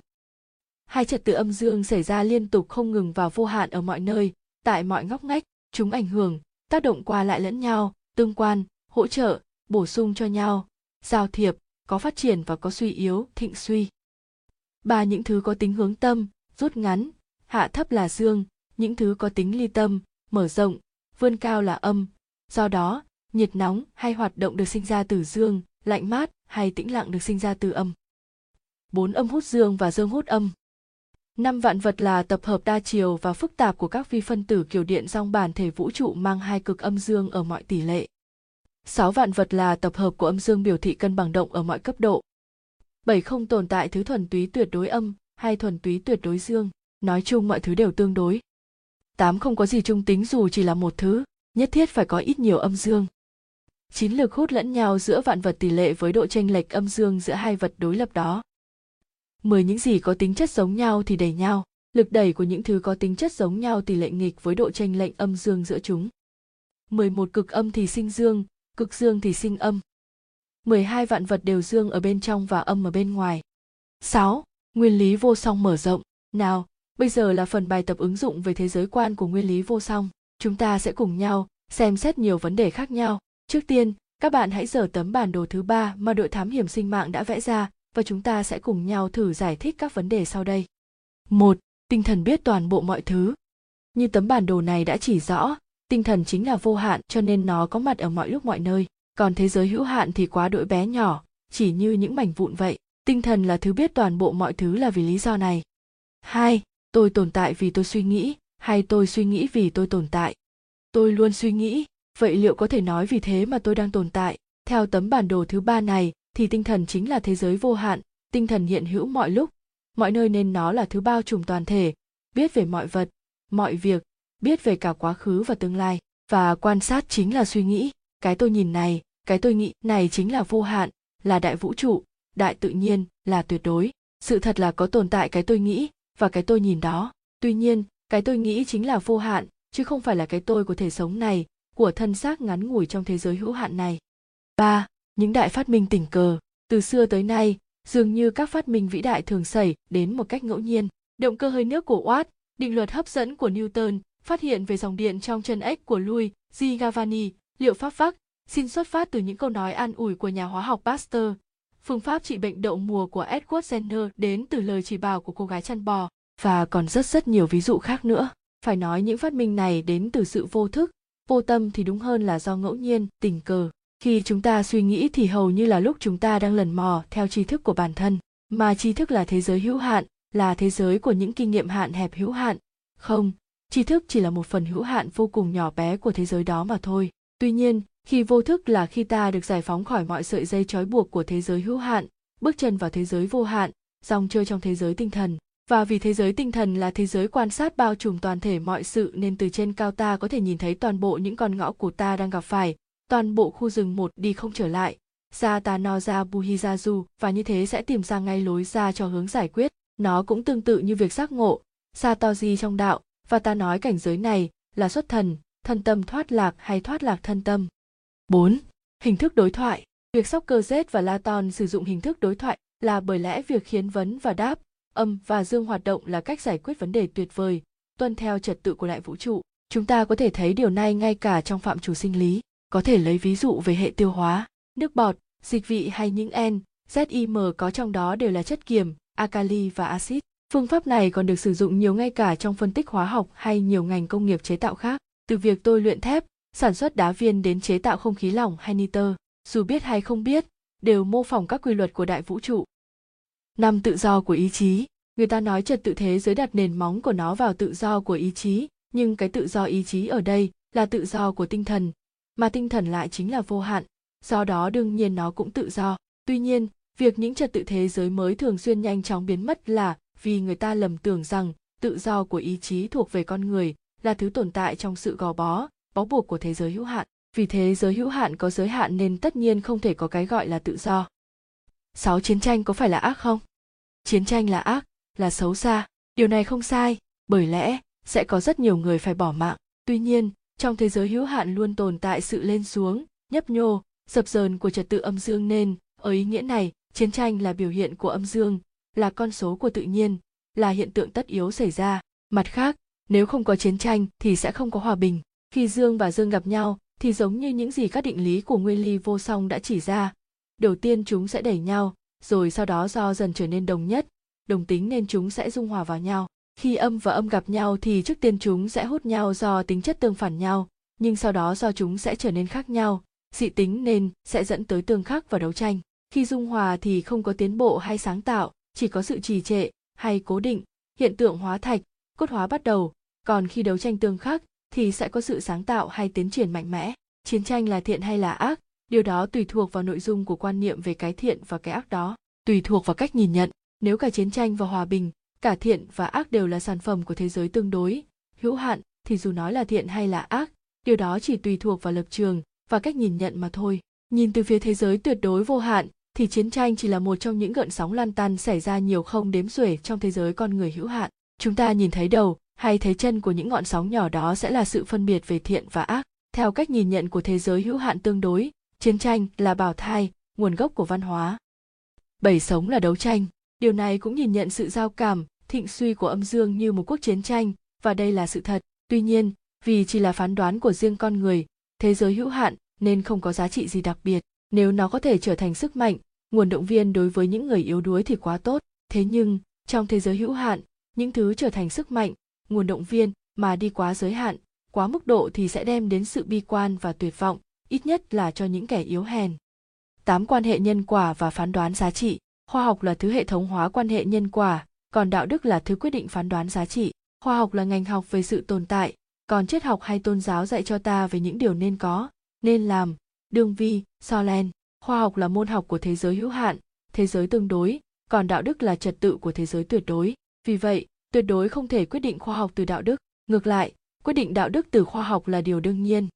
Hai trật tự âm dương xảy ra liên tục không ngừng và vô hạn ở mọi nơi, tại mọi ngóc ngách, chúng ảnh hưởng, tác động qua lại lẫn nhau, tương quan, hỗ trợ, bổ sung cho nhau, giao thiệp, có phát triển và có suy yếu, thịnh suy. Ba những thứ có tính hướng tâm, rút ngắn, hạ thấp là dương, những thứ có tính ly tâm, mở rộng, vươn cao là âm. Do đó, nhiệt nóng hay hoạt động được sinh ra từ dương, lạnh mát hay tĩnh lặng được sinh ra từ âm. Bốn âm hút dương và dương hút âm. Năm vạn vật là tập hợp đa chiều và phức tạp của các vi phân tử kiểu điện trong bản thể vũ trụ mang hai cực âm dương ở mọi tỷ lệ. Sáu vạn vật là tập hợp của âm dương biểu thị cân bằng động ở mọi cấp độ. Bảy không tồn tại thứ thuần túy tuyệt đối âm hay thuần túy tuyệt đối dương, nói chung mọi thứ đều tương đối. Tám không có gì trung tính dù chỉ là một thứ, nhất thiết phải có ít nhiều âm dương chín lực hút lẫn nhau giữa vạn vật tỷ lệ với độ chênh lệch âm dương giữa hai vật đối lập đó. 10 những gì có tính chất giống nhau thì đẩy nhau, lực đẩy của những thứ có tính chất giống nhau tỷ lệ nghịch với độ chênh lệch âm dương giữa chúng. 11 cực âm thì sinh dương, cực dương thì sinh âm. 12 vạn vật đều dương ở bên trong và âm ở bên ngoài. 6. Nguyên lý vô song mở rộng. Nào, bây giờ là phần bài tập ứng dụng về thế giới quan của nguyên lý vô song. Chúng ta sẽ cùng nhau xem xét nhiều vấn đề khác nhau. Trước tiên, các bạn hãy dở tấm bản đồ thứ ba mà đội thám hiểm sinh mạng đã vẽ ra và chúng ta sẽ cùng nhau thử giải thích các vấn đề sau đây. Một, Tinh thần biết toàn bộ mọi thứ. Như tấm bản đồ này đã chỉ rõ, tinh thần chính là vô hạn cho nên nó có mặt ở mọi lúc mọi nơi, còn thế giới hữu hạn thì quá đỗi bé nhỏ, chỉ như những mảnh vụn vậy. Tinh thần là thứ biết toàn bộ mọi thứ là vì lý do này. Hai, Tôi tồn tại vì tôi suy nghĩ, hay tôi suy nghĩ vì tôi tồn tại. Tôi luôn suy nghĩ, vậy liệu có thể nói vì thế mà tôi đang tồn tại? Theo tấm bản đồ thứ ba này, thì tinh thần chính là thế giới vô hạn, tinh thần hiện hữu mọi lúc. Mọi nơi nên nó là thứ bao trùm toàn thể, biết về mọi vật, mọi việc, biết về cả quá khứ và tương lai. Và quan sát chính là suy nghĩ. Cái tôi nhìn này, cái tôi nghĩ này chính là vô hạn, là đại vũ trụ, đại tự nhiên, là tuyệt đối. Sự thật là có tồn tại cái tôi nghĩ và cái tôi nhìn đó. Tuy nhiên, cái tôi nghĩ chính là vô hạn, chứ không phải là cái tôi của thể sống này của thân xác ngắn ngủi trong thế giới hữu hạn này. 3. Những đại phát minh tình cờ, từ xưa tới nay, dường như các phát minh vĩ đại thường xảy đến một cách ngẫu nhiên. Động cơ hơi nước của Watt, định luật hấp dẫn của Newton, phát hiện về dòng điện trong chân ếch của Louis G. Gavani, liệu pháp vắc, xin xuất phát từ những câu nói an ủi của nhà hóa học Pasteur. Phương pháp trị bệnh đậu mùa của Edward Jenner đến từ lời chỉ bảo của cô gái chăn bò, và còn rất rất nhiều ví dụ khác nữa. Phải nói những phát minh này đến từ sự vô thức, vô tâm thì đúng hơn là do ngẫu nhiên, tình cờ. Khi chúng ta suy nghĩ thì hầu như là lúc chúng ta đang lần mò theo tri thức của bản thân. Mà tri thức là thế giới hữu hạn, là thế giới của những kinh nghiệm hạn hẹp hữu hạn. Không, tri thức chỉ là một phần hữu hạn vô cùng nhỏ bé của thế giới đó mà thôi. Tuy nhiên, khi vô thức là khi ta được giải phóng khỏi mọi sợi dây trói buộc của thế giới hữu hạn, bước chân vào thế giới vô hạn, dòng chơi trong thế giới tinh thần và vì thế giới tinh thần là thế giới quan sát bao trùm toàn thể mọi sự nên từ trên cao ta có thể nhìn thấy toàn bộ những con ngõ của ta đang gặp phải toàn bộ khu rừng một đi không trở lại ra ta no ra Buhizazu và như thế sẽ tìm ra ngay lối ra cho hướng giải quyết. Nó cũng tương tự như việc giác ngộ, Satoshi trong đạo, và ta nói cảnh giới này là xuất thần, thân tâm thoát lạc hay thoát lạc thân tâm. 4. Hình thức đối thoại. Việc Socrates và laton sử dụng hình thức đối thoại là bởi lẽ việc khiến vấn và đáp, âm và dương hoạt động là cách giải quyết vấn đề tuyệt vời, tuân theo trật tự của đại vũ trụ. Chúng ta có thể thấy điều này ngay cả trong phạm trù sinh lý, có thể lấy ví dụ về hệ tiêu hóa, nước bọt, dịch vị hay những en, ZIM có trong đó đều là chất kiềm, alkali và axit. Phương pháp này còn được sử dụng nhiều ngay cả trong phân tích hóa học hay nhiều ngành công nghiệp chế tạo khác, từ việc tôi luyện thép, sản xuất đá viên đến chế tạo không khí lỏng hay nitơ, dù biết hay không biết, đều mô phỏng các quy luật của đại vũ trụ. Năm tự do của ý chí, người ta nói trật tự thế giới đặt nền móng của nó vào tự do của ý chí, nhưng cái tự do ý chí ở đây là tự do của tinh thần, mà tinh thần lại chính là vô hạn, do đó đương nhiên nó cũng tự do. Tuy nhiên, việc những trật tự thế giới mới thường xuyên nhanh chóng biến mất là vì người ta lầm tưởng rằng tự do của ý chí thuộc về con người là thứ tồn tại trong sự gò bó bó buộc của thế giới hữu hạn. Vì thế giới hữu hạn có giới hạn nên tất nhiên không thể có cái gọi là tự do sáu chiến tranh có phải là ác không? Chiến tranh là ác, là xấu xa. Điều này không sai, bởi lẽ sẽ có rất nhiều người phải bỏ mạng. Tuy nhiên, trong thế giới hữu hạn luôn tồn tại sự lên xuống, nhấp nhô, dập dờn của trật tự âm dương nên, ở ý nghĩa này, chiến tranh là biểu hiện của âm dương, là con số của tự nhiên, là hiện tượng tất yếu xảy ra. Mặt khác, nếu không có chiến tranh thì sẽ không có hòa bình. Khi dương và dương gặp nhau, thì giống như những gì các định lý của nguyên lý vô song đã chỉ ra đầu tiên chúng sẽ đẩy nhau, rồi sau đó do dần trở nên đồng nhất, đồng tính nên chúng sẽ dung hòa vào nhau. Khi âm và âm gặp nhau thì trước tiên chúng sẽ hút nhau do tính chất tương phản nhau, nhưng sau đó do chúng sẽ trở nên khác nhau. Dị tính nên sẽ dẫn tới tương khắc và đấu tranh. Khi dung hòa thì không có tiến bộ hay sáng tạo, chỉ có sự trì trệ hay cố định, hiện tượng hóa thạch, cốt hóa bắt đầu. Còn khi đấu tranh tương khắc thì sẽ có sự sáng tạo hay tiến triển mạnh mẽ. Chiến tranh là thiện hay là ác điều đó tùy thuộc vào nội dung của quan niệm về cái thiện và cái ác đó tùy thuộc vào cách nhìn nhận nếu cả chiến tranh và hòa bình cả thiện và ác đều là sản phẩm của thế giới tương đối hữu hạn thì dù nói là thiện hay là ác điều đó chỉ tùy thuộc vào lập trường và cách nhìn nhận mà thôi nhìn từ phía thế giới tuyệt đối vô hạn thì chiến tranh chỉ là một trong những gợn sóng lan tan xảy ra nhiều không đếm xuể trong thế giới con người hữu hạn. Chúng ta nhìn thấy đầu hay thấy chân của những ngọn sóng nhỏ đó sẽ là sự phân biệt về thiện và ác. Theo cách nhìn nhận của thế giới hữu hạn tương đối, chiến tranh là bảo thai, nguồn gốc của văn hóa. Bảy sống là đấu tranh. Điều này cũng nhìn nhận sự giao cảm, thịnh suy của âm dương như một cuộc chiến tranh, và đây là sự thật. Tuy nhiên, vì chỉ là phán đoán của riêng con người, thế giới hữu hạn nên không có giá trị gì đặc biệt nếu nó có thể trở thành sức mạnh nguồn động viên đối với những người yếu đuối thì quá tốt thế nhưng trong thế giới hữu hạn những thứ trở thành sức mạnh nguồn động viên mà đi quá giới hạn quá mức độ thì sẽ đem đến sự bi quan và tuyệt vọng ít nhất là cho những kẻ yếu hèn. Tám quan hệ nhân quả và phán đoán giá trị. Khoa học là thứ hệ thống hóa quan hệ nhân quả, còn đạo đức là thứ quyết định phán đoán giá trị. Khoa học là ngành học về sự tồn tại, còn triết học hay tôn giáo dạy cho ta về những điều nên có, nên làm, đương vi, so len. khoa học là môn học của thế giới hữu hạn, thế giới tương đối, còn đạo đức là trật tự của thế giới tuyệt đối. Vì vậy, tuyệt đối không thể quyết định khoa học từ đạo đức. Ngược lại, quyết định đạo đức từ khoa học là điều đương nhiên.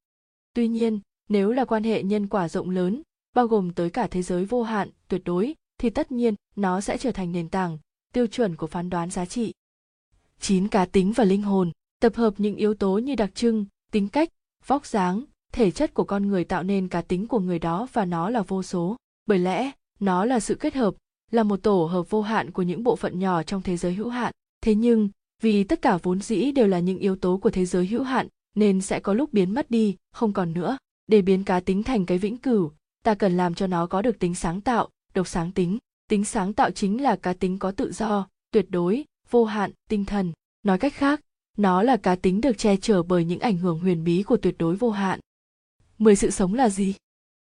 Tuy nhiên nếu là quan hệ nhân quả rộng lớn, bao gồm tới cả thế giới vô hạn, tuyệt đối, thì tất nhiên nó sẽ trở thành nền tảng, tiêu chuẩn của phán đoán giá trị. Chín cá tính và linh hồn, tập hợp những yếu tố như đặc trưng, tính cách, vóc dáng, thể chất của con người tạo nên cá tính của người đó và nó là vô số. Bởi lẽ, nó là sự kết hợp, là một tổ hợp vô hạn của những bộ phận nhỏ trong thế giới hữu hạn. Thế nhưng, vì tất cả vốn dĩ đều là những yếu tố của thế giới hữu hạn, nên sẽ có lúc biến mất đi, không còn nữa để biến cá tính thành cái vĩnh cửu ta cần làm cho nó có được tính sáng tạo độc sáng tính tính sáng tạo chính là cá tính có tự do tuyệt đối vô hạn tinh thần nói cách khác nó là cá tính được che chở bởi những ảnh hưởng huyền bí của tuyệt đối vô hạn 10 sự sống là gì?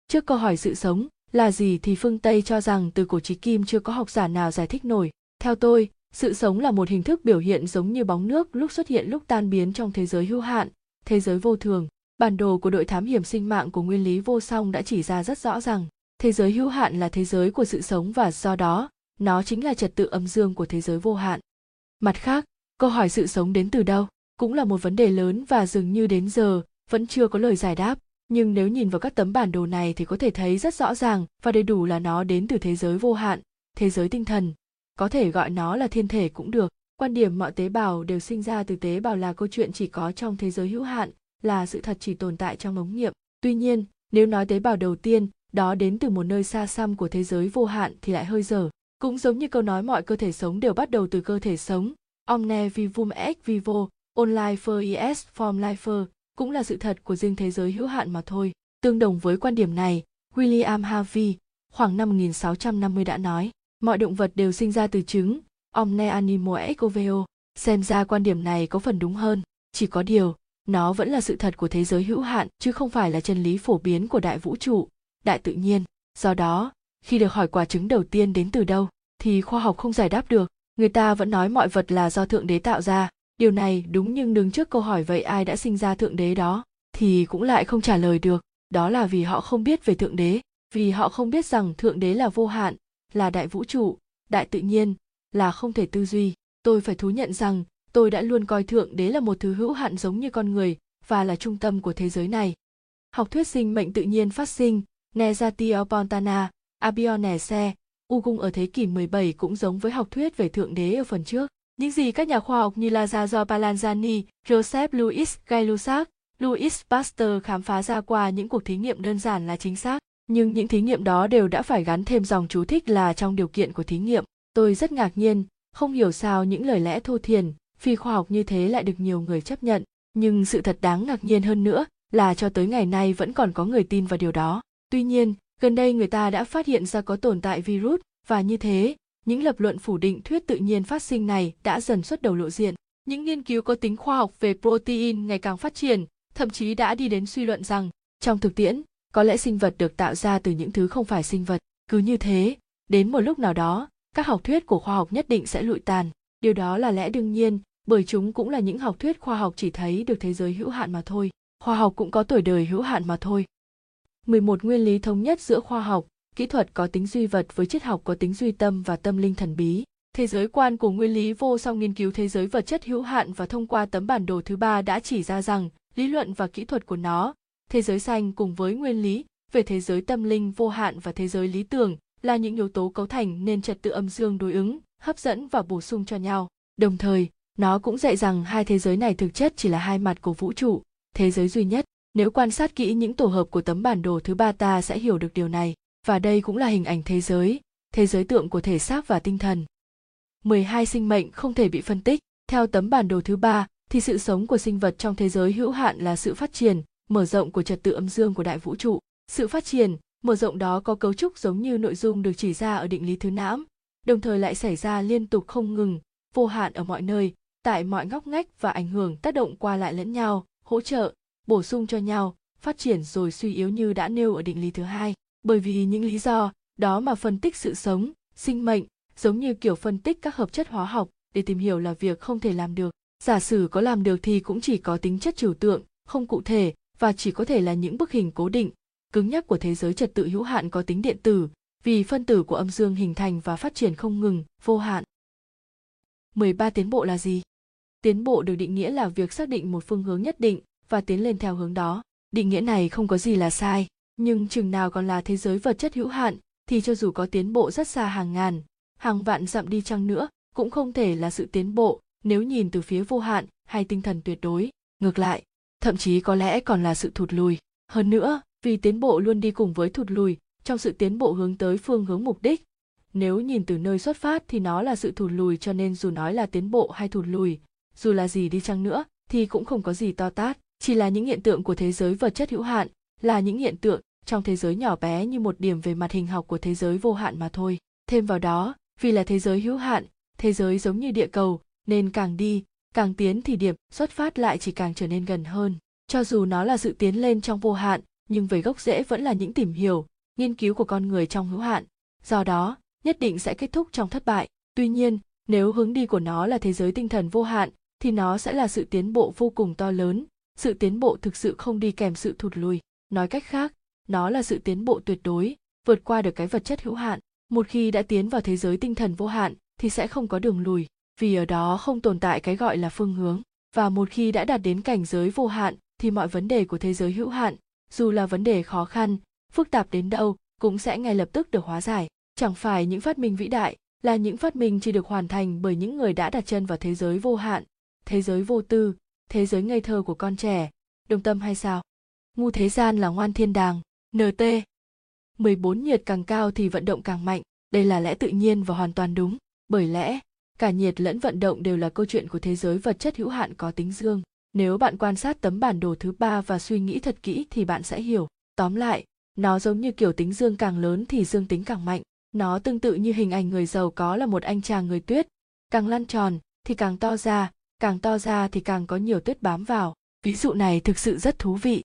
Trước câu hỏi sự sống là gì thì phương Tây cho rằng từ cổ chí kim chưa có học giả nào giải thích nổi. Theo tôi, sự sống là một hình thức biểu hiện giống như bóng nước lúc xuất hiện lúc tan biến trong thế giới hữu hạn, thế giới vô thường. Bản đồ của đội thám hiểm sinh mạng của nguyên lý vô song đã chỉ ra rất rõ rằng thế giới hữu hạn là thế giới của sự sống và do đó nó chính là trật tự âm dương của thế giới vô hạn. Mặt khác, câu hỏi sự sống đến từ đâu cũng là một vấn đề lớn và dường như đến giờ vẫn chưa có lời giải đáp. Nhưng nếu nhìn vào các tấm bản đồ này thì có thể thấy rất rõ ràng và đầy đủ là nó đến từ thế giới vô hạn thế giới tinh thần. Có thể gọi nó là thiên thể cũng được. Quan điểm mọi tế bào đều sinh ra từ tế bào là câu chuyện chỉ có trong thế giới hữu hạn là sự thật chỉ tồn tại trong ống nghiệm. Tuy nhiên, nếu nói tế bào đầu tiên, đó đến từ một nơi xa xăm của thế giới vô hạn thì lại hơi dở. Cũng giống như câu nói mọi cơ thể sống đều bắt đầu từ cơ thể sống. Omne vivum ex vivo on life is form life cũng là sự thật của riêng thế giới hữu hạn mà thôi. Tương đồng với quan điểm này, William Harvey, khoảng năm 1650 đã nói, mọi động vật đều sinh ra từ trứng. Omne animo ex oveo, xem ra quan điểm này có phần đúng hơn. Chỉ có điều nó vẫn là sự thật của thế giới hữu hạn, chứ không phải là chân lý phổ biến của đại vũ trụ, đại tự nhiên. Do đó, khi được hỏi quả trứng đầu tiên đến từ đâu, thì khoa học không giải đáp được. Người ta vẫn nói mọi vật là do thượng đế tạo ra. Điều này đúng nhưng đứng trước câu hỏi vậy ai đã sinh ra thượng đế đó, thì cũng lại không trả lời được. Đó là vì họ không biết về thượng đế, vì họ không biết rằng thượng đế là vô hạn, là đại vũ trụ, đại tự nhiên, là không thể tư duy. Tôi phải thú nhận rằng tôi đã luôn coi thượng đế là một thứ hữu hạn giống như con người và là trung tâm của thế giới này học thuyết sinh mệnh tự nhiên phát sinh Nezatio Pontana, Abionese, Ugung ở thế kỷ 17 cũng giống với học thuyết về thượng đế ở phần trước. Những gì các nhà khoa học như Lazzaro Palanzani, Joseph Louis Gay-Lussac, Louis Pasteur khám phá ra qua những cuộc thí nghiệm đơn giản là chính xác, nhưng những thí nghiệm đó đều đã phải gắn thêm dòng chú thích là trong điều kiện của thí nghiệm. Tôi rất ngạc nhiên, không hiểu sao những lời lẽ thô thiền, phi khoa học như thế lại được nhiều người chấp nhận, nhưng sự thật đáng ngạc nhiên hơn nữa là cho tới ngày nay vẫn còn có người tin vào điều đó. Tuy nhiên, gần đây người ta đã phát hiện ra có tồn tại virus và như thế, những lập luận phủ định thuyết tự nhiên phát sinh này đã dần xuất đầu lộ diện. Những nghiên cứu có tính khoa học về protein ngày càng phát triển, thậm chí đã đi đến suy luận rằng, trong thực tiễn, có lẽ sinh vật được tạo ra từ những thứ không phải sinh vật. Cứ như thế, đến một lúc nào đó, các học thuyết của khoa học nhất định sẽ lụi tàn. Điều đó là lẽ đương nhiên, bởi chúng cũng là những học thuyết khoa học chỉ thấy được thế giới hữu hạn mà thôi. Khoa học cũng có tuổi đời hữu hạn mà thôi. 11 nguyên lý thống nhất giữa khoa học, kỹ thuật có tính duy vật với triết học có tính duy tâm và tâm linh thần bí. Thế giới quan của nguyên lý vô song nghiên cứu thế giới vật chất hữu hạn và thông qua tấm bản đồ thứ ba đã chỉ ra rằng lý luận và kỹ thuật của nó, thế giới xanh cùng với nguyên lý về thế giới tâm linh vô hạn và thế giới lý tưởng là những yếu tố cấu thành nên trật tự âm dương đối ứng, hấp dẫn và bổ sung cho nhau. Đồng thời, nó cũng dạy rằng hai thế giới này thực chất chỉ là hai mặt của vũ trụ, thế giới duy nhất. Nếu quan sát kỹ những tổ hợp của tấm bản đồ thứ ba ta sẽ hiểu được điều này, và đây cũng là hình ảnh thế giới, thế giới tượng của thể xác và tinh thần. 12 sinh mệnh không thể bị phân tích. Theo tấm bản đồ thứ ba, thì sự sống của sinh vật trong thế giới hữu hạn là sự phát triển, mở rộng của trật tự âm dương của đại vũ trụ. Sự phát triển, mở rộng đó có cấu trúc giống như nội dung được chỉ ra ở định lý thứ não đồng thời lại xảy ra liên tục không ngừng, vô hạn ở mọi nơi, tại mọi ngóc ngách và ảnh hưởng tác động qua lại lẫn nhau, hỗ trợ, bổ sung cho nhau, phát triển rồi suy yếu như đã nêu ở định lý thứ hai. Bởi vì những lý do đó mà phân tích sự sống, sinh mệnh, giống như kiểu phân tích các hợp chất hóa học để tìm hiểu là việc không thể làm được. Giả sử có làm được thì cũng chỉ có tính chất trừu tượng, không cụ thể và chỉ có thể là những bức hình cố định, cứng nhắc của thế giới trật tự hữu hạn có tính điện tử, vì phân tử của âm dương hình thành và phát triển không ngừng, vô hạn. 13 tiến bộ là gì? Tiến bộ được định nghĩa là việc xác định một phương hướng nhất định và tiến lên theo hướng đó. Định nghĩa này không có gì là sai, nhưng chừng nào còn là thế giới vật chất hữu hạn thì cho dù có tiến bộ rất xa hàng ngàn, hàng vạn dặm đi chăng nữa cũng không thể là sự tiến bộ nếu nhìn từ phía vô hạn hay tinh thần tuyệt đối. Ngược lại, thậm chí có lẽ còn là sự thụt lùi. Hơn nữa, vì tiến bộ luôn đi cùng với thụt lùi trong sự tiến bộ hướng tới phương hướng mục đích nếu nhìn từ nơi xuất phát thì nó là sự thụt lùi cho nên dù nói là tiến bộ hay thụt lùi dù là gì đi chăng nữa, thì cũng không có gì to tát. Chỉ là những hiện tượng của thế giới vật chất hữu hạn, là những hiện tượng trong thế giới nhỏ bé như một điểm về mặt hình học của thế giới vô hạn mà thôi. Thêm vào đó, vì là thế giới hữu hạn, thế giới giống như địa cầu, nên càng đi, càng tiến thì điểm xuất phát lại chỉ càng trở nên gần hơn. Cho dù nó là sự tiến lên trong vô hạn, nhưng về gốc rễ vẫn là những tìm hiểu, nghiên cứu của con người trong hữu hạn. Do đó, nhất định sẽ kết thúc trong thất bại. Tuy nhiên, nếu hướng đi của nó là thế giới tinh thần vô hạn thì nó sẽ là sự tiến bộ vô cùng to lớn. Sự tiến bộ thực sự không đi kèm sự thụt lùi. Nói cách khác, nó là sự tiến bộ tuyệt đối, vượt qua được cái vật chất hữu hạn. Một khi đã tiến vào thế giới tinh thần vô hạn, thì sẽ không có đường lùi, vì ở đó không tồn tại cái gọi là phương hướng. Và một khi đã đạt đến cảnh giới vô hạn, thì mọi vấn đề của thế giới hữu hạn, dù là vấn đề khó khăn, phức tạp đến đâu, cũng sẽ ngay lập tức được hóa giải. Chẳng phải những phát minh vĩ đại là những phát minh chỉ được hoàn thành bởi những người đã đặt chân vào thế giới vô hạn thế giới vô tư, thế giới ngây thơ của con trẻ. Đồng tâm hay sao? Ngu thế gian là ngoan thiên đàng. Nt 14 nhiệt càng cao thì vận động càng mạnh. Đây là lẽ tự nhiên và hoàn toàn đúng. Bởi lẽ, cả nhiệt lẫn vận động đều là câu chuyện của thế giới vật chất hữu hạn có tính dương. Nếu bạn quan sát tấm bản đồ thứ ba và suy nghĩ thật kỹ thì bạn sẽ hiểu. Tóm lại, nó giống như kiểu tính dương càng lớn thì dương tính càng mạnh. Nó tương tự như hình ảnh người giàu có là một anh chàng người tuyết. Càng lăn tròn thì càng to ra càng to ra thì càng có nhiều tuyết bám vào. Ví dụ này thực sự rất thú vị.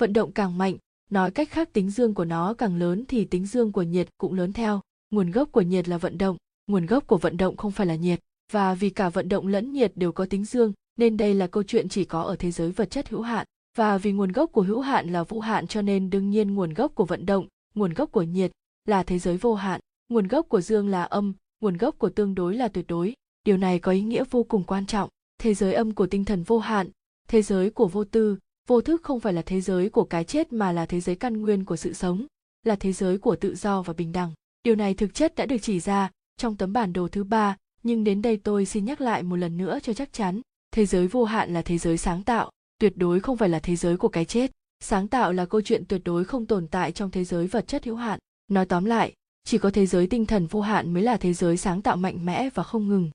Vận động càng mạnh, nói cách khác tính dương của nó càng lớn thì tính dương của nhiệt cũng lớn theo. Nguồn gốc của nhiệt là vận động, nguồn gốc của vận động không phải là nhiệt. Và vì cả vận động lẫn nhiệt đều có tính dương, nên đây là câu chuyện chỉ có ở thế giới vật chất hữu hạn. Và vì nguồn gốc của hữu hạn là vô hạn cho nên đương nhiên nguồn gốc của vận động, nguồn gốc của nhiệt là thế giới vô hạn. Nguồn gốc của dương là âm, nguồn gốc của tương đối là tuyệt đối. Điều này có ý nghĩa vô cùng quan trọng thế giới âm của tinh thần vô hạn thế giới của vô tư vô thức không phải là thế giới của cái chết mà là thế giới căn nguyên của sự sống là thế giới của tự do và bình đẳng điều này thực chất đã được chỉ ra trong tấm bản đồ thứ ba nhưng đến đây tôi xin nhắc lại một lần nữa cho chắc chắn thế giới vô hạn là thế giới sáng tạo tuyệt đối không phải là thế giới của cái chết sáng tạo là câu chuyện tuyệt đối không tồn tại trong thế giới vật chất hữu hạn nói tóm lại chỉ có thế giới tinh thần vô hạn mới là thế giới sáng tạo mạnh mẽ và không ngừng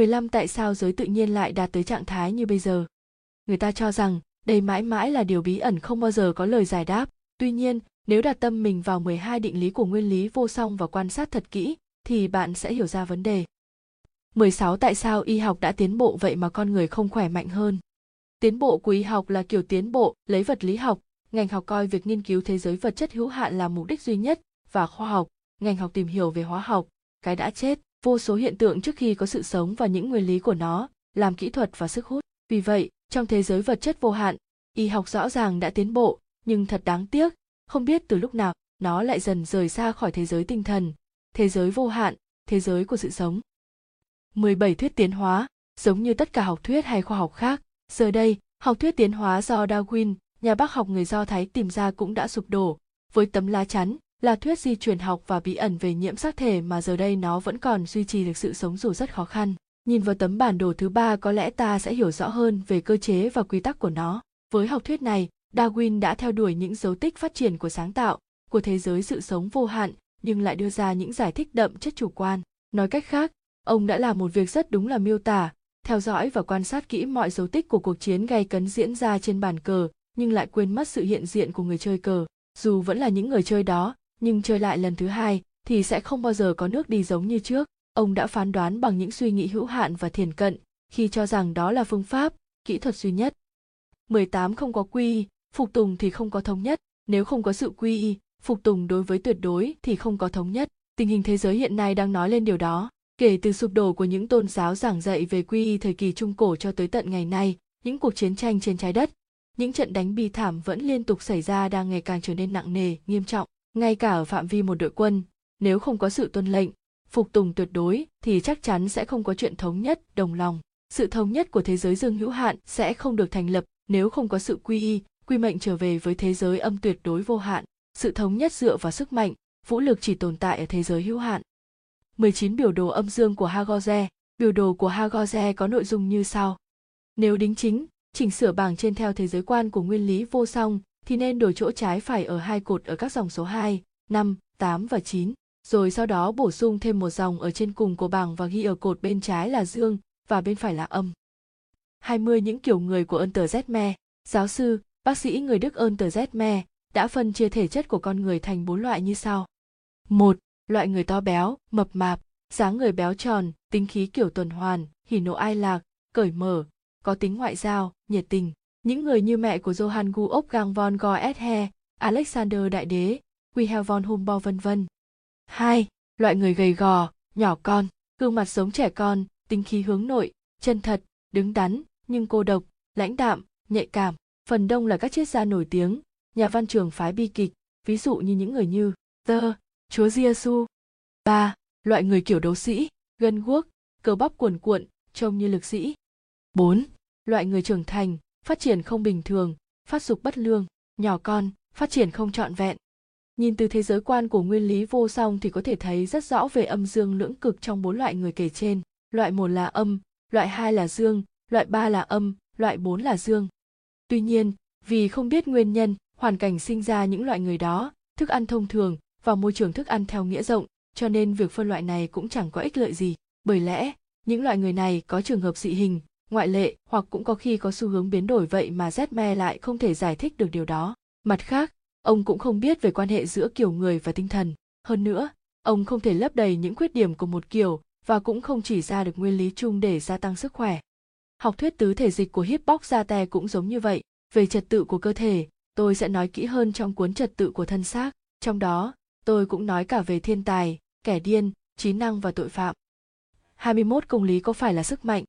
15 tại sao giới tự nhiên lại đạt tới trạng thái như bây giờ? Người ta cho rằng đây mãi mãi là điều bí ẩn không bao giờ có lời giải đáp. Tuy nhiên, nếu đặt tâm mình vào 12 định lý của nguyên lý vô song và quan sát thật kỹ, thì bạn sẽ hiểu ra vấn đề. 16 tại sao y học đã tiến bộ vậy mà con người không khỏe mạnh hơn? Tiến bộ của y học là kiểu tiến bộ, lấy vật lý học. Ngành học coi việc nghiên cứu thế giới vật chất hữu hạn là mục đích duy nhất và khoa học. Ngành học tìm hiểu về hóa học, cái đã chết vô số hiện tượng trước khi có sự sống và những nguyên lý của nó làm kỹ thuật và sức hút. Vì vậy, trong thế giới vật chất vô hạn, y học rõ ràng đã tiến bộ, nhưng thật đáng tiếc, không biết từ lúc nào nó lại dần rời xa khỏi thế giới tinh thần, thế giới vô hạn, thế giới của sự sống. 17 thuyết tiến hóa, giống như tất cả học thuyết hay khoa học khác. Giờ đây, học thuyết tiến hóa do darwin, nhà bác học người do thái tìm ra cũng đã sụp đổ với tấm lá chắn là thuyết di truyền học và bí ẩn về nhiễm sắc thể mà giờ đây nó vẫn còn duy trì được sự sống dù rất khó khăn. Nhìn vào tấm bản đồ thứ ba có lẽ ta sẽ hiểu rõ hơn về cơ chế và quy tắc của nó. Với học thuyết này, darwin đã theo đuổi những dấu tích phát triển của sáng tạo, của thế giới sự sống vô hạn, nhưng lại đưa ra những giải thích đậm chất chủ quan. Nói cách khác, ông đã làm một việc rất đúng là miêu tả, theo dõi và quan sát kỹ mọi dấu tích của cuộc chiến gay cấn diễn ra trên bàn cờ, nhưng lại quên mất sự hiện diện của người chơi cờ. Dù vẫn là những người chơi đó nhưng chơi lại lần thứ hai thì sẽ không bao giờ có nước đi giống như trước. Ông đã phán đoán bằng những suy nghĩ hữu hạn và thiền cận, khi cho rằng đó là phương pháp, kỹ thuật duy nhất. 18 không có quy phục tùng thì không có thống nhất. Nếu không có sự quy y, phục tùng đối với tuyệt đối thì không có thống nhất. Tình hình thế giới hiện nay đang nói lên điều đó. Kể từ sụp đổ của những tôn giáo giảng dạy về quy y thời kỳ trung cổ cho tới tận ngày nay, những cuộc chiến tranh trên trái đất, những trận đánh bi thảm vẫn liên tục xảy ra đang ngày càng trở nên nặng nề, nghiêm trọng ngay cả ở phạm vi một đội quân, nếu không có sự tuân lệnh, phục tùng tuyệt đối thì chắc chắn sẽ không có chuyện thống nhất, đồng lòng. Sự thống nhất của thế giới dương hữu hạn sẽ không được thành lập nếu không có sự quy y, quy mệnh trở về với thế giới âm tuyệt đối vô hạn. Sự thống nhất dựa vào sức mạnh, vũ lực chỉ tồn tại ở thế giới hữu hạn. 19 biểu đồ âm dương của Hagore biểu đồ của Hagore có nội dung như sau. Nếu đính chính, chỉnh sửa bảng trên theo thế giới quan của nguyên lý vô song thì nên đổi chỗ trái phải ở hai cột ở các dòng số 2, 5, 8 và 9, rồi sau đó bổ sung thêm một dòng ở trên cùng của bảng và ghi ở cột bên trái là dương và bên phải là âm. 20 những kiểu người của ơn tờ Zme, giáo sư, bác sĩ người Đức ơn tờ Zme đã phân chia thể chất của con người thành bốn loại như sau. một Loại người to béo, mập mạp, dáng người béo tròn, tính khí kiểu tuần hoàn, hỉ nộ ai lạc, cởi mở, có tính ngoại giao, nhiệt tình. Những người như mẹ của Johann Gang von Goethe, Alexander Đại Đế, Wilhelm von Humboldt vân vân. 2. Loại người gầy gò, nhỏ con, gương mặt giống trẻ con, tính khí hướng nội, chân thật, đứng đắn, nhưng cô độc, lãnh đạm, nhạy cảm. Phần đông là các triết gia nổi tiếng, nhà văn trường phái bi kịch, ví dụ như những người như The, Chúa Giêsu. 3. Loại người kiểu đấu sĩ, gân guốc, cơ bắp cuồn cuộn, trông như lực sĩ. 4. Loại người trưởng thành, phát triển không bình thường, phát dục bất lương. nhỏ con phát triển không trọn vẹn. Nhìn từ thế giới quan của nguyên lý vô song thì có thể thấy rất rõ về âm dương lưỡng cực trong bốn loại người kể trên. Loại một là âm loại hai là dương loại ba là âm loại bốn là dương. Tuy nhiên vì không biết nguyên nhân hoàn cảnh sinh ra những loại người đó thức ăn thông thường và môi trường thức ăn theo nghĩa rộng cho nên việc phân loại này cũng chẳng có ích lợi gì. Bởi lẽ những loại người này có trường hợp dị hình ngoại lệ hoặc cũng có khi có xu hướng biến đổi vậy mà Zme lại không thể giải thích được điều đó. Mặt khác, ông cũng không biết về quan hệ giữa kiểu người và tinh thần. Hơn nữa, ông không thể lấp đầy những khuyết điểm của một kiểu và cũng không chỉ ra được nguyên lý chung để gia tăng sức khỏe. Học thuyết tứ thể dịch của Hippocrates cũng giống như vậy. Về trật tự của cơ thể, tôi sẽ nói kỹ hơn trong cuốn trật tự của thân xác. Trong đó, tôi cũng nói cả về thiên tài, kẻ điên, trí năng và tội phạm. 21 công lý có phải là sức mạnh?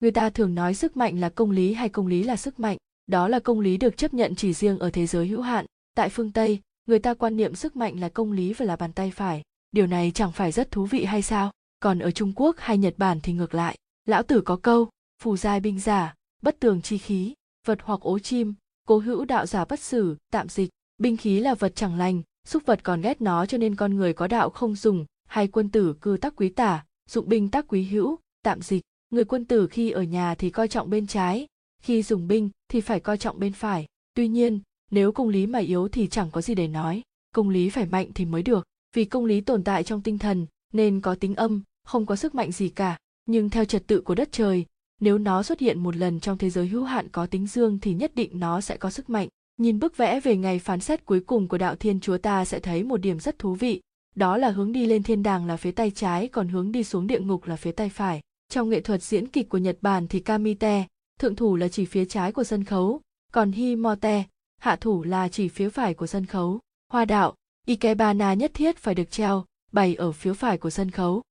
Người ta thường nói sức mạnh là công lý hay công lý là sức mạnh, đó là công lý được chấp nhận chỉ riêng ở thế giới hữu hạn. Tại phương Tây, người ta quan niệm sức mạnh là công lý và là bàn tay phải. Điều này chẳng phải rất thú vị hay sao? Còn ở Trung Quốc hay Nhật Bản thì ngược lại. Lão Tử có câu, phù giai binh giả, bất tường chi khí, vật hoặc ố chim, cố hữu đạo giả bất xử, tạm dịch. Binh khí là vật chẳng lành, xúc vật còn ghét nó cho nên con người có đạo không dùng, hay quân tử cư tắc quý tả, dụng binh tác quý hữu, tạm dịch người quân tử khi ở nhà thì coi trọng bên trái, khi dùng binh thì phải coi trọng bên phải. Tuy nhiên, nếu công lý mà yếu thì chẳng có gì để nói, công lý phải mạnh thì mới được. Vì công lý tồn tại trong tinh thần, nên có tính âm, không có sức mạnh gì cả. Nhưng theo trật tự của đất trời, nếu nó xuất hiện một lần trong thế giới hữu hạn có tính dương thì nhất định nó sẽ có sức mạnh. Nhìn bức vẽ về ngày phán xét cuối cùng của đạo thiên chúa ta sẽ thấy một điểm rất thú vị. Đó là hướng đi lên thiên đàng là phía tay trái, còn hướng đi xuống địa ngục là phía tay phải trong nghệ thuật diễn kịch của Nhật Bản thì kamite, thượng thủ là chỉ phía trái của sân khấu, còn himote, hạ thủ là chỉ phía phải của sân khấu. Hoa đạo, ikebana nhất thiết phải được treo, bày ở phía phải của sân khấu.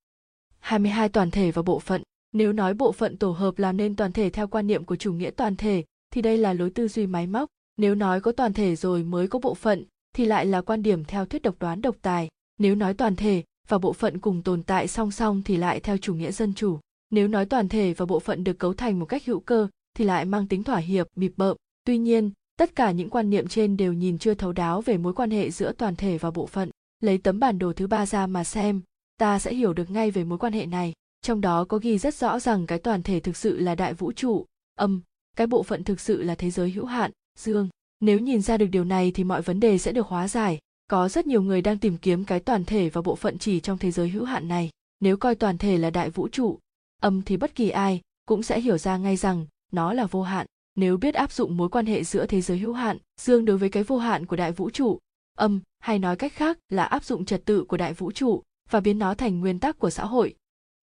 22 toàn thể và bộ phận. Nếu nói bộ phận tổ hợp làm nên toàn thể theo quan niệm của chủ nghĩa toàn thể, thì đây là lối tư duy máy móc. Nếu nói có toàn thể rồi mới có bộ phận, thì lại là quan điểm theo thuyết độc đoán độc tài. Nếu nói toàn thể và bộ phận cùng tồn tại song song thì lại theo chủ nghĩa dân chủ nếu nói toàn thể và bộ phận được cấu thành một cách hữu cơ thì lại mang tính thỏa hiệp, bịp bợm. Tuy nhiên, tất cả những quan niệm trên đều nhìn chưa thấu đáo về mối quan hệ giữa toàn thể và bộ phận. Lấy tấm bản đồ thứ ba ra mà xem, ta sẽ hiểu được ngay về mối quan hệ này. Trong đó có ghi rất rõ rằng cái toàn thể thực sự là đại vũ trụ, âm, cái bộ phận thực sự là thế giới hữu hạn, dương. Nếu nhìn ra được điều này thì mọi vấn đề sẽ được hóa giải. Có rất nhiều người đang tìm kiếm cái toàn thể và bộ phận chỉ trong thế giới hữu hạn này. Nếu coi toàn thể là đại vũ trụ âm thì bất kỳ ai cũng sẽ hiểu ra ngay rằng nó là vô hạn. Nếu biết áp dụng mối quan hệ giữa thế giới hữu hạn dương đối với cái vô hạn của đại vũ trụ, âm hay nói cách khác là áp dụng trật tự của đại vũ trụ và biến nó thành nguyên tắc của xã hội.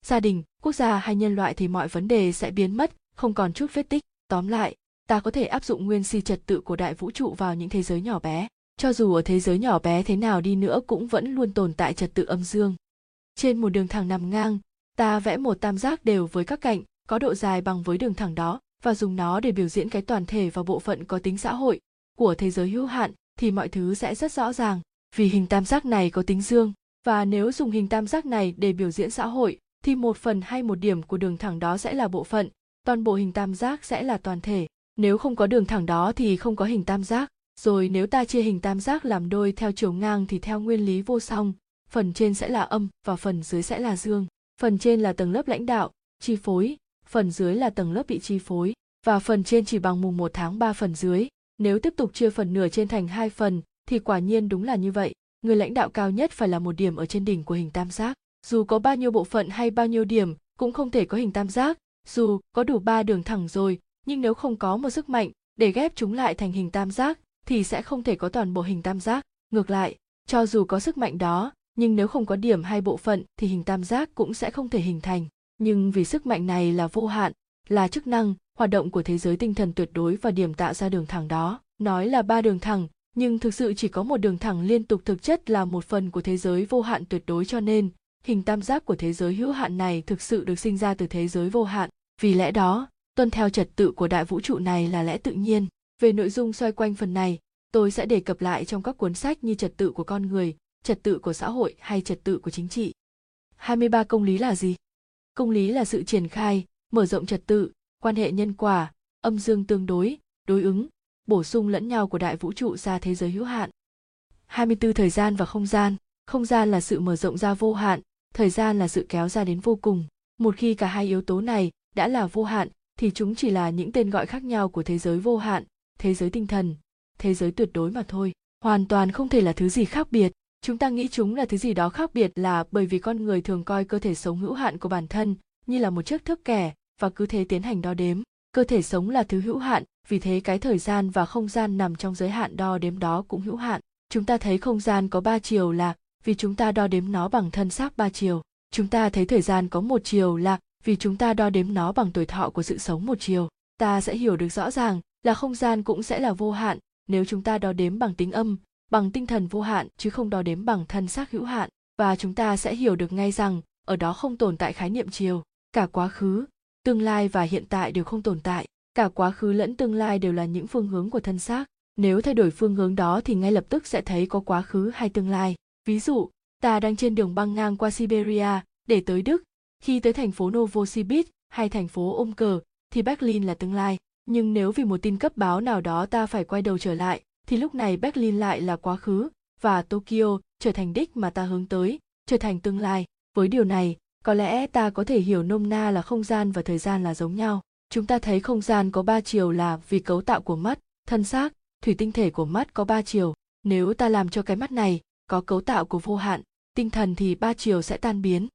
Gia đình, quốc gia hay nhân loại thì mọi vấn đề sẽ biến mất, không còn chút vết tích. Tóm lại, ta có thể áp dụng nguyên si trật tự của đại vũ trụ vào những thế giới nhỏ bé. Cho dù ở thế giới nhỏ bé thế nào đi nữa cũng vẫn luôn tồn tại trật tự âm dương. Trên một đường thẳng nằm ngang ta vẽ một tam giác đều với các cạnh, có độ dài bằng với đường thẳng đó, và dùng nó để biểu diễn cái toàn thể và bộ phận có tính xã hội của thế giới hữu hạn, thì mọi thứ sẽ rất rõ ràng. Vì hình tam giác này có tính dương, và nếu dùng hình tam giác này để biểu diễn xã hội, thì một phần hay một điểm của đường thẳng đó sẽ là bộ phận, toàn bộ hình tam giác sẽ là toàn thể. Nếu không có đường thẳng đó thì không có hình tam giác. Rồi nếu ta chia hình tam giác làm đôi theo chiều ngang thì theo nguyên lý vô song, phần trên sẽ là âm và phần dưới sẽ là dương phần trên là tầng lớp lãnh đạo, chi phối, phần dưới là tầng lớp bị chi phối, và phần trên chỉ bằng mùng 1 tháng 3 phần dưới. Nếu tiếp tục chia phần nửa trên thành hai phần, thì quả nhiên đúng là như vậy. Người lãnh đạo cao nhất phải là một điểm ở trên đỉnh của hình tam giác. Dù có bao nhiêu bộ phận hay bao nhiêu điểm, cũng không thể có hình tam giác. Dù có đủ ba đường thẳng rồi, nhưng nếu không có một sức mạnh để ghép chúng lại thành hình tam giác, thì sẽ không thể có toàn bộ hình tam giác. Ngược lại, cho dù có sức mạnh đó, nhưng nếu không có điểm hay bộ phận thì hình tam giác cũng sẽ không thể hình thành. Nhưng vì sức mạnh này là vô hạn, là chức năng, hoạt động của thế giới tinh thần tuyệt đối và điểm tạo ra đường thẳng đó. Nói là ba đường thẳng, nhưng thực sự chỉ có một đường thẳng liên tục thực chất là một phần của thế giới vô hạn tuyệt đối cho nên, hình tam giác của thế giới hữu hạn này thực sự được sinh ra từ thế giới vô hạn. Vì lẽ đó, tuân theo trật tự của đại vũ trụ này là lẽ tự nhiên. Về nội dung xoay quanh phần này, tôi sẽ đề cập lại trong các cuốn sách như trật tự của con người trật tự của xã hội hay trật tự của chính trị. 23 công lý là gì? Công lý là sự triển khai, mở rộng trật tự, quan hệ nhân quả, âm dương tương đối, đối ứng, bổ sung lẫn nhau của đại vũ trụ ra thế giới hữu hạn. 24 thời gian và không gian, không gian là sự mở rộng ra vô hạn, thời gian là sự kéo ra đến vô cùng. Một khi cả hai yếu tố này đã là vô hạn thì chúng chỉ là những tên gọi khác nhau của thế giới vô hạn, thế giới tinh thần, thế giới tuyệt đối mà thôi, hoàn toàn không thể là thứ gì khác biệt. Chúng ta nghĩ chúng là thứ gì đó khác biệt là bởi vì con người thường coi cơ thể sống hữu hạn của bản thân như là một chiếc thước kẻ và cứ thế tiến hành đo đếm. Cơ thể sống là thứ hữu hạn, vì thế cái thời gian và không gian nằm trong giới hạn đo đếm đó cũng hữu hạn. Chúng ta thấy không gian có ba chiều là vì chúng ta đo đếm nó bằng thân xác ba chiều. Chúng ta thấy thời gian có một chiều là vì chúng ta đo đếm nó bằng tuổi thọ của sự sống một chiều. Ta sẽ hiểu được rõ ràng là không gian cũng sẽ là vô hạn nếu chúng ta đo đếm bằng tính âm, bằng tinh thần vô hạn, chứ không đo đếm bằng thân xác hữu hạn. Và chúng ta sẽ hiểu được ngay rằng, ở đó không tồn tại khái niệm chiều, cả quá khứ, tương lai và hiện tại đều không tồn tại. Cả quá khứ lẫn tương lai đều là những phương hướng của thân xác. Nếu thay đổi phương hướng đó thì ngay lập tức sẽ thấy có quá khứ hay tương lai. Ví dụ, ta đang trên đường băng ngang qua siberia, để tới đức. Khi tới thành phố novosibirsk hay thành phố omsk thì berlin là tương lai. Nhưng nếu vì một tin cấp báo nào đó ta phải quay đầu trở lại thì lúc này berlin lại là quá khứ và tokyo trở thành đích mà ta hướng tới, trở thành tương lai. Với điều này, có lẽ ta có thể hiểu nôm na là không gian và thời gian là giống nhau. Chúng ta thấy không gian có ba chiều là vì cấu tạo của mắt, thân xác, thủy tinh thể của mắt có ba chiều. Nếu ta làm cho cái mắt này có cấu tạo của vô hạn, tinh thần thì ba chiều sẽ tan biến.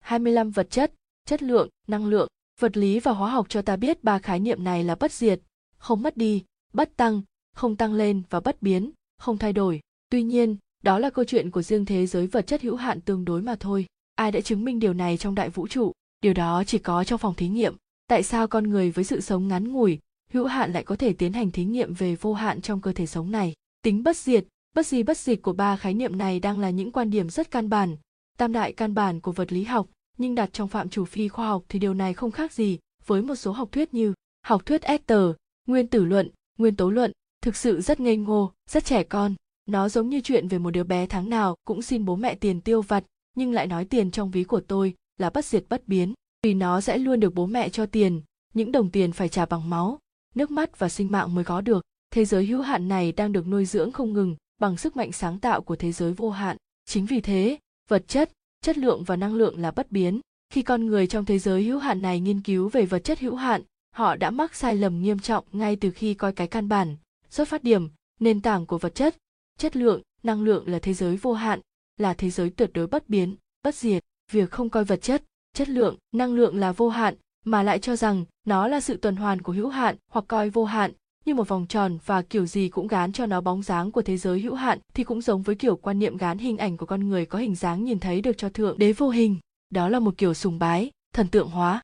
25 vật chất chất lượng, năng lượng, vật lý và hóa học cho ta biết ba khái niệm này là bất diệt, không mất đi, bất tăng không tăng lên và bất biến không thay đổi. Tuy nhiên đó là câu chuyện của riêng thế giới vật chất hữu hạn tương đối mà thôi. Ai đã chứng minh điều này trong đại vũ trụ? Điều đó chỉ có trong phòng thí nghiệm. Tại sao con người với sự sống ngắn ngủi hữu hạn lại có thể tiến hành thí nghiệm về vô hạn trong cơ thể sống này? Tính bất diệt bất di bất dịch của ba khái niệm này đang là những quan điểm rất căn bản. Tam đại căn bản của vật lý học nhưng đặt trong phạm chủ phi khoa học thì điều này không khác gì với một số học thuyết như học thuyết Ether, nguyên tử luận, nguyên tố luận, thực sự rất ngây ngô, rất trẻ con. Nó giống như chuyện về một đứa bé tháng nào cũng xin bố mẹ tiền tiêu vặt, nhưng lại nói tiền trong ví của tôi là bất diệt bất biến, vì nó sẽ luôn được bố mẹ cho tiền, những đồng tiền phải trả bằng máu, nước mắt và sinh mạng mới có được. Thế giới hữu hạn này đang được nuôi dưỡng không ngừng bằng sức mạnh sáng tạo của thế giới vô hạn. Chính vì thế, vật chất, chất lượng và năng lượng là bất biến. Khi con người trong thế giới hữu hạn này nghiên cứu về vật chất hữu hạn, họ đã mắc sai lầm nghiêm trọng ngay từ khi coi cái căn bản, xuất phát điểm, nền tảng của vật chất, chất lượng, năng lượng là thế giới vô hạn, là thế giới tuyệt đối bất biến, bất diệt. Việc không coi vật chất, chất lượng, năng lượng là vô hạn mà lại cho rằng nó là sự tuần hoàn của hữu hạn hoặc coi vô hạn như một vòng tròn và kiểu gì cũng gán cho nó bóng dáng của thế giới hữu hạn thì cũng giống với kiểu quan niệm gán hình ảnh của con người có hình dáng nhìn thấy được cho thượng đế vô hình. Đó là một kiểu sùng bái thần tượng hóa.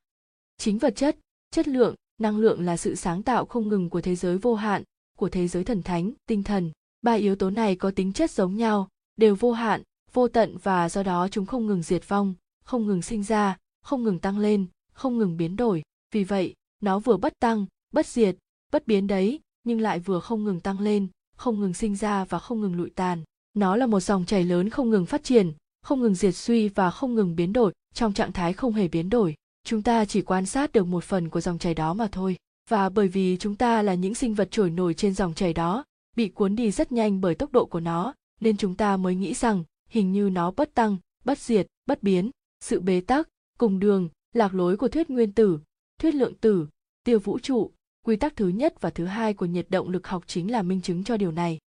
Chính vật chất chất lượng năng lượng là sự sáng tạo không ngừng của thế giới vô hạn của thế giới thần thánh tinh thần ba yếu tố này có tính chất giống nhau đều vô hạn vô tận và do đó chúng không ngừng diệt vong không ngừng sinh ra không ngừng tăng lên không ngừng biến đổi vì vậy nó vừa bất tăng bất diệt bất biến đấy nhưng lại vừa không ngừng tăng lên không ngừng sinh ra và không ngừng lụi tàn nó là một dòng chảy lớn không ngừng phát triển không ngừng diệt suy và không ngừng biến đổi trong trạng thái không hề biến đổi chúng ta chỉ quan sát được một phần của dòng chảy đó mà thôi và bởi vì chúng ta là những sinh vật trôi nổi trên dòng chảy đó, bị cuốn đi rất nhanh bởi tốc độ của nó, nên chúng ta mới nghĩ rằng hình như nó bất tăng, bất diệt, bất biến. Sự bế tắc, cùng đường, lạc lối của thuyết nguyên tử, thuyết lượng tử, tiêu vũ trụ, quy tắc thứ nhất và thứ hai của nhiệt động lực học chính là minh chứng cho điều này.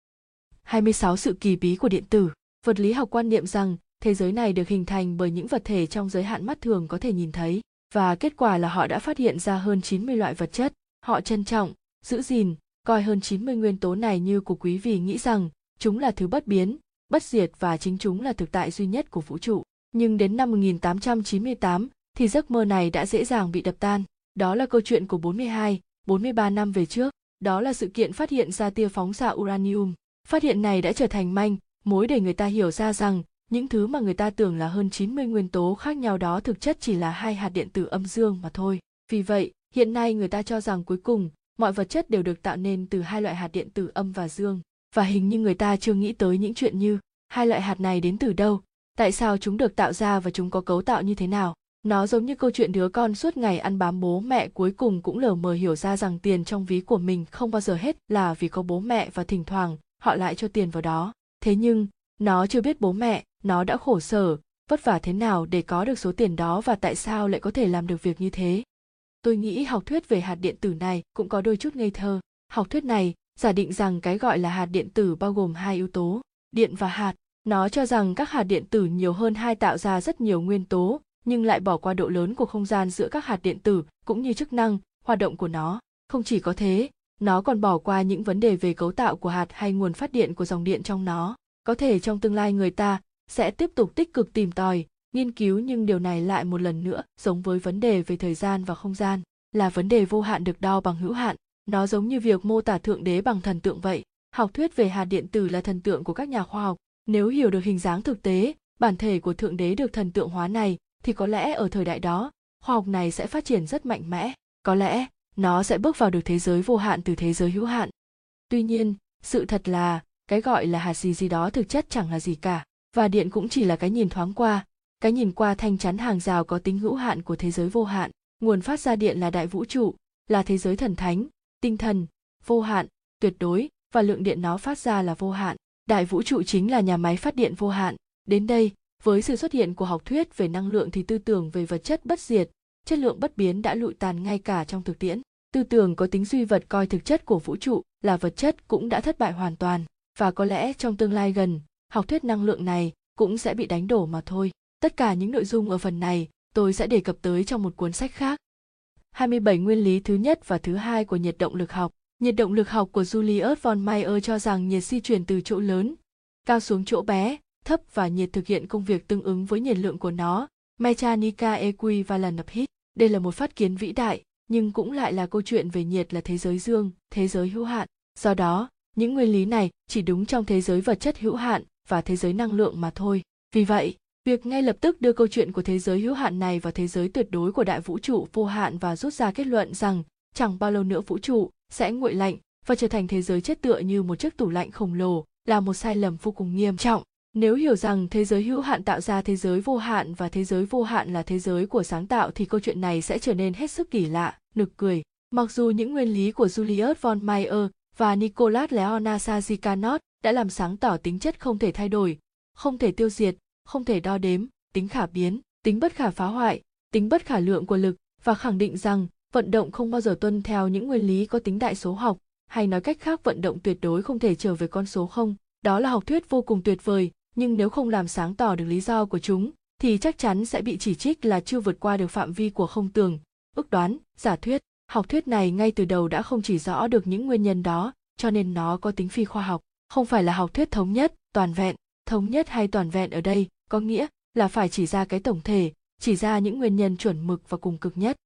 26 sự kỳ bí của điện tử. Vật lý học quan niệm rằng thế giới này được hình thành bởi những vật thể trong giới hạn mắt thường có thể nhìn thấy, và kết quả là họ đã phát hiện ra hơn 90 loại vật chất. Họ trân trọng, giữ gìn, coi hơn 90 nguyên tố này như của quý vị nghĩ rằng chúng là thứ bất biến, bất diệt và chính chúng là thực tại duy nhất của vũ trụ. Nhưng đến năm 1898 thì giấc mơ này đã dễ dàng bị đập tan. Đó là câu chuyện của 42, 43 năm về trước. Đó là sự kiện phát hiện ra tia phóng xạ uranium. Phát hiện này đã trở thành manh, mối để người ta hiểu ra rằng những thứ mà người ta tưởng là hơn 90 nguyên tố khác nhau đó thực chất chỉ là hai hạt điện tử âm dương mà thôi. Vì vậy, hiện nay người ta cho rằng cuối cùng, mọi vật chất đều được tạo nên từ hai loại hạt điện tử âm và dương. Và hình như người ta chưa nghĩ tới những chuyện như hai loại hạt này đến từ đâu, tại sao chúng được tạo ra và chúng có cấu tạo như thế nào. nó giống như câu chuyện đứa con suốt ngày ăn bám bố mẹ cuối cùng cũng lờ mờ hiểu ra rằng tiền trong ví của mình không bao giờ hết là vì có bố mẹ và thỉnh thoảng họ lại cho tiền vào đó thế nhưng nó chưa biết bố mẹ nó đã khổ sở vất vả thế nào để có được số tiền đó và tại sao lại có thể làm được việc như thế tôi nghĩ học thuyết về hạt điện tử này cũng có đôi chút ngây thơ. Học thuyết này giả định rằng cái gọi là hạt điện tử bao gồm hai yếu tố, điện và hạt. Nó cho rằng các hạt điện tử nhiều hơn hai tạo ra rất nhiều nguyên tố, nhưng lại bỏ qua độ lớn của không gian giữa các hạt điện tử cũng như chức năng, hoạt động của nó. Không chỉ có thế, nó còn bỏ qua những vấn đề về cấu tạo của hạt hay nguồn phát điện của dòng điện trong nó. Có thể trong tương lai người ta sẽ tiếp tục tích cực tìm tòi nghiên cứu nhưng điều này lại một lần nữa giống với vấn đề về thời gian và không gian, là vấn đề vô hạn được đo bằng hữu hạn. Nó giống như việc mô tả thượng đế bằng thần tượng vậy. Học thuyết về hạt điện tử là thần tượng của các nhà khoa học. Nếu hiểu được hình dáng thực tế, bản thể của thượng đế được thần tượng hóa này, thì có lẽ ở thời đại đó, khoa học này sẽ phát triển rất mạnh mẽ. Có lẽ, nó sẽ bước vào được thế giới vô hạn từ thế giới hữu hạn. Tuy nhiên, sự thật là, cái gọi là hạt gì gì đó thực chất chẳng là gì cả, và điện cũng chỉ là cái nhìn thoáng qua cái nhìn qua thanh chắn hàng rào có tính hữu hạn của thế giới vô hạn, nguồn phát ra điện là đại vũ trụ, là thế giới thần thánh, tinh thần, vô hạn, tuyệt đối, và lượng điện nó phát ra là vô hạn. Đại vũ trụ chính là nhà máy phát điện vô hạn. Đến đây, với sự xuất hiện của học thuyết về năng lượng thì tư tưởng về vật chất bất diệt, chất lượng bất biến đã lụi tàn ngay cả trong thực tiễn. Tư tưởng có tính duy vật coi thực chất của vũ trụ là vật chất cũng đã thất bại hoàn toàn, và có lẽ trong tương lai gần, học thuyết năng lượng này cũng sẽ bị đánh đổ mà thôi tất cả những nội dung ở phần này tôi sẽ đề cập tới trong một cuốn sách khác. 27 nguyên lý thứ nhất và thứ hai của nhiệt động lực học. Nhiệt động lực học của Julius von Mayer cho rằng nhiệt di chuyển từ chỗ lớn, cao xuống chỗ bé, thấp và nhiệt thực hiện công việc tương ứng với nhiệt lượng của nó, mechanica equivalent of heat đây là một phát kiến vĩ đại, nhưng cũng lại là câu chuyện về nhiệt là thế giới dương, thế giới hữu hạn. Do đó, những nguyên lý này chỉ đúng trong thế giới vật chất hữu hạn và thế giới năng lượng mà thôi. Vì vậy việc ngay lập tức đưa câu chuyện của thế giới hữu hạn này vào thế giới tuyệt đối của đại vũ trụ vô hạn và rút ra kết luận rằng chẳng bao lâu nữa vũ trụ sẽ nguội lạnh và trở thành thế giới chết tựa như một chiếc tủ lạnh khổng lồ là một sai lầm vô cùng nghiêm trọng nếu hiểu rằng thế giới hữu hạn tạo ra thế giới vô hạn và thế giới vô hạn là thế giới của sáng tạo thì câu chuyện này sẽ trở nên hết sức kỳ lạ, nực cười. Mặc dù những nguyên lý của Julius von Mayer và Nicolas Leonard Sajikanot đã làm sáng tỏ tính chất không thể thay đổi, không thể tiêu diệt, không thể đo đếm, tính khả biến, tính bất khả phá hoại, tính bất khả lượng của lực và khẳng định rằng vận động không bao giờ tuân theo những nguyên lý có tính đại số học, hay nói cách khác vận động tuyệt đối không thể trở về con số không. Đó là học thuyết vô cùng tuyệt vời, nhưng nếu không làm sáng tỏ được lý do của chúng thì chắc chắn sẽ bị chỉ trích là chưa vượt qua được phạm vi của không tưởng, ước đoán giả thuyết học thuyết này ngay từ đầu đã không chỉ rõ được những nguyên nhân đó cho nên nó có tính phi khoa học. Không phải là học thuyết thống nhất toàn vẹn thống nhất hay toàn vẹn ở đây có nghĩa là phải chỉ ra cái tổng thể, chỉ ra những nguyên nhân chuẩn mực và cùng cực nhất.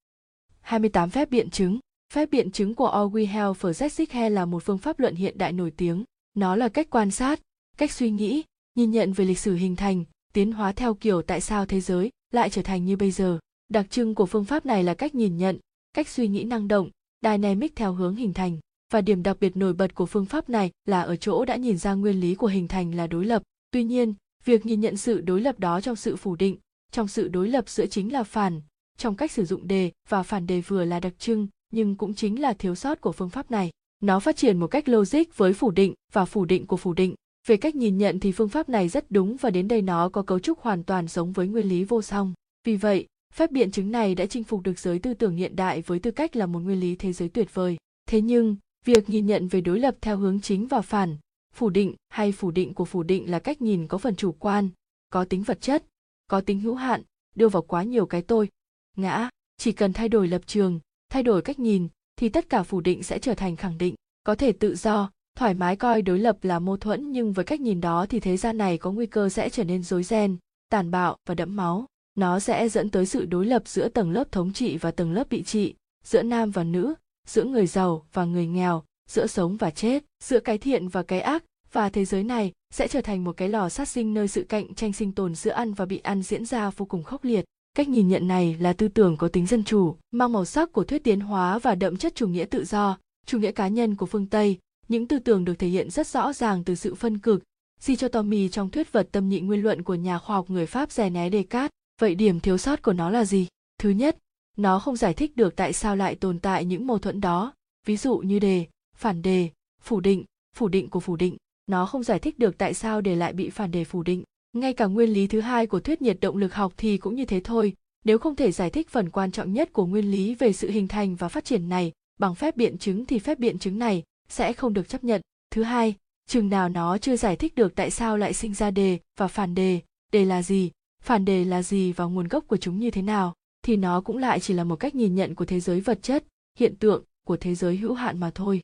28 phép biện chứng. Phép biện chứng của Orwell Verzetzik là một phương pháp luận hiện đại nổi tiếng. Nó là cách quan sát, cách suy nghĩ, nhìn nhận về lịch sử hình thành, tiến hóa theo kiểu tại sao thế giới lại trở thành như bây giờ. Đặc trưng của phương pháp này là cách nhìn nhận, cách suy nghĩ năng động, dynamic theo hướng hình thành. Và điểm đặc biệt nổi bật của phương pháp này là ở chỗ đã nhìn ra nguyên lý của hình thành là đối lập. Tuy nhiên việc nhìn nhận sự đối lập đó trong sự phủ định, trong sự đối lập giữa chính là phản, trong cách sử dụng đề và phản đề vừa là đặc trưng, nhưng cũng chính là thiếu sót của phương pháp này. Nó phát triển một cách logic với phủ định và phủ định của phủ định. Về cách nhìn nhận thì phương pháp này rất đúng và đến đây nó có cấu trúc hoàn toàn giống với nguyên lý vô song. Vì vậy, phép biện chứng này đã chinh phục được giới tư tưởng hiện đại với tư cách là một nguyên lý thế giới tuyệt vời. Thế nhưng, việc nhìn nhận về đối lập theo hướng chính và phản phủ định hay phủ định của phủ định là cách nhìn có phần chủ quan, có tính vật chất, có tính hữu hạn, đưa vào quá nhiều cái tôi. Ngã, chỉ cần thay đổi lập trường, thay đổi cách nhìn, thì tất cả phủ định sẽ trở thành khẳng định, có thể tự do, thoải mái coi đối lập là mâu thuẫn nhưng với cách nhìn đó thì thế gian này có nguy cơ sẽ trở nên rối ren, tàn bạo và đẫm máu. Nó sẽ dẫn tới sự đối lập giữa tầng lớp thống trị và tầng lớp bị trị, giữa nam và nữ, giữa người giàu và người nghèo giữa sống và chết, giữa cái thiện và cái ác, và thế giới này sẽ trở thành một cái lò sát sinh nơi sự cạnh tranh sinh tồn giữa ăn và bị ăn diễn ra vô cùng khốc liệt. Cách nhìn nhận này là tư tưởng có tính dân chủ, mang màu sắc của thuyết tiến hóa và đậm chất chủ nghĩa tự do, chủ nghĩa cá nhân của phương tây. Những tư tưởng được thể hiện rất rõ ràng từ sự phân cực, di cho Tommy trong thuyết vật tâm nhị nguyên luận của nhà khoa học người Pháp René Descartes. vậy điểm thiếu sót của nó là gì? Thứ nhất, nó không giải thích được tại sao lại tồn tại những mâu thuẫn đó. Ví dụ như đề phản đề, phủ định phủ định của phủ định. Nó không giải thích được tại sao đề lại bị phản đề phủ định. Ngay cả nguyên lý thứ hai của thuyết nhiệt động lực học thì cũng như thế thôi. Nếu không thể giải thích phần quan trọng nhất của nguyên lý về sự hình thành và phát triển này bằng phép biện chứng thì phép biện chứng này sẽ không được chấp nhận. Thứ hai, chừng nào nó chưa giải thích được tại sao lại sinh ra đề và phản đề đề là gì, phản đề là gì và nguồn gốc của chúng như thế nào, thì nó cũng lại chỉ là một cách nhìn nhận của thế giới vật chất, hiện tượng của thế giới hữu hạn mà thôi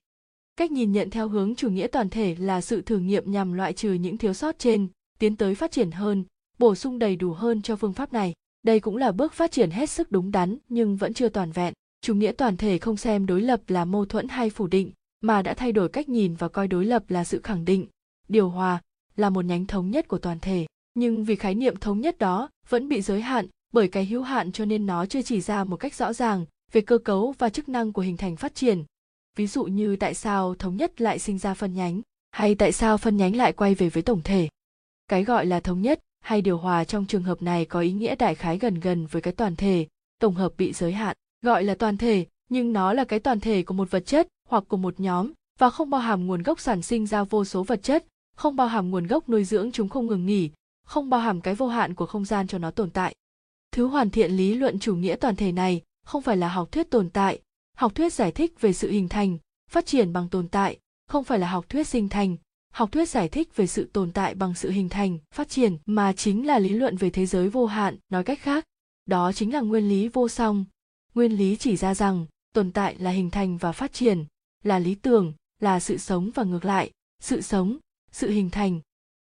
cách nhìn nhận theo hướng chủ nghĩa toàn thể là sự thử nghiệm nhằm loại trừ những thiếu sót trên, tiến tới phát triển hơn, bổ sung đầy đủ hơn cho phương pháp này. Đây cũng là bước phát triển hết sức đúng đắn, nhưng vẫn chưa toàn vẹn. Chủ nghĩa toàn thể không xem đối lập là mâu thuẫn hay phủ định, mà đã thay đổi cách nhìn và coi đối lập là sự khẳng định. Điều hòa là một nhánh thống nhất của toàn thể. Nhưng vì khái niệm thống nhất đó vẫn bị giới hạn, bởi cái hữu hạn cho nên nó chưa chỉ ra một cách rõ ràng về cơ cấu và chức năng của hình thành phát triển ví dụ như tại sao thống nhất lại sinh ra phân nhánh, hay tại sao phân nhánh lại quay về với tổng thể? Cái gọi là thống nhất hay điều hòa trong trường hợp này có ý nghĩa đại khái gần gần với cái toàn thể, tổng hợp bị giới hạn. Gọi là toàn thể, nhưng nó là cái toàn thể của một vật chất hoặc của một nhóm và không bao hàm nguồn gốc sản sinh ra vô số vật chất, không bao hàm nguồn gốc nuôi dưỡng chúng không ngừng nghỉ, không bao hàm cái vô hạn của không gian cho nó tồn tại. Thứ hoàn thiện lý luận chủ nghĩa toàn thể này không phải là học thuyết tồn tại học thuyết giải thích về sự hình thành, phát triển bằng tồn tại, không phải là học thuyết sinh thành. Học thuyết giải thích về sự tồn tại bằng sự hình thành, phát triển, mà chính là lý luận về thế giới vô hạn, nói cách khác, đó chính là nguyên lý vô song. Nguyên lý chỉ ra rằng, tồn tại là hình thành và phát triển, là lý tưởng, là sự sống và ngược lại. Sự sống, sự hình thành,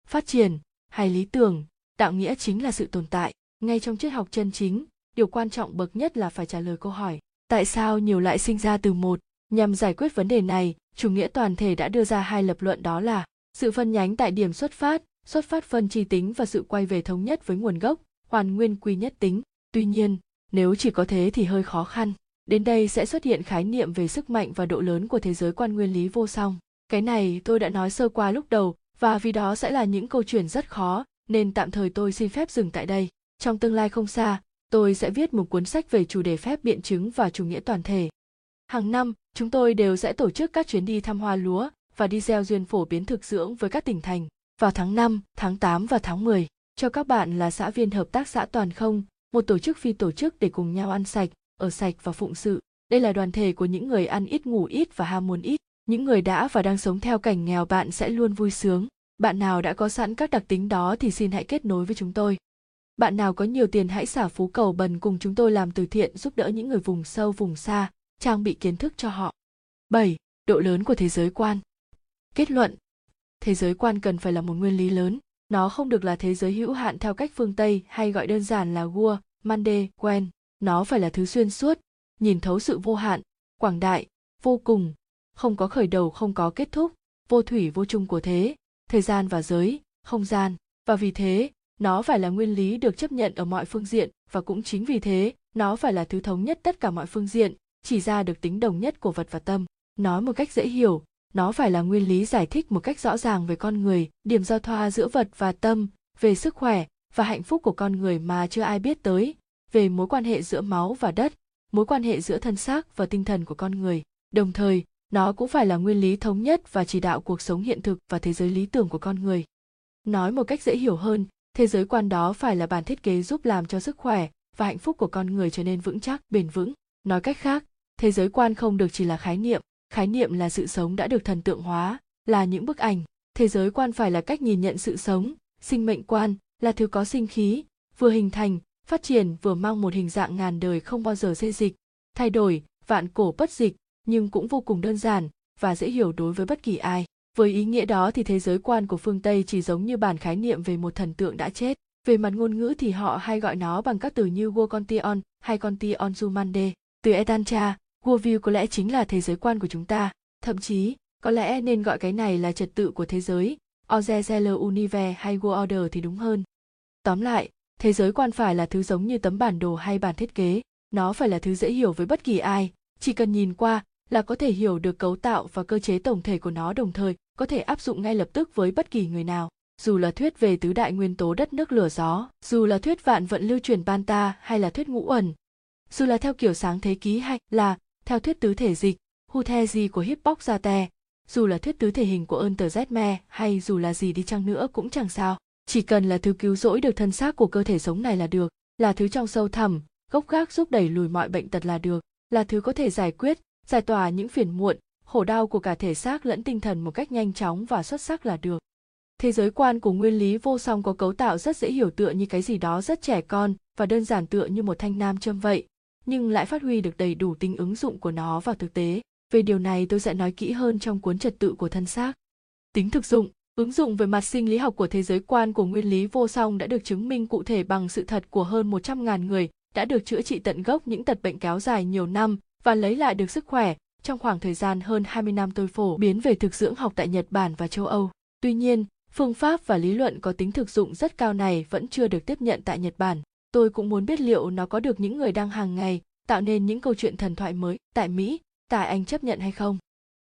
phát triển, hay lý tưởng, đạo nghĩa chính là sự tồn tại. Ngay trong triết học chân chính, điều quan trọng bậc nhất là phải trả lời câu hỏi tại sao nhiều lại sinh ra từ một? Nhằm giải quyết vấn đề này, chủ nghĩa toàn thể đã đưa ra hai lập luận đó là sự phân nhánh tại điểm xuất phát xuất phát phân chi tính và sự quay về thống nhất với nguồn gốc, hoàn nguyên quy nhất tính. Tuy nhiên, nếu chỉ có thế thì hơi khó khăn. Đến đây sẽ xuất hiện khái niệm về sức mạnh và độ lớn của thế giới quan nguyên lý vô song. Cái này tôi đã nói sơ qua lúc đầu, và vì đó sẽ là những câu chuyện rất khó, nên tạm thời tôi xin phép dừng tại đây. Trong tương lai không xa tôi sẽ viết một cuốn sách về chủ đề phép biện chứng và chủ nghĩa toàn thể hàng năm chúng tôi đều sẽ tổ chức các chuyến đi thăm hoa lúa và đi gieo duyên phổ biến thực dưỡng với các tỉnh thành vào tháng 5, tháng 8 và tháng 10. Cho các bạn là xã viên hợp tác xã Toàn Không, một tổ chức phi tổ chức để cùng nhau ăn sạch, ở sạch và phụng sự. Đây là đoàn thể của những người ăn ít ngủ ít và ham muốn ít. Những người đã và đang sống theo cảnh nghèo bạn sẽ luôn vui sướng. Bạn nào đã có sẵn các đặc tính đó thì xin hãy kết nối với chúng tôi. Bạn nào có nhiều tiền hãy xả phú cầu bần cùng chúng tôi làm từ thiện giúp đỡ những người vùng sâu vùng xa, trang bị kiến thức cho họ. 7. Độ lớn của thế giới quan Kết luận Thế giới quan cần phải là một nguyên lý lớn, nó không được là thế giới hữu hạn theo cách phương Tây hay gọi đơn giản là Gua, Mande, Quen. Nó phải là thứ xuyên suốt, nhìn thấu sự vô hạn, quảng đại, vô cùng, không có khởi đầu không có kết thúc, vô thủy vô chung của thế, thời gian và giới, không gian. Và vì thế, nó phải là nguyên lý được chấp nhận ở mọi phương diện và cũng chính vì thế, nó phải là thứ thống nhất tất cả mọi phương diện, chỉ ra được tính đồng nhất của vật và tâm. Nói một cách dễ hiểu, nó phải là nguyên lý giải thích một cách rõ ràng về con người điểm giao thoa giữa vật và tâm về sức khỏe và hạnh phúc của con người mà chưa ai biết tới về mối quan hệ giữa máu và đất mối quan hệ giữa thân xác và tinh thần của con người đồng thời nó cũng phải là nguyên lý thống nhất và chỉ đạo cuộc sống hiện thực và thế giới lý tưởng của con người nói một cách dễ hiểu hơn thế giới quan đó phải là bản thiết kế giúp làm cho sức khỏe và hạnh phúc của con người trở nên vững chắc, bền vững. Nói cách khác, thế giới quan không được chỉ là khái niệm khái niệm là sự sống đã được thần tượng hóa, là những bức ảnh. Thế giới quan phải là cách nhìn nhận sự sống, sinh mệnh quan là thứ có sinh khí, vừa hình thành, phát triển, vừa mang một hình dạng ngàn đời không bao giờ xê dịch, thay đổi, vạn cổ bất dịch, nhưng cũng vô cùng đơn giản và dễ hiểu đối với bất kỳ ai với ý nghĩa đó thì thế giới quan của phương tây chỉ giống như bản khái niệm về một thần tượng đã chết. Về mặt ngôn ngữ thì họ hay gọi nó bằng các từ như Wokontion hay Kontion Zumande. Từ Etancha, worldview có lẽ chính là thế giới quan của chúng ta. Thậm chí có lẽ nên gọi cái này là trật tự của thế giới. Orzezeller Universe hay World Order thì đúng hơn. Tóm lại thế giới quan phải là thứ giống như tấm bản đồ hay bản thiết kế. Nó phải là thứ dễ hiểu với bất kỳ ai. Chỉ cần nhìn qua là có thể hiểu được cấu tạo và cơ chế tổng thể của nó đồng thời có thể áp dụng ngay lập tức với bất kỳ người nào dù là thuyết về tứ đại nguyên tố đất nước lửa gió, dù là thuyết vạn vận lưu truyền Banta hay là thuyết ngũ ẩn, dù là theo kiểu sáng thế ký hay là theo thuyết tứ thể dịch, Huthezi của Hippocrates, dù là thuyết tứ thể hình của ơn tờ me hay dù là gì đi chăng nữa cũng chẳng sao. Chỉ cần là thứ cứu rỗi được thân xác của cơ thể sống này là được, là thứ trong sâu thẳm, gốc gác giúp đẩy lùi mọi bệnh tật là được, là thứ có thể giải quyết, giải tỏa những phiền muộn, khổ đau của cả thể xác lẫn tinh thần một cách nhanh chóng và xuất sắc là được. Thế giới quan của nguyên lý vô song có cấu tạo rất dễ hiểu tựa như cái gì đó rất trẻ con và đơn giản tựa như một thanh nam châm vậy, nhưng lại phát huy được đầy đủ tính ứng dụng của nó vào thực tế. Về điều này tôi sẽ nói kỹ hơn trong cuốn trật tự của thân xác. Tính thực dụng, ứng dụng về mặt sinh lý học của thế giới quan của nguyên lý vô song đã được chứng minh cụ thể bằng sự thật của hơn 100.000 người đã được chữa trị tận gốc những tật bệnh kéo dài nhiều năm và lấy lại được sức khỏe trong khoảng thời gian hơn 20 năm tôi phổ biến về thực dưỡng học tại Nhật Bản và châu Âu. Tuy nhiên, phương pháp và lý luận có tính thực dụng rất cao này vẫn chưa được tiếp nhận tại Nhật Bản. Tôi cũng muốn biết liệu nó có được những người đang hàng ngày tạo nên những câu chuyện thần thoại mới tại Mỹ, tại Anh chấp nhận hay không.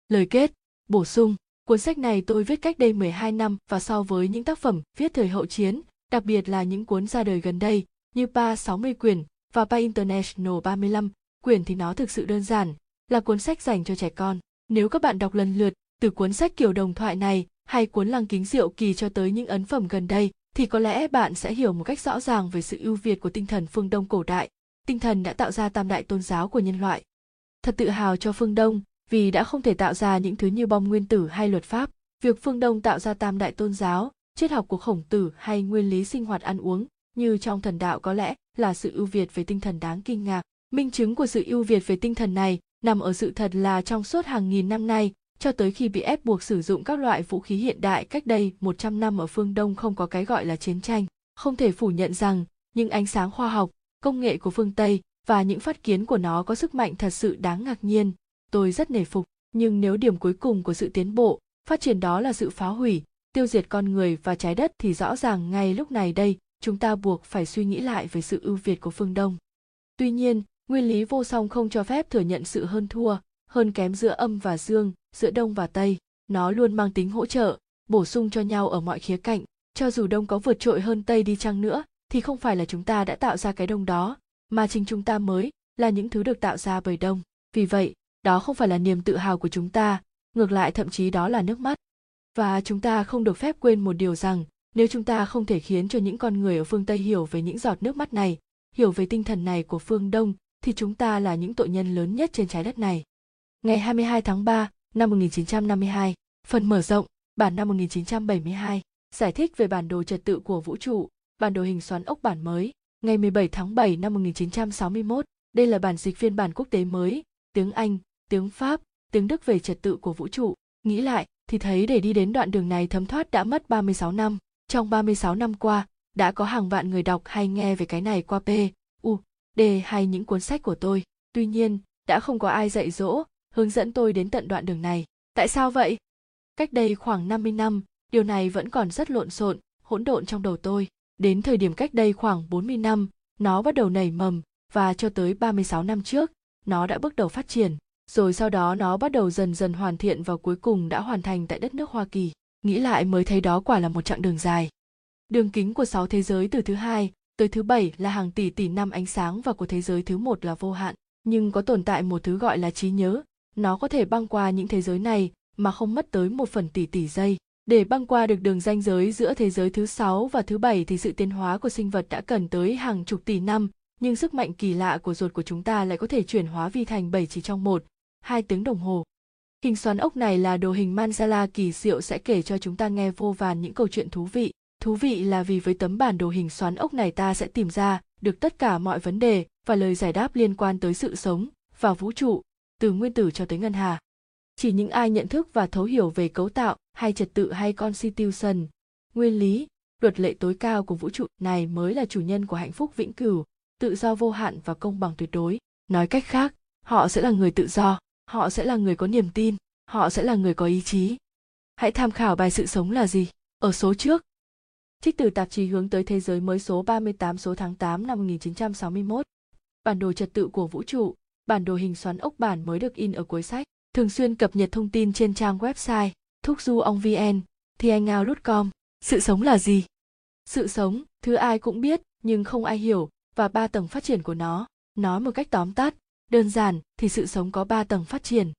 Lời kết, bổ sung, cuốn sách này tôi viết cách đây 12 năm và so với những tác phẩm viết thời hậu chiến, đặc biệt là những cuốn ra đời gần đây như Pa 60 quyển và Pa International 35 quyển thì nó thực sự đơn giản, là cuốn sách dành cho trẻ con. Nếu các bạn đọc lần lượt từ cuốn sách kiểu đồng thoại này hay cuốn lăng kính diệu kỳ cho tới những ấn phẩm gần đây thì có lẽ bạn sẽ hiểu một cách rõ ràng về sự ưu việt của tinh thần phương Đông cổ đại. Tinh thần đã tạo ra tam đại tôn giáo của nhân loại. Thật tự hào cho phương Đông vì đã không thể tạo ra những thứ như bom nguyên tử hay luật pháp. Việc phương Đông tạo ra tam đại tôn giáo, triết học của khổng tử hay nguyên lý sinh hoạt ăn uống như trong thần đạo có lẽ là sự ưu việt về tinh thần đáng kinh ngạc. Minh chứng của sự ưu việt về tinh thần này nằm ở sự thật là trong suốt hàng nghìn năm nay, cho tới khi bị ép buộc sử dụng các loại vũ khí hiện đại cách đây 100 năm ở phương Đông không có cái gọi là chiến tranh. Không thể phủ nhận rằng, những ánh sáng khoa học, công nghệ của phương Tây và những phát kiến của nó có sức mạnh thật sự đáng ngạc nhiên. Tôi rất nể phục, nhưng nếu điểm cuối cùng của sự tiến bộ, phát triển đó là sự phá hủy, tiêu diệt con người và trái đất thì rõ ràng ngay lúc này đây, chúng ta buộc phải suy nghĩ lại về sự ưu việt của phương Đông. Tuy nhiên, nguyên lý vô song không cho phép thừa nhận sự hơn thua, hơn kém giữa âm và dương, giữa đông và tây. Nó luôn mang tính hỗ trợ, bổ sung cho nhau ở mọi khía cạnh. Cho dù đông có vượt trội hơn tây đi chăng nữa, thì không phải là chúng ta đã tạo ra cái đông đó, mà chính chúng ta mới là những thứ được tạo ra bởi đông. Vì vậy, đó không phải là niềm tự hào của chúng ta, ngược lại thậm chí đó là nước mắt. Và chúng ta không được phép quên một điều rằng, nếu chúng ta không thể khiến cho những con người ở phương tây hiểu về những giọt nước mắt này, hiểu về tinh thần này của phương đông thì chúng ta là những tội nhân lớn nhất trên trái đất này. Ngày 22 tháng 3 năm 1952, phần mở rộng, bản năm 1972, giải thích về bản đồ trật tự của vũ trụ, bản đồ hình xoắn ốc bản mới, ngày 17 tháng 7 năm 1961, đây là bản dịch phiên bản quốc tế mới, tiếng Anh, tiếng Pháp, tiếng Đức về trật tự của vũ trụ. Nghĩ lại thì thấy để đi đến đoạn đường này thấm thoát đã mất 36 năm. Trong 36 năm qua, đã có hàng vạn người đọc hay nghe về cái này qua P, đề hay những cuốn sách của tôi. Tuy nhiên, đã không có ai dạy dỗ, hướng dẫn tôi đến tận đoạn đường này. Tại sao vậy? Cách đây khoảng 50 năm, điều này vẫn còn rất lộn xộn, hỗn độn trong đầu tôi. Đến thời điểm cách đây khoảng 40 năm, nó bắt đầu nảy mầm, và cho tới 36 năm trước, nó đã bước đầu phát triển. Rồi sau đó nó bắt đầu dần dần hoàn thiện và cuối cùng đã hoàn thành tại đất nước Hoa Kỳ. Nghĩ lại mới thấy đó quả là một chặng đường dài. Đường kính của sáu thế giới từ thứ hai tới thứ bảy là hàng tỷ tỷ năm ánh sáng và của thế giới thứ một là vô hạn, nhưng có tồn tại một thứ gọi là trí nhớ. Nó có thể băng qua những thế giới này mà không mất tới một phần tỷ tỷ giây. Để băng qua được đường ranh giới giữa thế giới thứ sáu và thứ bảy thì sự tiến hóa của sinh vật đã cần tới hàng chục tỷ năm, nhưng sức mạnh kỳ lạ của ruột của chúng ta lại có thể chuyển hóa vi thành bảy chỉ trong một, hai tiếng đồng hồ. Hình xoắn ốc này là đồ hình mandala kỳ diệu sẽ kể cho chúng ta nghe vô vàn những câu chuyện thú vị. Thú vị là vì với tấm bản đồ hình xoắn ốc này ta sẽ tìm ra được tất cả mọi vấn đề và lời giải đáp liên quan tới sự sống và vũ trụ, từ nguyên tử cho tới ngân hà. Chỉ những ai nhận thức và thấu hiểu về cấu tạo hay trật tự hay constitution, nguyên lý, luật lệ tối cao của vũ trụ này mới là chủ nhân của hạnh phúc vĩnh cửu, tự do vô hạn và công bằng tuyệt đối. Nói cách khác, họ sẽ là người tự do, họ sẽ là người có niềm tin, họ sẽ là người có ý chí. Hãy tham khảo bài sự sống là gì. Ở số trước, Trích từ tạp chí hướng tới thế giới mới số 38 số tháng 8 năm 1961. Bản đồ trật tự của vũ trụ, bản đồ hình xoắn ốc bản mới được in ở cuối sách. Thường xuyên cập nhật thông tin trên trang website thúc du vn thianhao.com. sự sống là gì sự sống thứ ai cũng biết nhưng không ai hiểu và ba tầng phát triển của nó nói một cách tóm tắt đơn giản thì sự sống có ba tầng phát triển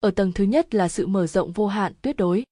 ở tầng thứ nhất là sự mở rộng vô hạn tuyệt đối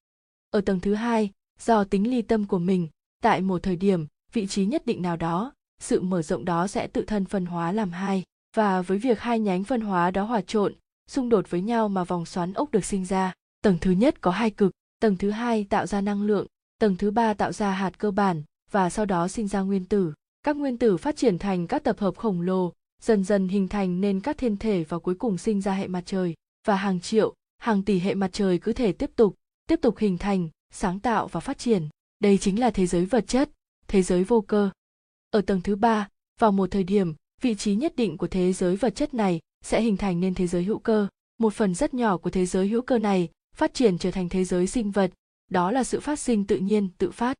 ở tầng thứ hai do tính ly tâm của mình tại một thời điểm, vị trí nhất định nào đó, sự mở rộng đó sẽ tự thân phân hóa làm hai. Và với việc hai nhánh phân hóa đó hòa trộn, xung đột với nhau mà vòng xoắn ốc được sinh ra. Tầng thứ nhất có hai cực, tầng thứ hai tạo ra năng lượng, tầng thứ ba tạo ra hạt cơ bản, và sau đó sinh ra nguyên tử. Các nguyên tử phát triển thành các tập hợp khổng lồ, dần dần hình thành nên các thiên thể và cuối cùng sinh ra hệ mặt trời. Và hàng triệu, hàng tỷ hệ mặt trời cứ thể tiếp tục tiếp tục hình thành, sáng tạo và phát triển đây chính là thế giới vật chất, thế giới vô cơ. Ở tầng thứ ba, vào một thời điểm, vị trí nhất định của thế giới vật chất này sẽ hình thành nên thế giới hữu cơ. Một phần rất nhỏ của thế giới hữu cơ này phát triển trở thành thế giới sinh vật. Đó là sự phát sinh tự nhiên, tự phát.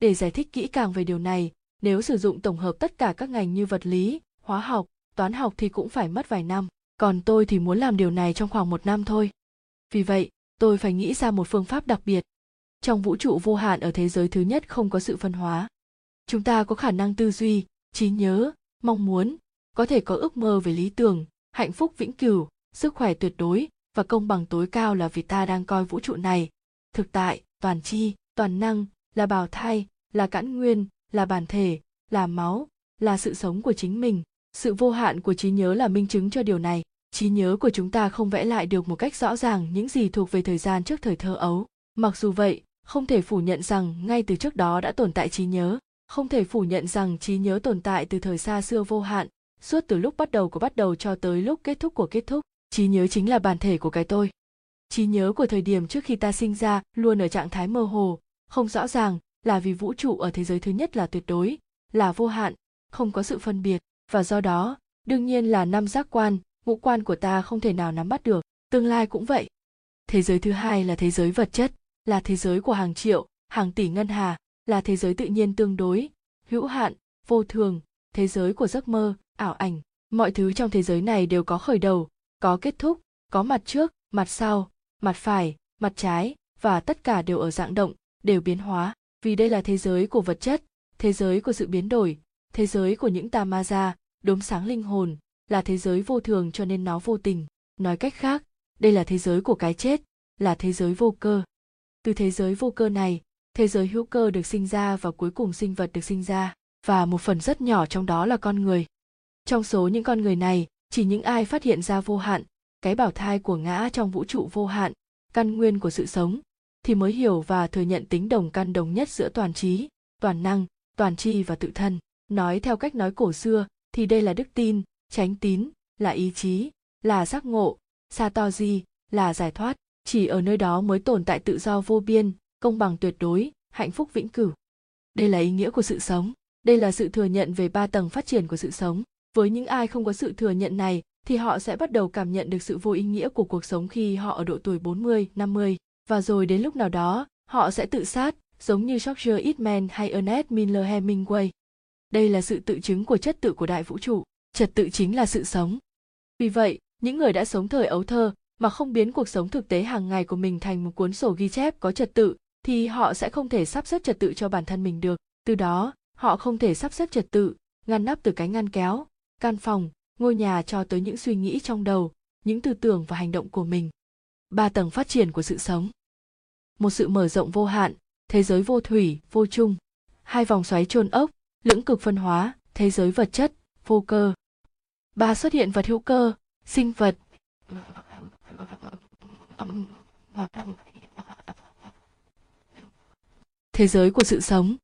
Để giải thích kỹ càng về điều này, nếu sử dụng tổng hợp tất cả các ngành như vật lý, hóa học, toán học thì cũng phải mất vài năm. Còn tôi thì muốn làm điều này trong khoảng một năm thôi. Vì vậy, tôi phải nghĩ ra một phương pháp đặc biệt trong vũ trụ vô hạn ở thế giới thứ nhất không có sự phân hóa. Chúng ta có khả năng tư duy, trí nhớ, mong muốn, có thể có ước mơ về lý tưởng, hạnh phúc vĩnh cửu, sức khỏe tuyệt đối và công bằng tối cao là vì ta đang coi vũ trụ này. Thực tại, toàn chi, toàn năng là bào thai, là cãn nguyên, là bản thể, là máu, là sự sống của chính mình. Sự vô hạn của trí nhớ là minh chứng cho điều này. Trí nhớ của chúng ta không vẽ lại được một cách rõ ràng những gì thuộc về thời gian trước thời thơ ấu. Mặc dù vậy không thể phủ nhận rằng ngay từ trước đó đã tồn tại trí nhớ. Không thể phủ nhận rằng trí nhớ tồn tại từ thời xa xưa vô hạn, suốt từ lúc bắt đầu của bắt đầu cho tới lúc kết thúc của kết thúc. Trí nhớ chính là bản thể của cái tôi. Trí nhớ của thời điểm trước khi ta sinh ra luôn ở trạng thái mơ hồ. Không rõ ràng là vì vũ trụ ở thế giới thứ nhất là tuyệt đối, là vô hạn, không có sự phân biệt. Và do đó, đương nhiên là năm giác quan, ngũ quan của ta không thể nào nắm bắt được. Tương lai cũng vậy. Thế giới thứ hai là thế giới vật chất là thế giới của hàng triệu hàng tỷ ngân hà là thế giới tự nhiên tương đối hữu hạn vô thường thế giới của giấc mơ ảo ảnh mọi thứ trong thế giới này đều có khởi đầu có kết thúc có mặt trước mặt sau mặt phải mặt trái và tất cả đều ở dạng động đều biến hóa vì đây là thế giới của vật chất thế giới của sự biến đổi thế giới của những tà ma gia đốm sáng linh hồn là thế giới vô thường cho nên nó vô tình nói cách khác đây là thế giới của cái chết là thế giới vô cơ từ thế giới vô cơ này, thế giới hữu cơ được sinh ra và cuối cùng sinh vật được sinh ra, và một phần rất nhỏ trong đó là con người. Trong số những con người này, chỉ những ai phát hiện ra vô hạn, cái bảo thai của ngã trong vũ trụ vô hạn, căn nguyên của sự sống, thì mới hiểu và thừa nhận tính đồng căn đồng nhất giữa toàn trí, toàn năng, toàn tri và tự thân. Nói theo cách nói cổ xưa, thì đây là đức tin, tránh tín, là ý chí, là giác ngộ, sa to di, là giải thoát chỉ ở nơi đó mới tồn tại tự do vô biên công bằng tuyệt đối hạnh phúc vĩnh cửu. Đây là ý nghĩa của sự sống. Đây là sự thừa nhận về ba tầng phát triển của sự sống. Với những ai không có sự thừa nhận này thì họ sẽ bắt đầu cảm nhận được sự vô ý nghĩa của cuộc sống khi họ ở độ tuổi 40, 50 và rồi đến lúc nào đó họ sẽ tự sát giống như George Eastman hay Ernest Miller Hemingway. Đây là sự tự chứng của chất tự của đại vũ trụ, trật tự chính là sự sống. Vì vậy, những người đã sống thời ấu thơ mà không biến cuộc sống thực tế hàng ngày của mình thành một cuốn sổ ghi chép có trật tự thì họ sẽ không thể sắp xếp trật tự cho bản thân mình được. Từ đó, họ không thể sắp xếp trật tự, ngăn nắp từ cái ngăn kéo, căn phòng, ngôi nhà cho tới những suy nghĩ trong đầu, những tư tưởng và hành động của mình. Ba tầng phát triển của sự sống. Một sự mở rộng vô hạn, thế giới vô thủy, vô chung. Hai vòng xoáy chôn ốc, lưỡng cực phân hóa, thế giới vật chất, vô cơ. Ba xuất hiện vật hữu cơ, sinh vật. Thế giới của sự sống.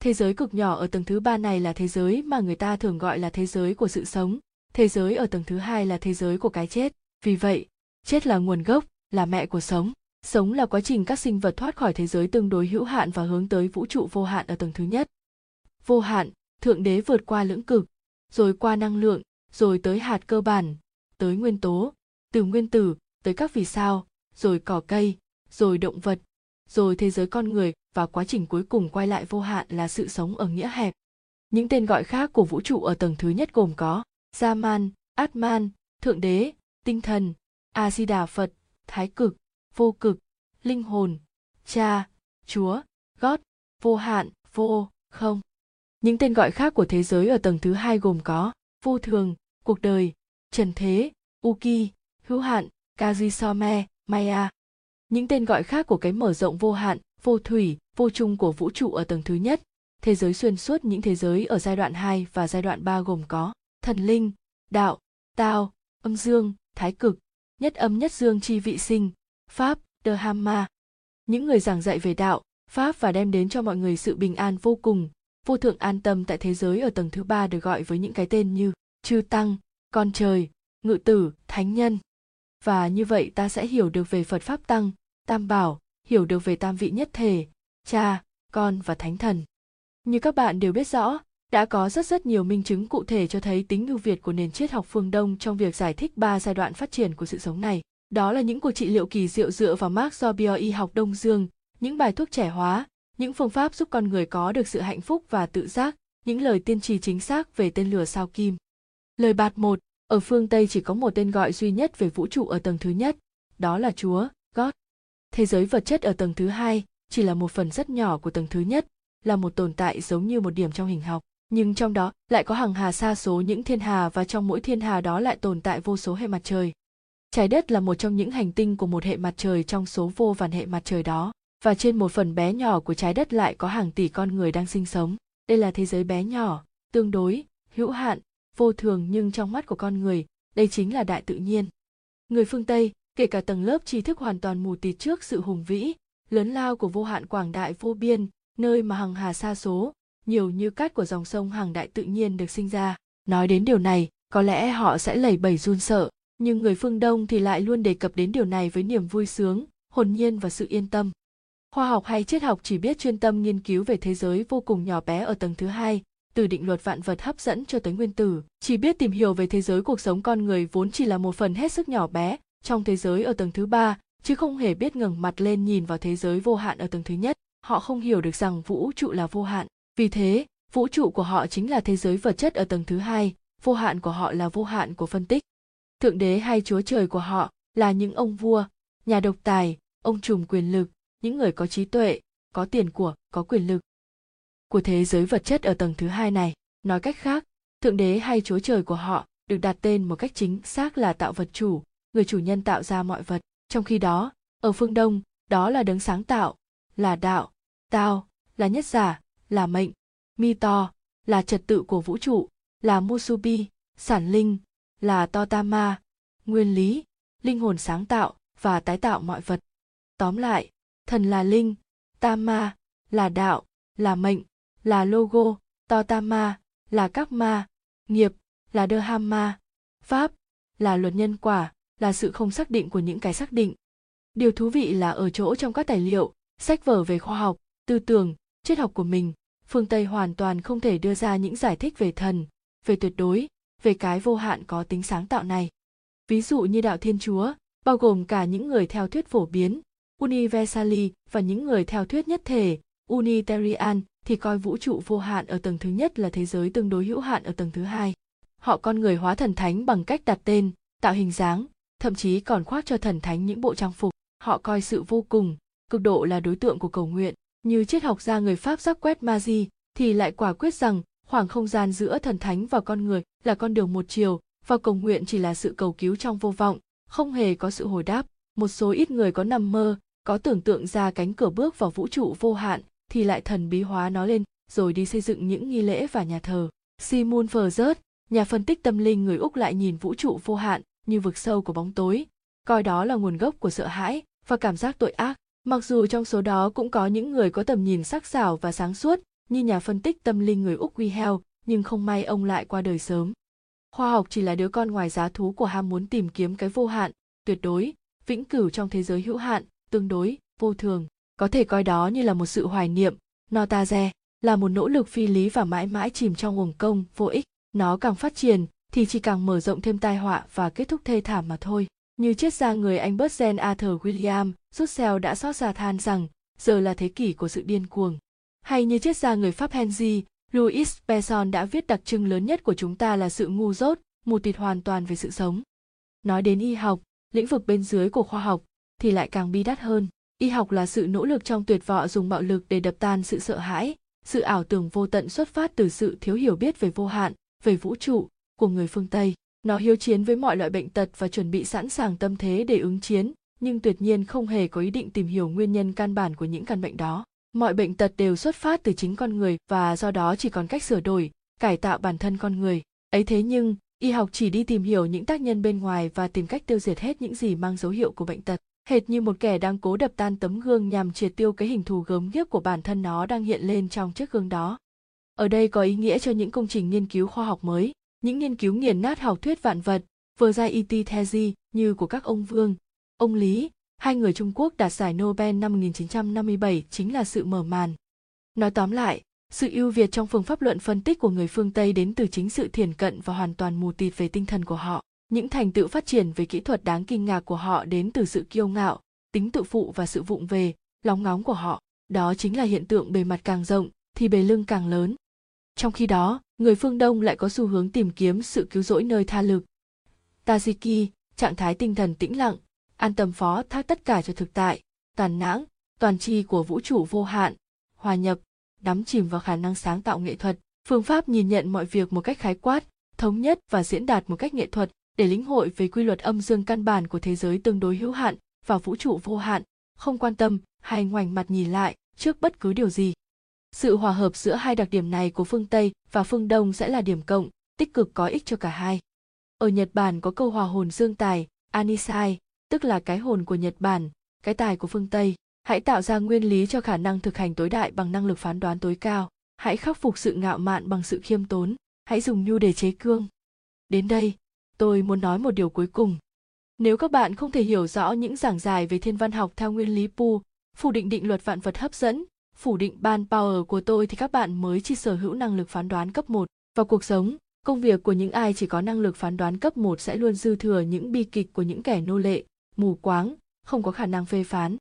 Thế giới cực nhỏ ở tầng thứ ba này là thế giới mà người ta thường gọi là thế giới của sự sống. Thế giới ở tầng thứ hai là thế giới của cái chết. Vì vậy, chết là nguồn gốc, là mẹ của sống. Sống là quá trình các sinh vật thoát khỏi thế giới tương đối hữu hạn và hướng tới vũ trụ vô hạn ở tầng thứ nhất. Vô hạn, thượng đế vượt qua lưỡng cực, rồi qua năng lượng, rồi tới hạt cơ bản, tới nguyên tố, từ nguyên tử tới các vì sao, rồi cỏ cây, rồi động vật, rồi thế giới con người và quá trình cuối cùng quay lại vô hạn là sự sống ở nghĩa hẹp. Những tên gọi khác của vũ trụ ở tầng thứ nhất gồm có Zaman, Atman, Thượng Đế, Tinh Thần, A-di-đà Phật, Thái Cực, Vô Cực, Linh Hồn, Cha, Chúa, God, vô hạn vô không những tên gọi khác của thế giới ở tầng thứ hai gồm có vô thường cuộc đời trần thế uki hữu hạn kajisome maya những tên gọi khác của cái mở rộng vô hạn vô thủy vô chung của vũ trụ ở tầng thứ nhất thế giới xuyên suốt những thế giới ở giai đoạn 2 và giai đoạn 3 gồm có thần linh, đạo, tao, âm dương, thái cực, nhất âm nhất dương chi vị sinh, pháp, the hamma. Những người giảng dạy về đạo, pháp và đem đến cho mọi người sự bình an vô cùng, vô thượng an tâm tại thế giới ở tầng thứ ba được gọi với những cái tên như chư tăng, con trời, ngự tử, thánh nhân. Và như vậy ta sẽ hiểu được về Phật Pháp Tăng, Tam Bảo, hiểu được về tam vị nhất thể, cha, con và thánh thần. Như các bạn đều biết rõ, đã có rất rất nhiều minh chứng cụ thể cho thấy tính ưu việt của nền triết học phương Đông trong việc giải thích ba giai đoạn phát triển của sự sống này. Đó là những cuộc trị liệu kỳ diệu dựa vào Mark do bioy học Đông Dương, những bài thuốc trẻ hóa, những phương pháp giúp con người có được sự hạnh phúc và tự giác, những lời tiên tri chính xác về tên lửa sao kim. Lời bạt một, ở phương Tây chỉ có một tên gọi duy nhất về vũ trụ ở tầng thứ nhất, đó là Chúa, God. Thế giới vật chất ở tầng thứ hai chỉ là một phần rất nhỏ của tầng thứ nhất, là một tồn tại giống như một điểm trong hình học nhưng trong đó lại có hàng hà xa số những thiên hà và trong mỗi thiên hà đó lại tồn tại vô số hệ mặt trời. Trái đất là một trong những hành tinh của một hệ mặt trời trong số vô vàn hệ mặt trời đó, và trên một phần bé nhỏ của trái đất lại có hàng tỷ con người đang sinh sống. Đây là thế giới bé nhỏ, tương đối, hữu hạn, vô thường nhưng trong mắt của con người, đây chính là đại tự nhiên. Người phương Tây, kể cả tầng lớp tri thức hoàn toàn mù tịt trước sự hùng vĩ, lớn lao của vô hạn quảng đại vô biên, nơi mà hằng hà xa số, nhiều như cát của dòng sông hàng đại tự nhiên được sinh ra. Nói đến điều này, có lẽ họ sẽ lẩy bẩy run sợ, nhưng người phương Đông thì lại luôn đề cập đến điều này với niềm vui sướng, hồn nhiên và sự yên tâm. Khoa học hay triết học chỉ biết chuyên tâm nghiên cứu về thế giới vô cùng nhỏ bé ở tầng thứ hai, từ định luật vạn vật hấp dẫn cho tới nguyên tử, chỉ biết tìm hiểu về thế giới cuộc sống con người vốn chỉ là một phần hết sức nhỏ bé trong thế giới ở tầng thứ ba, chứ không hề biết ngẩng mặt lên nhìn vào thế giới vô hạn ở tầng thứ nhất. Họ không hiểu được rằng vũ trụ là vô hạn. Vì thế, vũ trụ của họ chính là thế giới vật chất ở tầng thứ hai, vô hạn của họ là vô hạn của phân tích. Thượng đế hay chúa trời của họ là những ông vua, nhà độc tài, ông trùm quyền lực, những người có trí tuệ, có tiền của, có quyền lực. Của thế giới vật chất ở tầng thứ hai này, nói cách khác, thượng đế hay chúa trời của họ được đặt tên một cách chính xác là tạo vật chủ, người chủ nhân tạo ra mọi vật. Trong khi đó, ở phương Đông, đó là đấng sáng tạo, là đạo, tao, là nhất giả, là mệnh, mi to, là trật tự của vũ trụ, là musubi, sản linh, là totama, nguyên lý, linh hồn sáng tạo và tái tạo mọi vật. Tóm lại, thần là linh, tama là đạo, là mệnh, là logo, totama là các ma, nghiệp là đơ ham ma, pháp là luật nhân quả, là sự không xác định của những cái xác định. Điều thú vị là ở chỗ trong các tài liệu, sách vở về khoa học, tư tưởng, triết học của mình, phương Tây hoàn toàn không thể đưa ra những giải thích về thần, về tuyệt đối, về cái vô hạn có tính sáng tạo này. Ví dụ như đạo Thiên Chúa, bao gồm cả những người theo thuyết phổ biến, Universali và những người theo thuyết nhất thể, Unitarian, thì coi vũ trụ vô hạn ở tầng thứ nhất là thế giới tương đối hữu hạn ở tầng thứ hai. Họ con người hóa thần thánh bằng cách đặt tên, tạo hình dáng, thậm chí còn khoác cho thần thánh những bộ trang phục. Họ coi sự vô cùng, cực độ là đối tượng của cầu nguyện. Như triết học gia người Pháp Jacques Magie thì lại quả quyết rằng khoảng không gian giữa thần thánh và con người là con đường một chiều và cầu nguyện chỉ là sự cầu cứu trong vô vọng, không hề có sự hồi đáp. Một số ít người có nằm mơ, có tưởng tượng ra cánh cửa bước vào vũ trụ vô hạn thì lại thần bí hóa nó lên rồi đi xây dựng những nghi lễ và nhà thờ. Simon Fergus, nhà phân tích tâm linh người Úc lại nhìn vũ trụ vô hạn như vực sâu của bóng tối, coi đó là nguồn gốc của sợ hãi và cảm giác tội ác. Mặc dù trong số đó cũng có những người có tầm nhìn sắc sảo và sáng suốt, như nhà phân tích tâm linh người Úc Wilhelm, nhưng không may ông lại qua đời sớm. Khoa học chỉ là đứa con ngoài giá thú của ham muốn tìm kiếm cái vô hạn, tuyệt đối, vĩnh cửu trong thế giới hữu hạn, tương đối, vô thường. Có thể coi đó như là một sự hoài niệm, notaze, là một nỗ lực phi lý và mãi mãi chìm trong uổng công, vô ích. Nó càng phát triển, thì chỉ càng mở rộng thêm tai họa và kết thúc thê thảm mà thôi. Như triết gia người Anh Bertrand Arthur William, Russell đã xót xa than rằng giờ là thế kỷ của sự điên cuồng. Hay như triết gia người Pháp Henry, Louis Besson đã viết đặc trưng lớn nhất của chúng ta là sự ngu dốt, mù tịt hoàn toàn về sự sống. Nói đến y học, lĩnh vực bên dưới của khoa học, thì lại càng bi đát hơn y học là sự nỗ lực trong tuyệt vọng dùng bạo lực để đập tan sự sợ hãi, sự ảo tưởng vô tận xuất phát từ sự thiếu hiểu biết về vô hạn, về vũ trụ, của người phương tây. Nó hiếu chiến với mọi loại bệnh tật và chuẩn bị sẵn sàng tâm thế để ứng chiến, nhưng tuyệt nhiên không hề có ý định tìm hiểu nguyên nhân căn bản của những căn bệnh đó. Mọi bệnh tật đều xuất phát từ chính con người, và do đó chỉ còn cách sửa đổi, cải tạo bản thân con người. Ấy thế nhưng, y học chỉ đi tìm hiểu những tác nhân bên ngoài và tìm cách tiêu diệt hết những gì mang dấu hiệu của bệnh tật hệt như một kẻ đang cố đập tan tấm gương nhằm triệt tiêu cái hình thù gớm ghiếc của bản thân nó đang hiện lên trong chiếc gương đó ở đây có ý nghĩa cho những công trình nghiên cứu khoa học mới những nghiên cứu nghiền nát học thuyết vạn vật variety thezi như của các ông Vương, ông Lý, hai người Trung Quốc đạt giải Nobel năm 1957 chính là sự mở màn. Nói tóm lại, sự ưu việt trong phương pháp luận phân tích của người phương Tây đến từ chính sự thiển cận và hoàn toàn mù tịt về tinh thần của họ. Những thành tựu phát triển về kỹ thuật đáng kinh ngạc của họ đến từ sự kiêu ngạo, tính tự phụ và sự vụng về, lóng ngóng của họ. Đó chính là hiện tượng bề mặt càng rộng thì bề lưng càng lớn. Trong khi đó, người phương Đông lại có xu hướng tìm kiếm sự cứu rỗi nơi tha lực. Tajiki, trạng thái tinh thần tĩnh lặng, an tâm phó thác tất cả cho thực tại, toàn nãng, toàn tri của vũ trụ vô hạn, hòa nhập, đắm chìm vào khả năng sáng tạo nghệ thuật, phương pháp nhìn nhận mọi việc một cách khái quát, thống nhất và diễn đạt một cách nghệ thuật để lĩnh hội về quy luật âm dương căn bản của thế giới tương đối hữu hạn và vũ trụ vô hạn, không quan tâm hay ngoảnh mặt nhìn lại trước bất cứ điều gì. Sự hòa hợp giữa hai đặc điểm này của phương Tây và phương Đông sẽ là điểm cộng, tích cực có ích cho cả hai. Ở Nhật Bản có câu hòa hồn dương tài, Anisai, tức là cái hồn của Nhật Bản, cái tài của phương Tây. Hãy tạo ra nguyên lý cho khả năng thực hành tối đại bằng năng lực phán đoán tối cao. Hãy khắc phục sự ngạo mạn bằng sự khiêm tốn. Hãy dùng nhu để chế cương. Đến đây, tôi muốn nói một điều cuối cùng. Nếu các bạn không thể hiểu rõ những giảng giải về thiên văn học theo nguyên lý Pu, phủ định định luật vạn vật hấp dẫn, phủ định ban power của tôi thì các bạn mới chỉ sở hữu năng lực phán đoán cấp 1. Vào cuộc sống, công việc của những ai chỉ có năng lực phán đoán cấp 1 sẽ luôn dư thừa những bi kịch của những kẻ nô lệ, mù quáng, không có khả năng phê phán.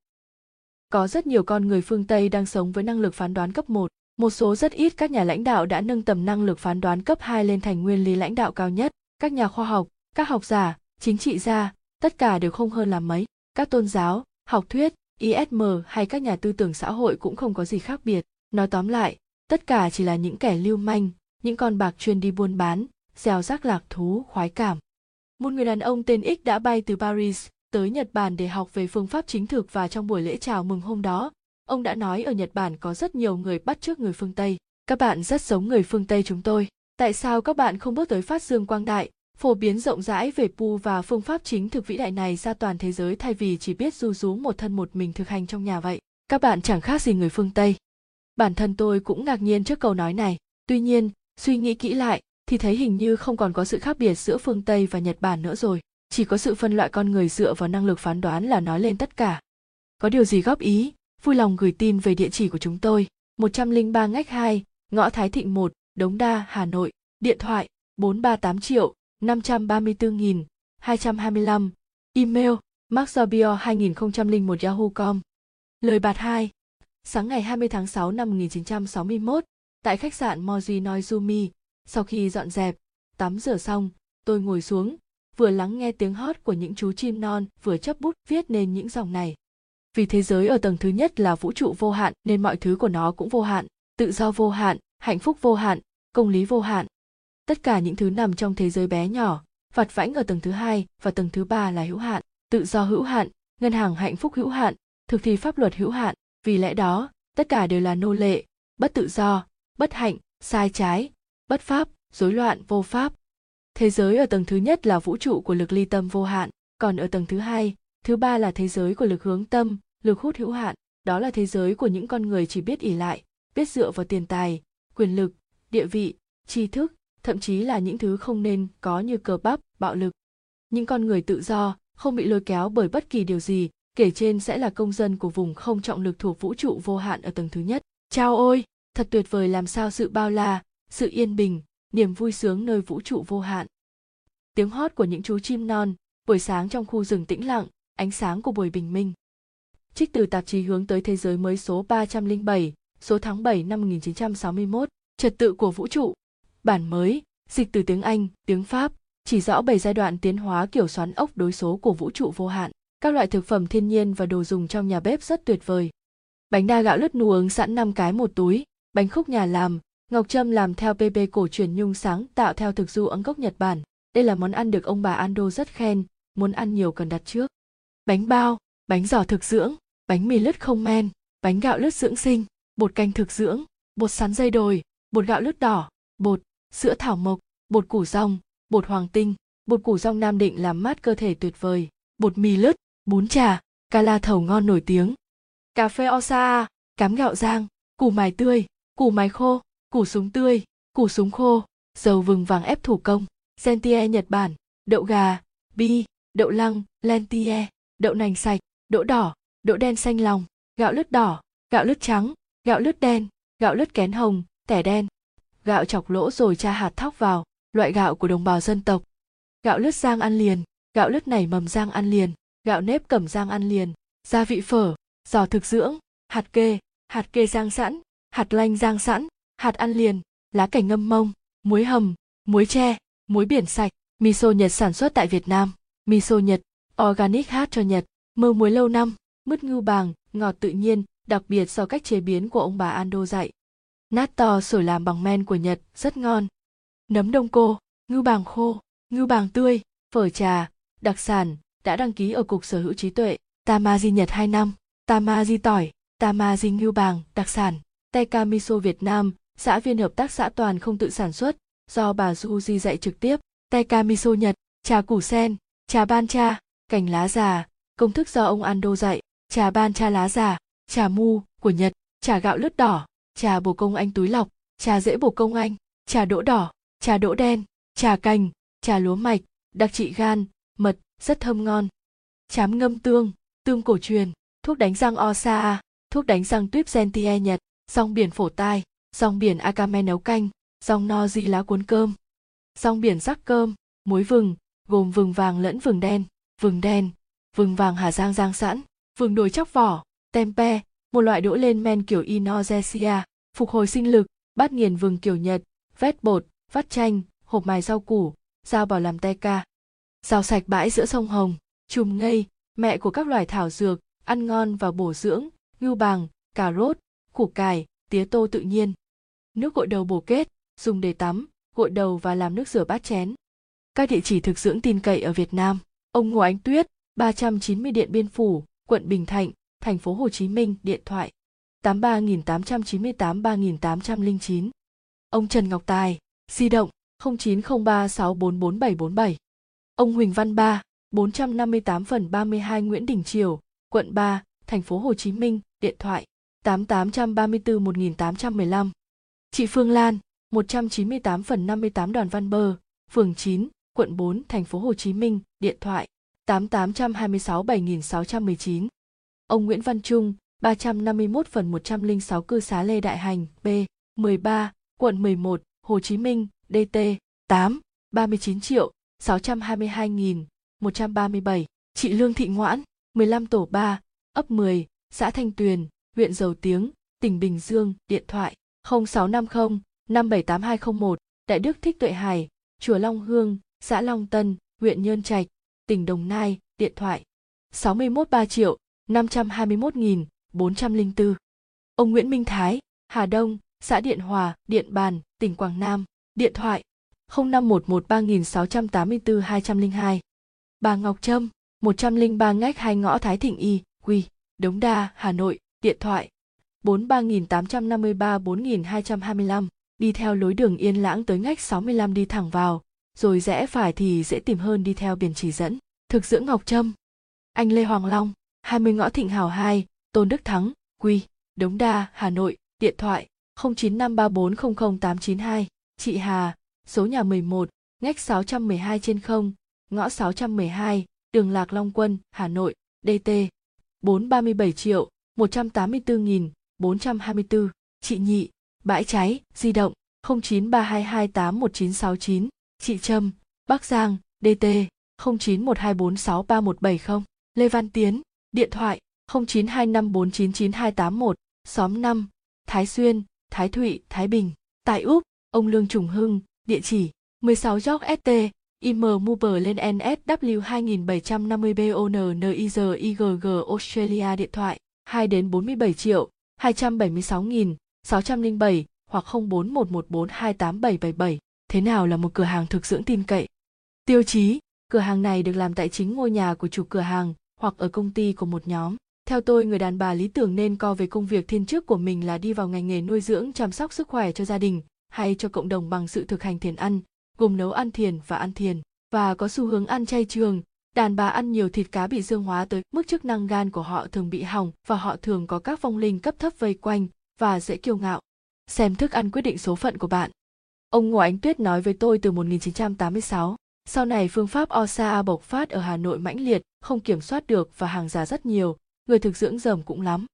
Có rất nhiều con người phương Tây đang sống với năng lực phán đoán cấp 1. Một số rất ít các nhà lãnh đạo đã nâng tầm năng lực phán đoán cấp 2 lên thành nguyên lý lãnh đạo cao nhất. Các nhà khoa học, các học giả, chính trị gia, tất cả đều không hơn là mấy. Các tôn giáo, học thuyết, ISM hay các nhà tư tưởng xã hội cũng không có gì khác biệt. Nói tóm lại, tất cả chỉ là những kẻ lưu manh, những con bạc chuyên đi buôn bán, gieo rắc lạc thú, khoái cảm. Một người đàn ông tên X đã bay từ Paris tới Nhật Bản để học về phương pháp chính thực và trong buổi lễ chào mừng hôm đó, ông đã nói ở Nhật Bản có rất nhiều người bắt chước người phương Tây. Các bạn rất giống người phương Tây chúng tôi. Tại sao các bạn không bước tới phát dương quang đại, phổ biến rộng rãi về pu và phương pháp chính thực vĩ đại này ra toàn thế giới thay vì chỉ biết du rú một thân một mình thực hành trong nhà vậy? Các bạn chẳng khác gì người phương tây. Bản thân tôi cũng ngạc nhiên trước câu nói này. Tuy nhiên suy nghĩ kỹ lại thì thấy hình như không còn có sự khác biệt giữa phương tây và nhật bản nữa rồi. Chỉ có sự phân loại con người dựa vào năng lực phán đoán là nói lên tất cả. Có điều gì góp ý? Vui lòng gửi tin về địa chỉ của chúng tôi. 103 ngách 2, ngõ Thái Thịnh 1, Đống Đa, Hà Nội, điện thoại 438 triệu 534.225, email maxabio 2001 yahoo.com. Lời bạt 2. Sáng ngày 20 tháng 6 năm 1961, tại khách sạn Moji Noizumi, sau khi dọn dẹp, tắm rửa xong, tôi ngồi xuống, vừa lắng nghe tiếng hót của những chú chim non vừa chấp bút viết nên những dòng này. Vì thế giới ở tầng thứ nhất là vũ trụ vô hạn nên mọi thứ của nó cũng vô hạn, tự do vô hạn, hạnh phúc vô hạn, công lý vô hạn. Tất cả những thứ nằm trong thế giới bé nhỏ vặt vãnh ở tầng thứ hai và tầng thứ ba là hữu hạn tự do hữu hạn ngân hàng hạnh phúc hữu hạn thực thi pháp luật hữu hạn. Vì lẽ đó tất cả đều là nô lệ bất tự do bất hạnh sai trái bất pháp rối loạn vô pháp. Thế giới ở tầng thứ nhất là vũ trụ của lực ly tâm vô hạn còn ở tầng thứ hai thứ ba là thế giới của lực hướng tâm lực hút hữu hạn. Đó là thế giới của những con người chỉ biết ỉ lại biết dựa vào tiền tài quyền lực địa vị tri thức thậm chí là những thứ không nên có như cờ bắp, bạo lực. Những con người tự do, không bị lôi kéo bởi bất kỳ điều gì, kể trên sẽ là công dân của vùng không trọng lực thuộc vũ trụ vô hạn ở tầng thứ nhất. Chao ôi, thật tuyệt vời làm sao sự bao la, sự yên bình, niềm vui sướng nơi vũ trụ vô hạn. Tiếng hót của những chú chim non, buổi sáng trong khu rừng tĩnh lặng, ánh sáng của buổi bình minh. Trích từ tạp chí hướng tới thế giới mới số 307, số tháng 7 năm 1961, trật tự của vũ trụ bản mới, dịch từ tiếng Anh, tiếng Pháp, chỉ rõ bảy giai đoạn tiến hóa kiểu xoắn ốc đối số của vũ trụ vô hạn. các loại thực phẩm thiên nhiên và đồ dùng trong nhà bếp rất tuyệt vời. Bánh đa gạo lứt nuống sẵn 5 cái một túi, bánh khúc nhà làm, Ngọc Trâm làm theo PP cổ truyền nhung sáng tạo theo thực du ấn gốc Nhật Bản. Đây là món ăn được ông bà Ando rất khen, muốn ăn nhiều cần đặt trước. Bánh bao, bánh giò thực dưỡng, bánh mì lứt không men, bánh gạo lứt dưỡng sinh, bột canh thực dưỡng, bột sắn dây đồi, bột gạo lứt đỏ, bột, sữa thảo mộc, bột củ rong, bột hoàng tinh, bột củ rong Nam Định làm mát cơ thể tuyệt vời, bột mì lứt, bún trà, ca la thầu ngon nổi tiếng. Cà phê Osa, cám gạo rang, củ mài tươi, củ mài khô, củ súng tươi, củ súng khô, dầu vừng vàng ép thủ công, sentie Nhật Bản, đậu gà, bi, đậu lăng, lentie, đậu nành sạch, đỗ đỏ, đỗ đen xanh lòng, gạo lứt đỏ, gạo lứt trắng, gạo lứt đen, gạo lứt kén hồng, tẻ đen. Gạo chọc lỗ rồi tra hạt thóc vào, loại gạo của đồng bào dân tộc. Gạo lứt giang ăn liền, gạo lứt nảy mầm giang ăn liền, gạo nếp cẩm giang ăn liền, gia vị phở, giò thực dưỡng, hạt kê, hạt kê giang sẵn, hạt lanh giang sẵn, hạt ăn liền, lá cảnh ngâm mông, muối hầm, muối tre, muối biển sạch, miso Nhật sản xuất tại Việt Nam, miso Nhật, organic hát cho Nhật, mơ muối lâu năm, mứt ngưu bàng, ngọt tự nhiên, đặc biệt do cách chế biến của ông bà Ando dạy. Nát to sổi làm bằng men của Nhật, rất ngon. Nấm đông cô, ngưu bàng khô, ngưu bàng tươi, phở trà, đặc sản, đã đăng ký ở Cục Sở hữu trí tuệ, Tamaji Nhật 2 năm, Tamaji tỏi, Tamaji ngưu bàng, đặc sản, Teka Miso Việt Nam, xã viên hợp tác xã toàn không tự sản xuất, do bà Suzy dạy trực tiếp, Teka Miso Nhật, trà củ sen, trà ban cha, cành lá già, công thức do ông Ando dạy, trà ban cha lá già, trà mu của Nhật, trà gạo lứt đỏ, trà bồ công anh túi lọc, trà dễ bồ công anh, trà đỗ đỏ, trà đỗ đen, trà cành, trà lúa mạch, đặc trị gan, mật, rất thơm ngon. Chám ngâm tương, tương cổ truyền, thuốc đánh răng Osa, thuốc đánh răng tuyếp Gentie Nhật, rong biển phổ tai, rong biển akame nấu canh, rong no dị lá cuốn cơm. Rong biển rắc cơm, muối vừng, gồm vừng vàng lẫn vừng đen, vừng đen, vừng vàng Hà Giang rang sẵn, vừng đồi chóc vỏ, tempe, một loại đỗ lên men kiểu Inozesia, phục hồi sinh lực, bát nghiền vừng kiểu Nhật, vét bột, vắt chanh, hộp mài rau củ, dao bảo làm teka. Rau sạch bãi giữa sông Hồng, chùm ngây, mẹ của các loài thảo dược, ăn ngon và bổ dưỡng, ngưu bàng, cà rốt, củ cải, tía tô tự nhiên. Nước gội đầu bổ kết, dùng để tắm, gội đầu và làm nước rửa bát chén. Các địa chỉ thực dưỡng tin cậy ở Việt Nam. Ông Ngô Ánh Tuyết, 390 Điện Biên Phủ, quận Bình Thạnh, thành phố Hồ Chí Minh, điện thoại 83898 3809. Ông Trần Ngọc Tài, di động 0903644747. Ông Huỳnh Văn Ba, 458 phần 32 Nguyễn Đình Triều, quận 3, thành phố Hồ Chí Minh, điện thoại 8834 1815. Chị Phương Lan, 198 phần 58 Đoàn Văn Bơ, phường 9, quận 4, thành phố Hồ Chí Minh, điện thoại 8826 7619. Ông Nguyễn Văn Trung, 351 phần 106 cư xá Lê Đại Hành, B, 13, quận 11, Hồ Chí Minh, DT, 8, 39 triệu, 622 nghìn, 137. Chị Lương Thị Ngoãn, 15 tổ 3, ấp 10, xã Thanh Tuyền, huyện Dầu Tiếng, tỉnh Bình Dương, điện thoại 0650 578201, Đại Đức Thích Tuệ Hải, chùa Long Hương, xã Long Tân, huyện Nhơn Trạch, tỉnh Đồng Nai, điện thoại 613 triệu 521.404. Ông Nguyễn Minh Thái, Hà Đông, xã Điện Hòa, Điện Bàn, tỉnh Quảng Nam, điện thoại 0511 3684 202. Bà Ngọc Trâm, 103 ngách 2 ngõ Thái Thịnh Y, Quy, Đống Đa, Hà Nội, điện thoại 43853 4225, đi theo lối đường Yên Lãng tới ngách 65 đi thẳng vào, rồi rẽ phải thì dễ tìm hơn đi theo biển chỉ dẫn. Thực dưỡng Ngọc Trâm. Anh Lê Hoàng Long, 20 ngõ Thịnh Hào 2, Tôn Đức Thắng, Quy, Đống Đa, Hà Nội, điện thoại 0953400892, chị Hà, số nhà 11, ngách 612 trên 0, ngõ 612, đường Lạc Long Quân, Hà Nội, DT 437 triệu 184 nghìn 424, chị Nhị, bãi cháy, di động 0932281969, chị Trâm, Bắc Giang, DT 0912463170, Lê Văn Tiến, điện thoại 0925499281, xóm 5, Thái Xuyên, Thái Thụy, Thái Bình, tại Úc, ông Lương Trùng Hưng, địa chỉ 16 York ST, IM Mover lên NSW 2750 BONNIZ IGG Australia điện thoại 2 đến 47 triệu 276 nghìn 607 hoặc 0411428777. Thế nào là một cửa hàng thực dưỡng tin cậy? Tiêu chí, cửa hàng này được làm tại chính ngôi nhà của chủ cửa hàng hoặc ở công ty của một nhóm. Theo tôi, người đàn bà lý tưởng nên co về công việc thiên chức của mình là đi vào ngành nghề nuôi dưỡng chăm sóc sức khỏe cho gia đình hay cho cộng đồng bằng sự thực hành thiền ăn, gồm nấu ăn thiền và ăn thiền, và có xu hướng ăn chay trường. Đàn bà ăn nhiều thịt cá bị dương hóa tới mức chức năng gan của họ thường bị hỏng và họ thường có các vong linh cấp thấp vây quanh và dễ kiêu ngạo. Xem thức ăn quyết định số phận của bạn. Ông Ngô Ánh Tuyết nói với tôi từ 1986. Sau này phương pháp OSA bộc phát ở Hà Nội mãnh liệt, không kiểm soát được và hàng giả rất nhiều, người thực dưỡng dầm cũng lắm.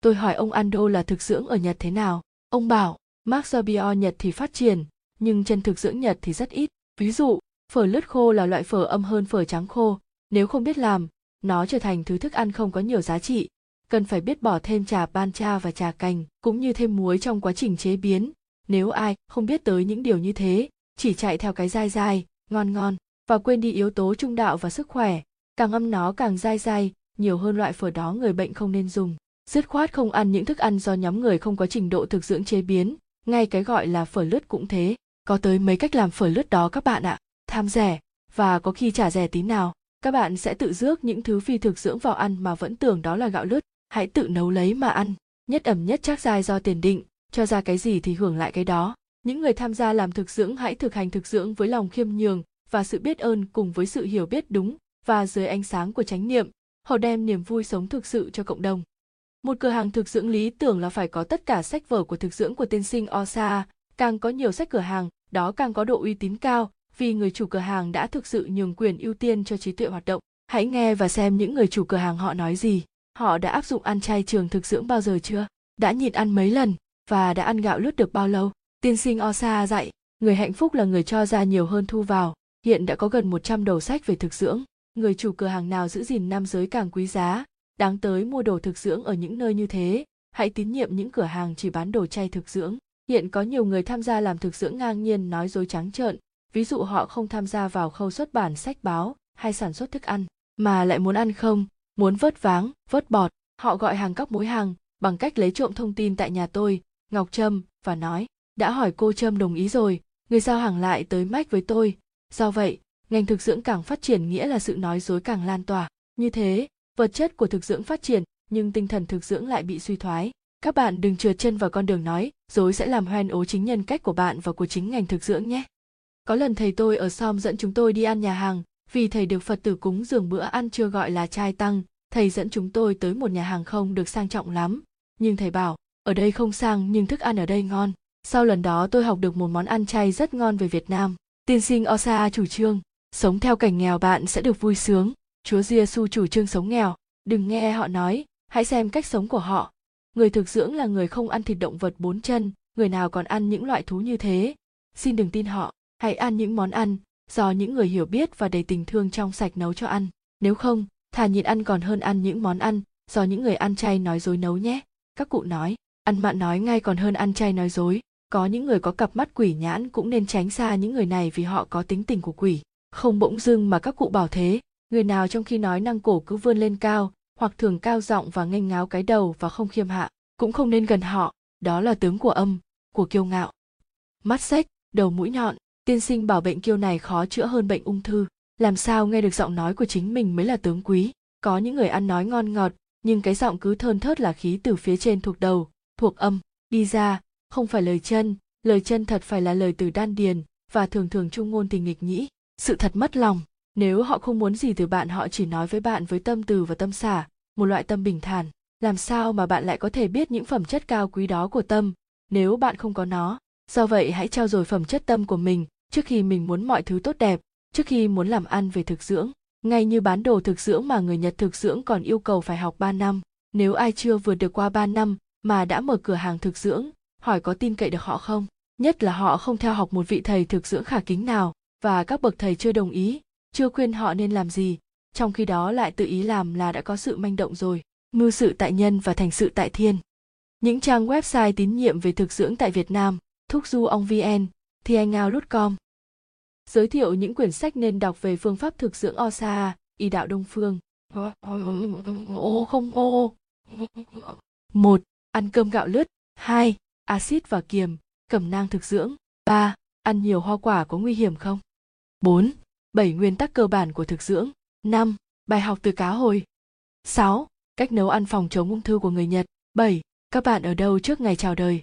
Tôi hỏi ông Ando là thực dưỡng ở Nhật thế nào? Ông bảo, Maxabio Nhật thì phát triển, nhưng chân thực dưỡng Nhật thì rất ít. Ví dụ, phở lứt khô là loại phở âm hơn phở trắng khô. Nếu không biết làm, nó trở thành thứ thức ăn không có nhiều giá trị. Cần phải biết bỏ thêm trà ban cha và trà cành, cũng như thêm muối trong quá trình chế biến. Nếu ai không biết tới những điều như thế, chỉ chạy theo cái dai dai, ngon ngon, và quên đi yếu tố trung đạo và sức khỏe, càng âm nó càng dai dai, nhiều hơn loại phở đó người bệnh không nên dùng. Dứt khoát không ăn những thức ăn do nhóm người không có trình độ thực dưỡng chế biến, ngay cái gọi là phở lướt cũng thế. Có tới mấy cách làm phở lướt đó các bạn ạ, tham rẻ, và có khi trả rẻ tí nào. Các bạn sẽ tự rước những thứ phi thực dưỡng vào ăn mà vẫn tưởng đó là gạo lứt, hãy tự nấu lấy mà ăn. Nhất ẩm nhất chắc dai do tiền định, cho ra cái gì thì hưởng lại cái đó. Những người tham gia làm thực dưỡng hãy thực hành thực dưỡng với lòng khiêm nhường và sự biết ơn cùng với sự hiểu biết đúng và dưới ánh sáng của chánh niệm, họ đem niềm vui sống thực sự cho cộng đồng. Một cửa hàng thực dưỡng lý tưởng là phải có tất cả sách vở của thực dưỡng của tiên sinh Osa, càng có nhiều sách cửa hàng, đó càng có độ uy tín cao, vì người chủ cửa hàng đã thực sự nhường quyền ưu tiên cho trí tuệ hoạt động. Hãy nghe và xem những người chủ cửa hàng họ nói gì. Họ đã áp dụng ăn chay trường thực dưỡng bao giờ chưa? Đã nhịn ăn mấy lần và đã ăn gạo lứt được bao lâu? Tiên sinh Osa dạy, người hạnh phúc là người cho ra nhiều hơn thu vào. Hiện đã có gần 100 đầu sách về thực dưỡng. Người chủ cửa hàng nào giữ gìn nam giới càng quý giá, đáng tới mua đồ thực dưỡng ở những nơi như thế. Hãy tín nhiệm những cửa hàng chỉ bán đồ chay thực dưỡng. Hiện có nhiều người tham gia làm thực dưỡng ngang nhiên nói dối trắng trợn, ví dụ họ không tham gia vào khâu xuất bản sách báo hay sản xuất thức ăn, mà lại muốn ăn không, muốn vớt váng, vớt bọt. Họ gọi hàng cóc mối hàng bằng cách lấy trộm thông tin tại nhà tôi, Ngọc Trâm, và nói, đã hỏi cô Trâm đồng ý rồi, người giao hàng lại tới mách với tôi. Do vậy, ngành thực dưỡng càng phát triển nghĩa là sự nói dối càng lan tỏa. Như thế, vật chất của thực dưỡng phát triển, nhưng tinh thần thực dưỡng lại bị suy thoái. Các bạn đừng trượt chân vào con đường nói, dối sẽ làm hoen ố chính nhân cách của bạn và của chính ngành thực dưỡng nhé. Có lần thầy tôi ở Som dẫn chúng tôi đi ăn nhà hàng, vì thầy được Phật tử cúng dường bữa ăn chưa gọi là trai tăng, thầy dẫn chúng tôi tới một nhà hàng không được sang trọng lắm. Nhưng thầy bảo, ở đây không sang nhưng thức ăn ở đây ngon. Sau lần đó tôi học được một món ăn chay rất ngon về Việt Nam. Tiên sinh Osa chủ trương, sống theo cảnh nghèo bạn sẽ được vui sướng. Chúa Giêsu chủ trương sống nghèo, đừng nghe họ nói, hãy xem cách sống của họ. Người thực dưỡng là người không ăn thịt động vật bốn chân, người nào còn ăn những loại thú như thế. Xin đừng tin họ, hãy ăn những món ăn do những người hiểu biết và đầy tình thương trong sạch nấu cho ăn. Nếu không, thà nhịn ăn còn hơn ăn những món ăn do những người ăn chay nói dối nấu nhé. Các cụ nói, ăn mặn nói ngay còn hơn ăn chay nói dối. Có những người có cặp mắt quỷ nhãn cũng nên tránh xa những người này vì họ có tính tình của quỷ. Không bỗng dưng mà các cụ bảo thế, người nào trong khi nói năng cổ cứ vươn lên cao hoặc thường cao giọng và nghênh ngáo cái đầu và không khiêm hạ cũng không nên gần họ. Đó là tướng của âm của kiêu ngạo. Mắt sách đầu mũi nhọn tiên sinh bảo bệnh kiêu này khó chữa hơn bệnh ung thư. Làm sao nghe được giọng nói của chính mình mới là tướng quý? Có những người ăn nói ngon ngọt nhưng cái giọng cứ thơn thớt là khí từ phía trên thuộc đầu thuộc âm đi ra không phải lời chân lời chân thật phải là lời từ đan điền, và thường thường trung ngôn thì nghịch nhĩ, sự thật mất lòng. Nếu họ không muốn gì từ bạn, họ chỉ nói với bạn với tâm từ và tâm xả, một loại tâm bình thản. Làm sao mà bạn lại có thể biết những phẩm chất cao quý đó của tâm? Nếu bạn không có nó, do vậy hãy trao dồi phẩm chất tâm của mình trước khi mình muốn mọi thứ tốt đẹp, trước khi muốn làm ăn về thực dưỡng. Ngay như bán đồ thực dưỡng mà người nhật thực dưỡng còn yêu cầu phải học 3 năm. Nếu ai chưa vượt được qua 3 năm mà đã mở cửa hàng thực dưỡng hỏi có tin cậy được họ không nhất là họ không theo học một vị thầy thực dưỡng khả kính nào và các bậc thầy chưa đồng ý chưa khuyên họ nên làm gì trong khi đó lại tự ý làm là đã có sự manh động rồi mưu sự tại nhân và thành sự tại thiên những trang website tín nhiệm về thực dưỡng tại việt nam thúc du ong vn thianhao com giới thiệu những quyển sách nên đọc về phương pháp thực dưỡng Osa, y đạo Đông phương. Ô không ô. Một, Ăn cơm gạo lứt. Hai, Axit và kiềm, cẩm nang thực dưỡng. Ba, Ăn nhiều hoa quả có nguy hiểm không? Bốn, Bảy nguyên tắc cơ bản của thực dưỡng. Năm, Bài học từ cá hồi. Sáu, Cách nấu ăn phòng chống ung thư của người Nhật. Bảy, Các bạn ở đâu trước ngày chào đời?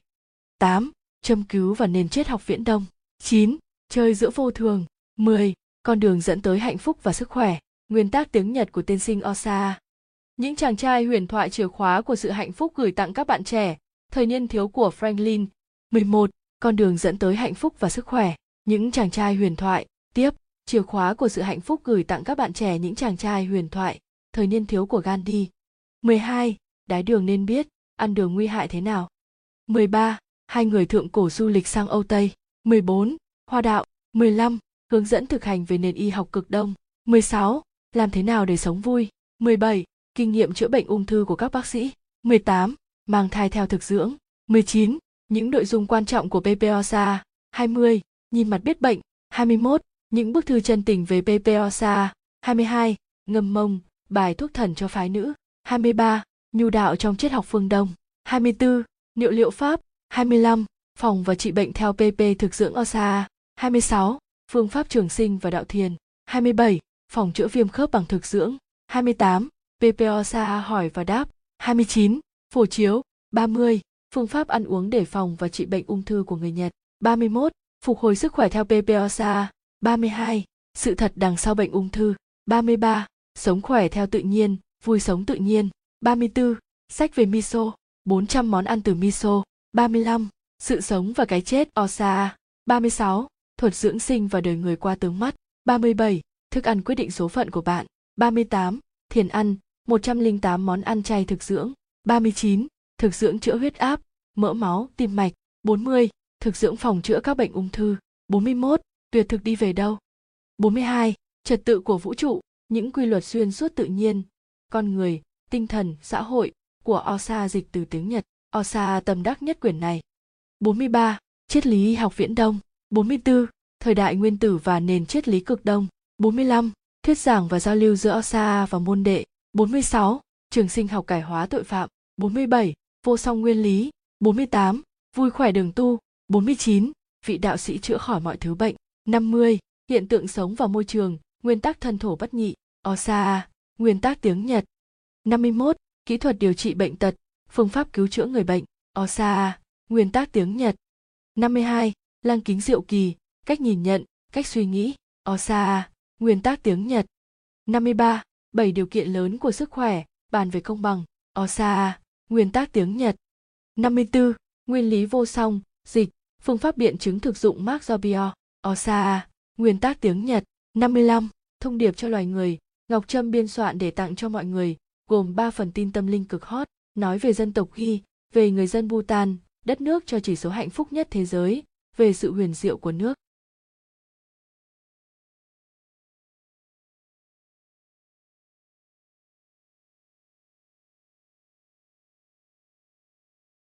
Tám, Châm cứu và nền triết học viễn đông. Chín, Chơi giữa vô thường. 10. Con đường dẫn tới hạnh phúc và sức khỏe. Nguyên tắc tiếng Nhật của tiên sinh Osa. Những chàng trai huyền thoại chìa khóa của sự hạnh phúc gửi tặng các bạn trẻ. Thời niên thiếu của Franklin. 11. Con đường dẫn tới hạnh phúc và sức khỏe. Những chàng trai huyền thoại. Tiếp. Chìa khóa của sự hạnh phúc gửi tặng các bạn trẻ những chàng trai huyền thoại. Thời niên thiếu của Gandhi. 12. Đái đường nên biết, ăn đường nguy hại thế nào. 13. Hai người thượng cổ du lịch sang Âu Tây. 14. Hoa đạo. 15. Hướng dẫn thực hành về nền y học cực đông. 16. Làm thế nào để sống vui. 17. Kinh nghiệm chữa bệnh ung thư của các bác sĩ. 18. Mang thai theo thực dưỡng. 19. Những nội dung quan trọng của PPOSA. 20. Nhìn mặt biết bệnh. 21. Những bức thư chân tình về PPOSA. 22. Ngâm mông, bài thuốc thần cho phái nữ. 23. Nhu đạo trong triết học phương Đông. 24. Niệu liệu pháp. 25. Phòng và trị bệnh theo PP thực dưỡng OSA. 26. Phương pháp trường sinh và đạo thiền. 27. Phòng chữa viêm khớp bằng thực dưỡng. 28. PPOSA hỏi và đáp. 29. Phổ chiếu. 30. Phương pháp ăn uống để phòng và trị bệnh ung thư của người Nhật. 31. Phục hồi sức khỏe theo PPOSA. 32. Sự thật đằng sau bệnh ung thư. 33. Sống khỏe theo tự nhiên, vui sống tự nhiên. 34. Sách về miso. 400 món ăn từ miso. 35. Sự sống và cái chết Osa. 36 thuật dưỡng sinh và đời người qua tướng mắt. 37. Thức ăn quyết định số phận của bạn. 38. Thiền ăn, 108 món ăn chay thực dưỡng. 39. Thực dưỡng chữa huyết áp, mỡ máu, tim mạch. 40. Thực dưỡng phòng chữa các bệnh ung thư. 41. Tuyệt thực đi về đâu? 42. Trật tự của vũ trụ, những quy luật xuyên suốt tự nhiên, con người, tinh thần, xã hội của Osa dịch từ tiếng Nhật. Osa tầm đắc nhất quyển này. 43. Triết lý học viễn đông. 44. Thời đại nguyên tử và nền triết lý cực đông. 45. Thuyết giảng và giao lưu giữa Osa và môn đệ. 46. Trường sinh học cải hóa tội phạm. 47. Vô song nguyên lý. 48. Vui khỏe đường tu. 49. Vị đạo sĩ chữa khỏi mọi thứ bệnh. 50. Hiện tượng sống và môi trường, nguyên tắc thân thổ bất nhị. Osa, nguyên tắc tiếng Nhật. 51. Kỹ thuật điều trị bệnh tật, phương pháp cứu chữa người bệnh. Osa, nguyên tắc tiếng Nhật. 52 lăng kính diệu kỳ, cách nhìn nhận, cách suy nghĩ, Osa, nguyên tắc tiếng Nhật. 53. Bảy điều kiện lớn của sức khỏe, bàn về công bằng, Osa, nguyên tắc tiếng Nhật. 54. Nguyên lý vô song, dịch, phương pháp biện chứng thực dụng Mark Zobio, Osa, nguyên tắc tiếng Nhật. 55. Thông điệp cho loài người, Ngọc Trâm biên soạn để tặng cho mọi người, gồm 3 phần tin tâm linh cực hot, nói về dân tộc Hy, về người dân Bhutan, đất nước cho chỉ số hạnh phúc nhất thế giới, về sự huyền diệu của nước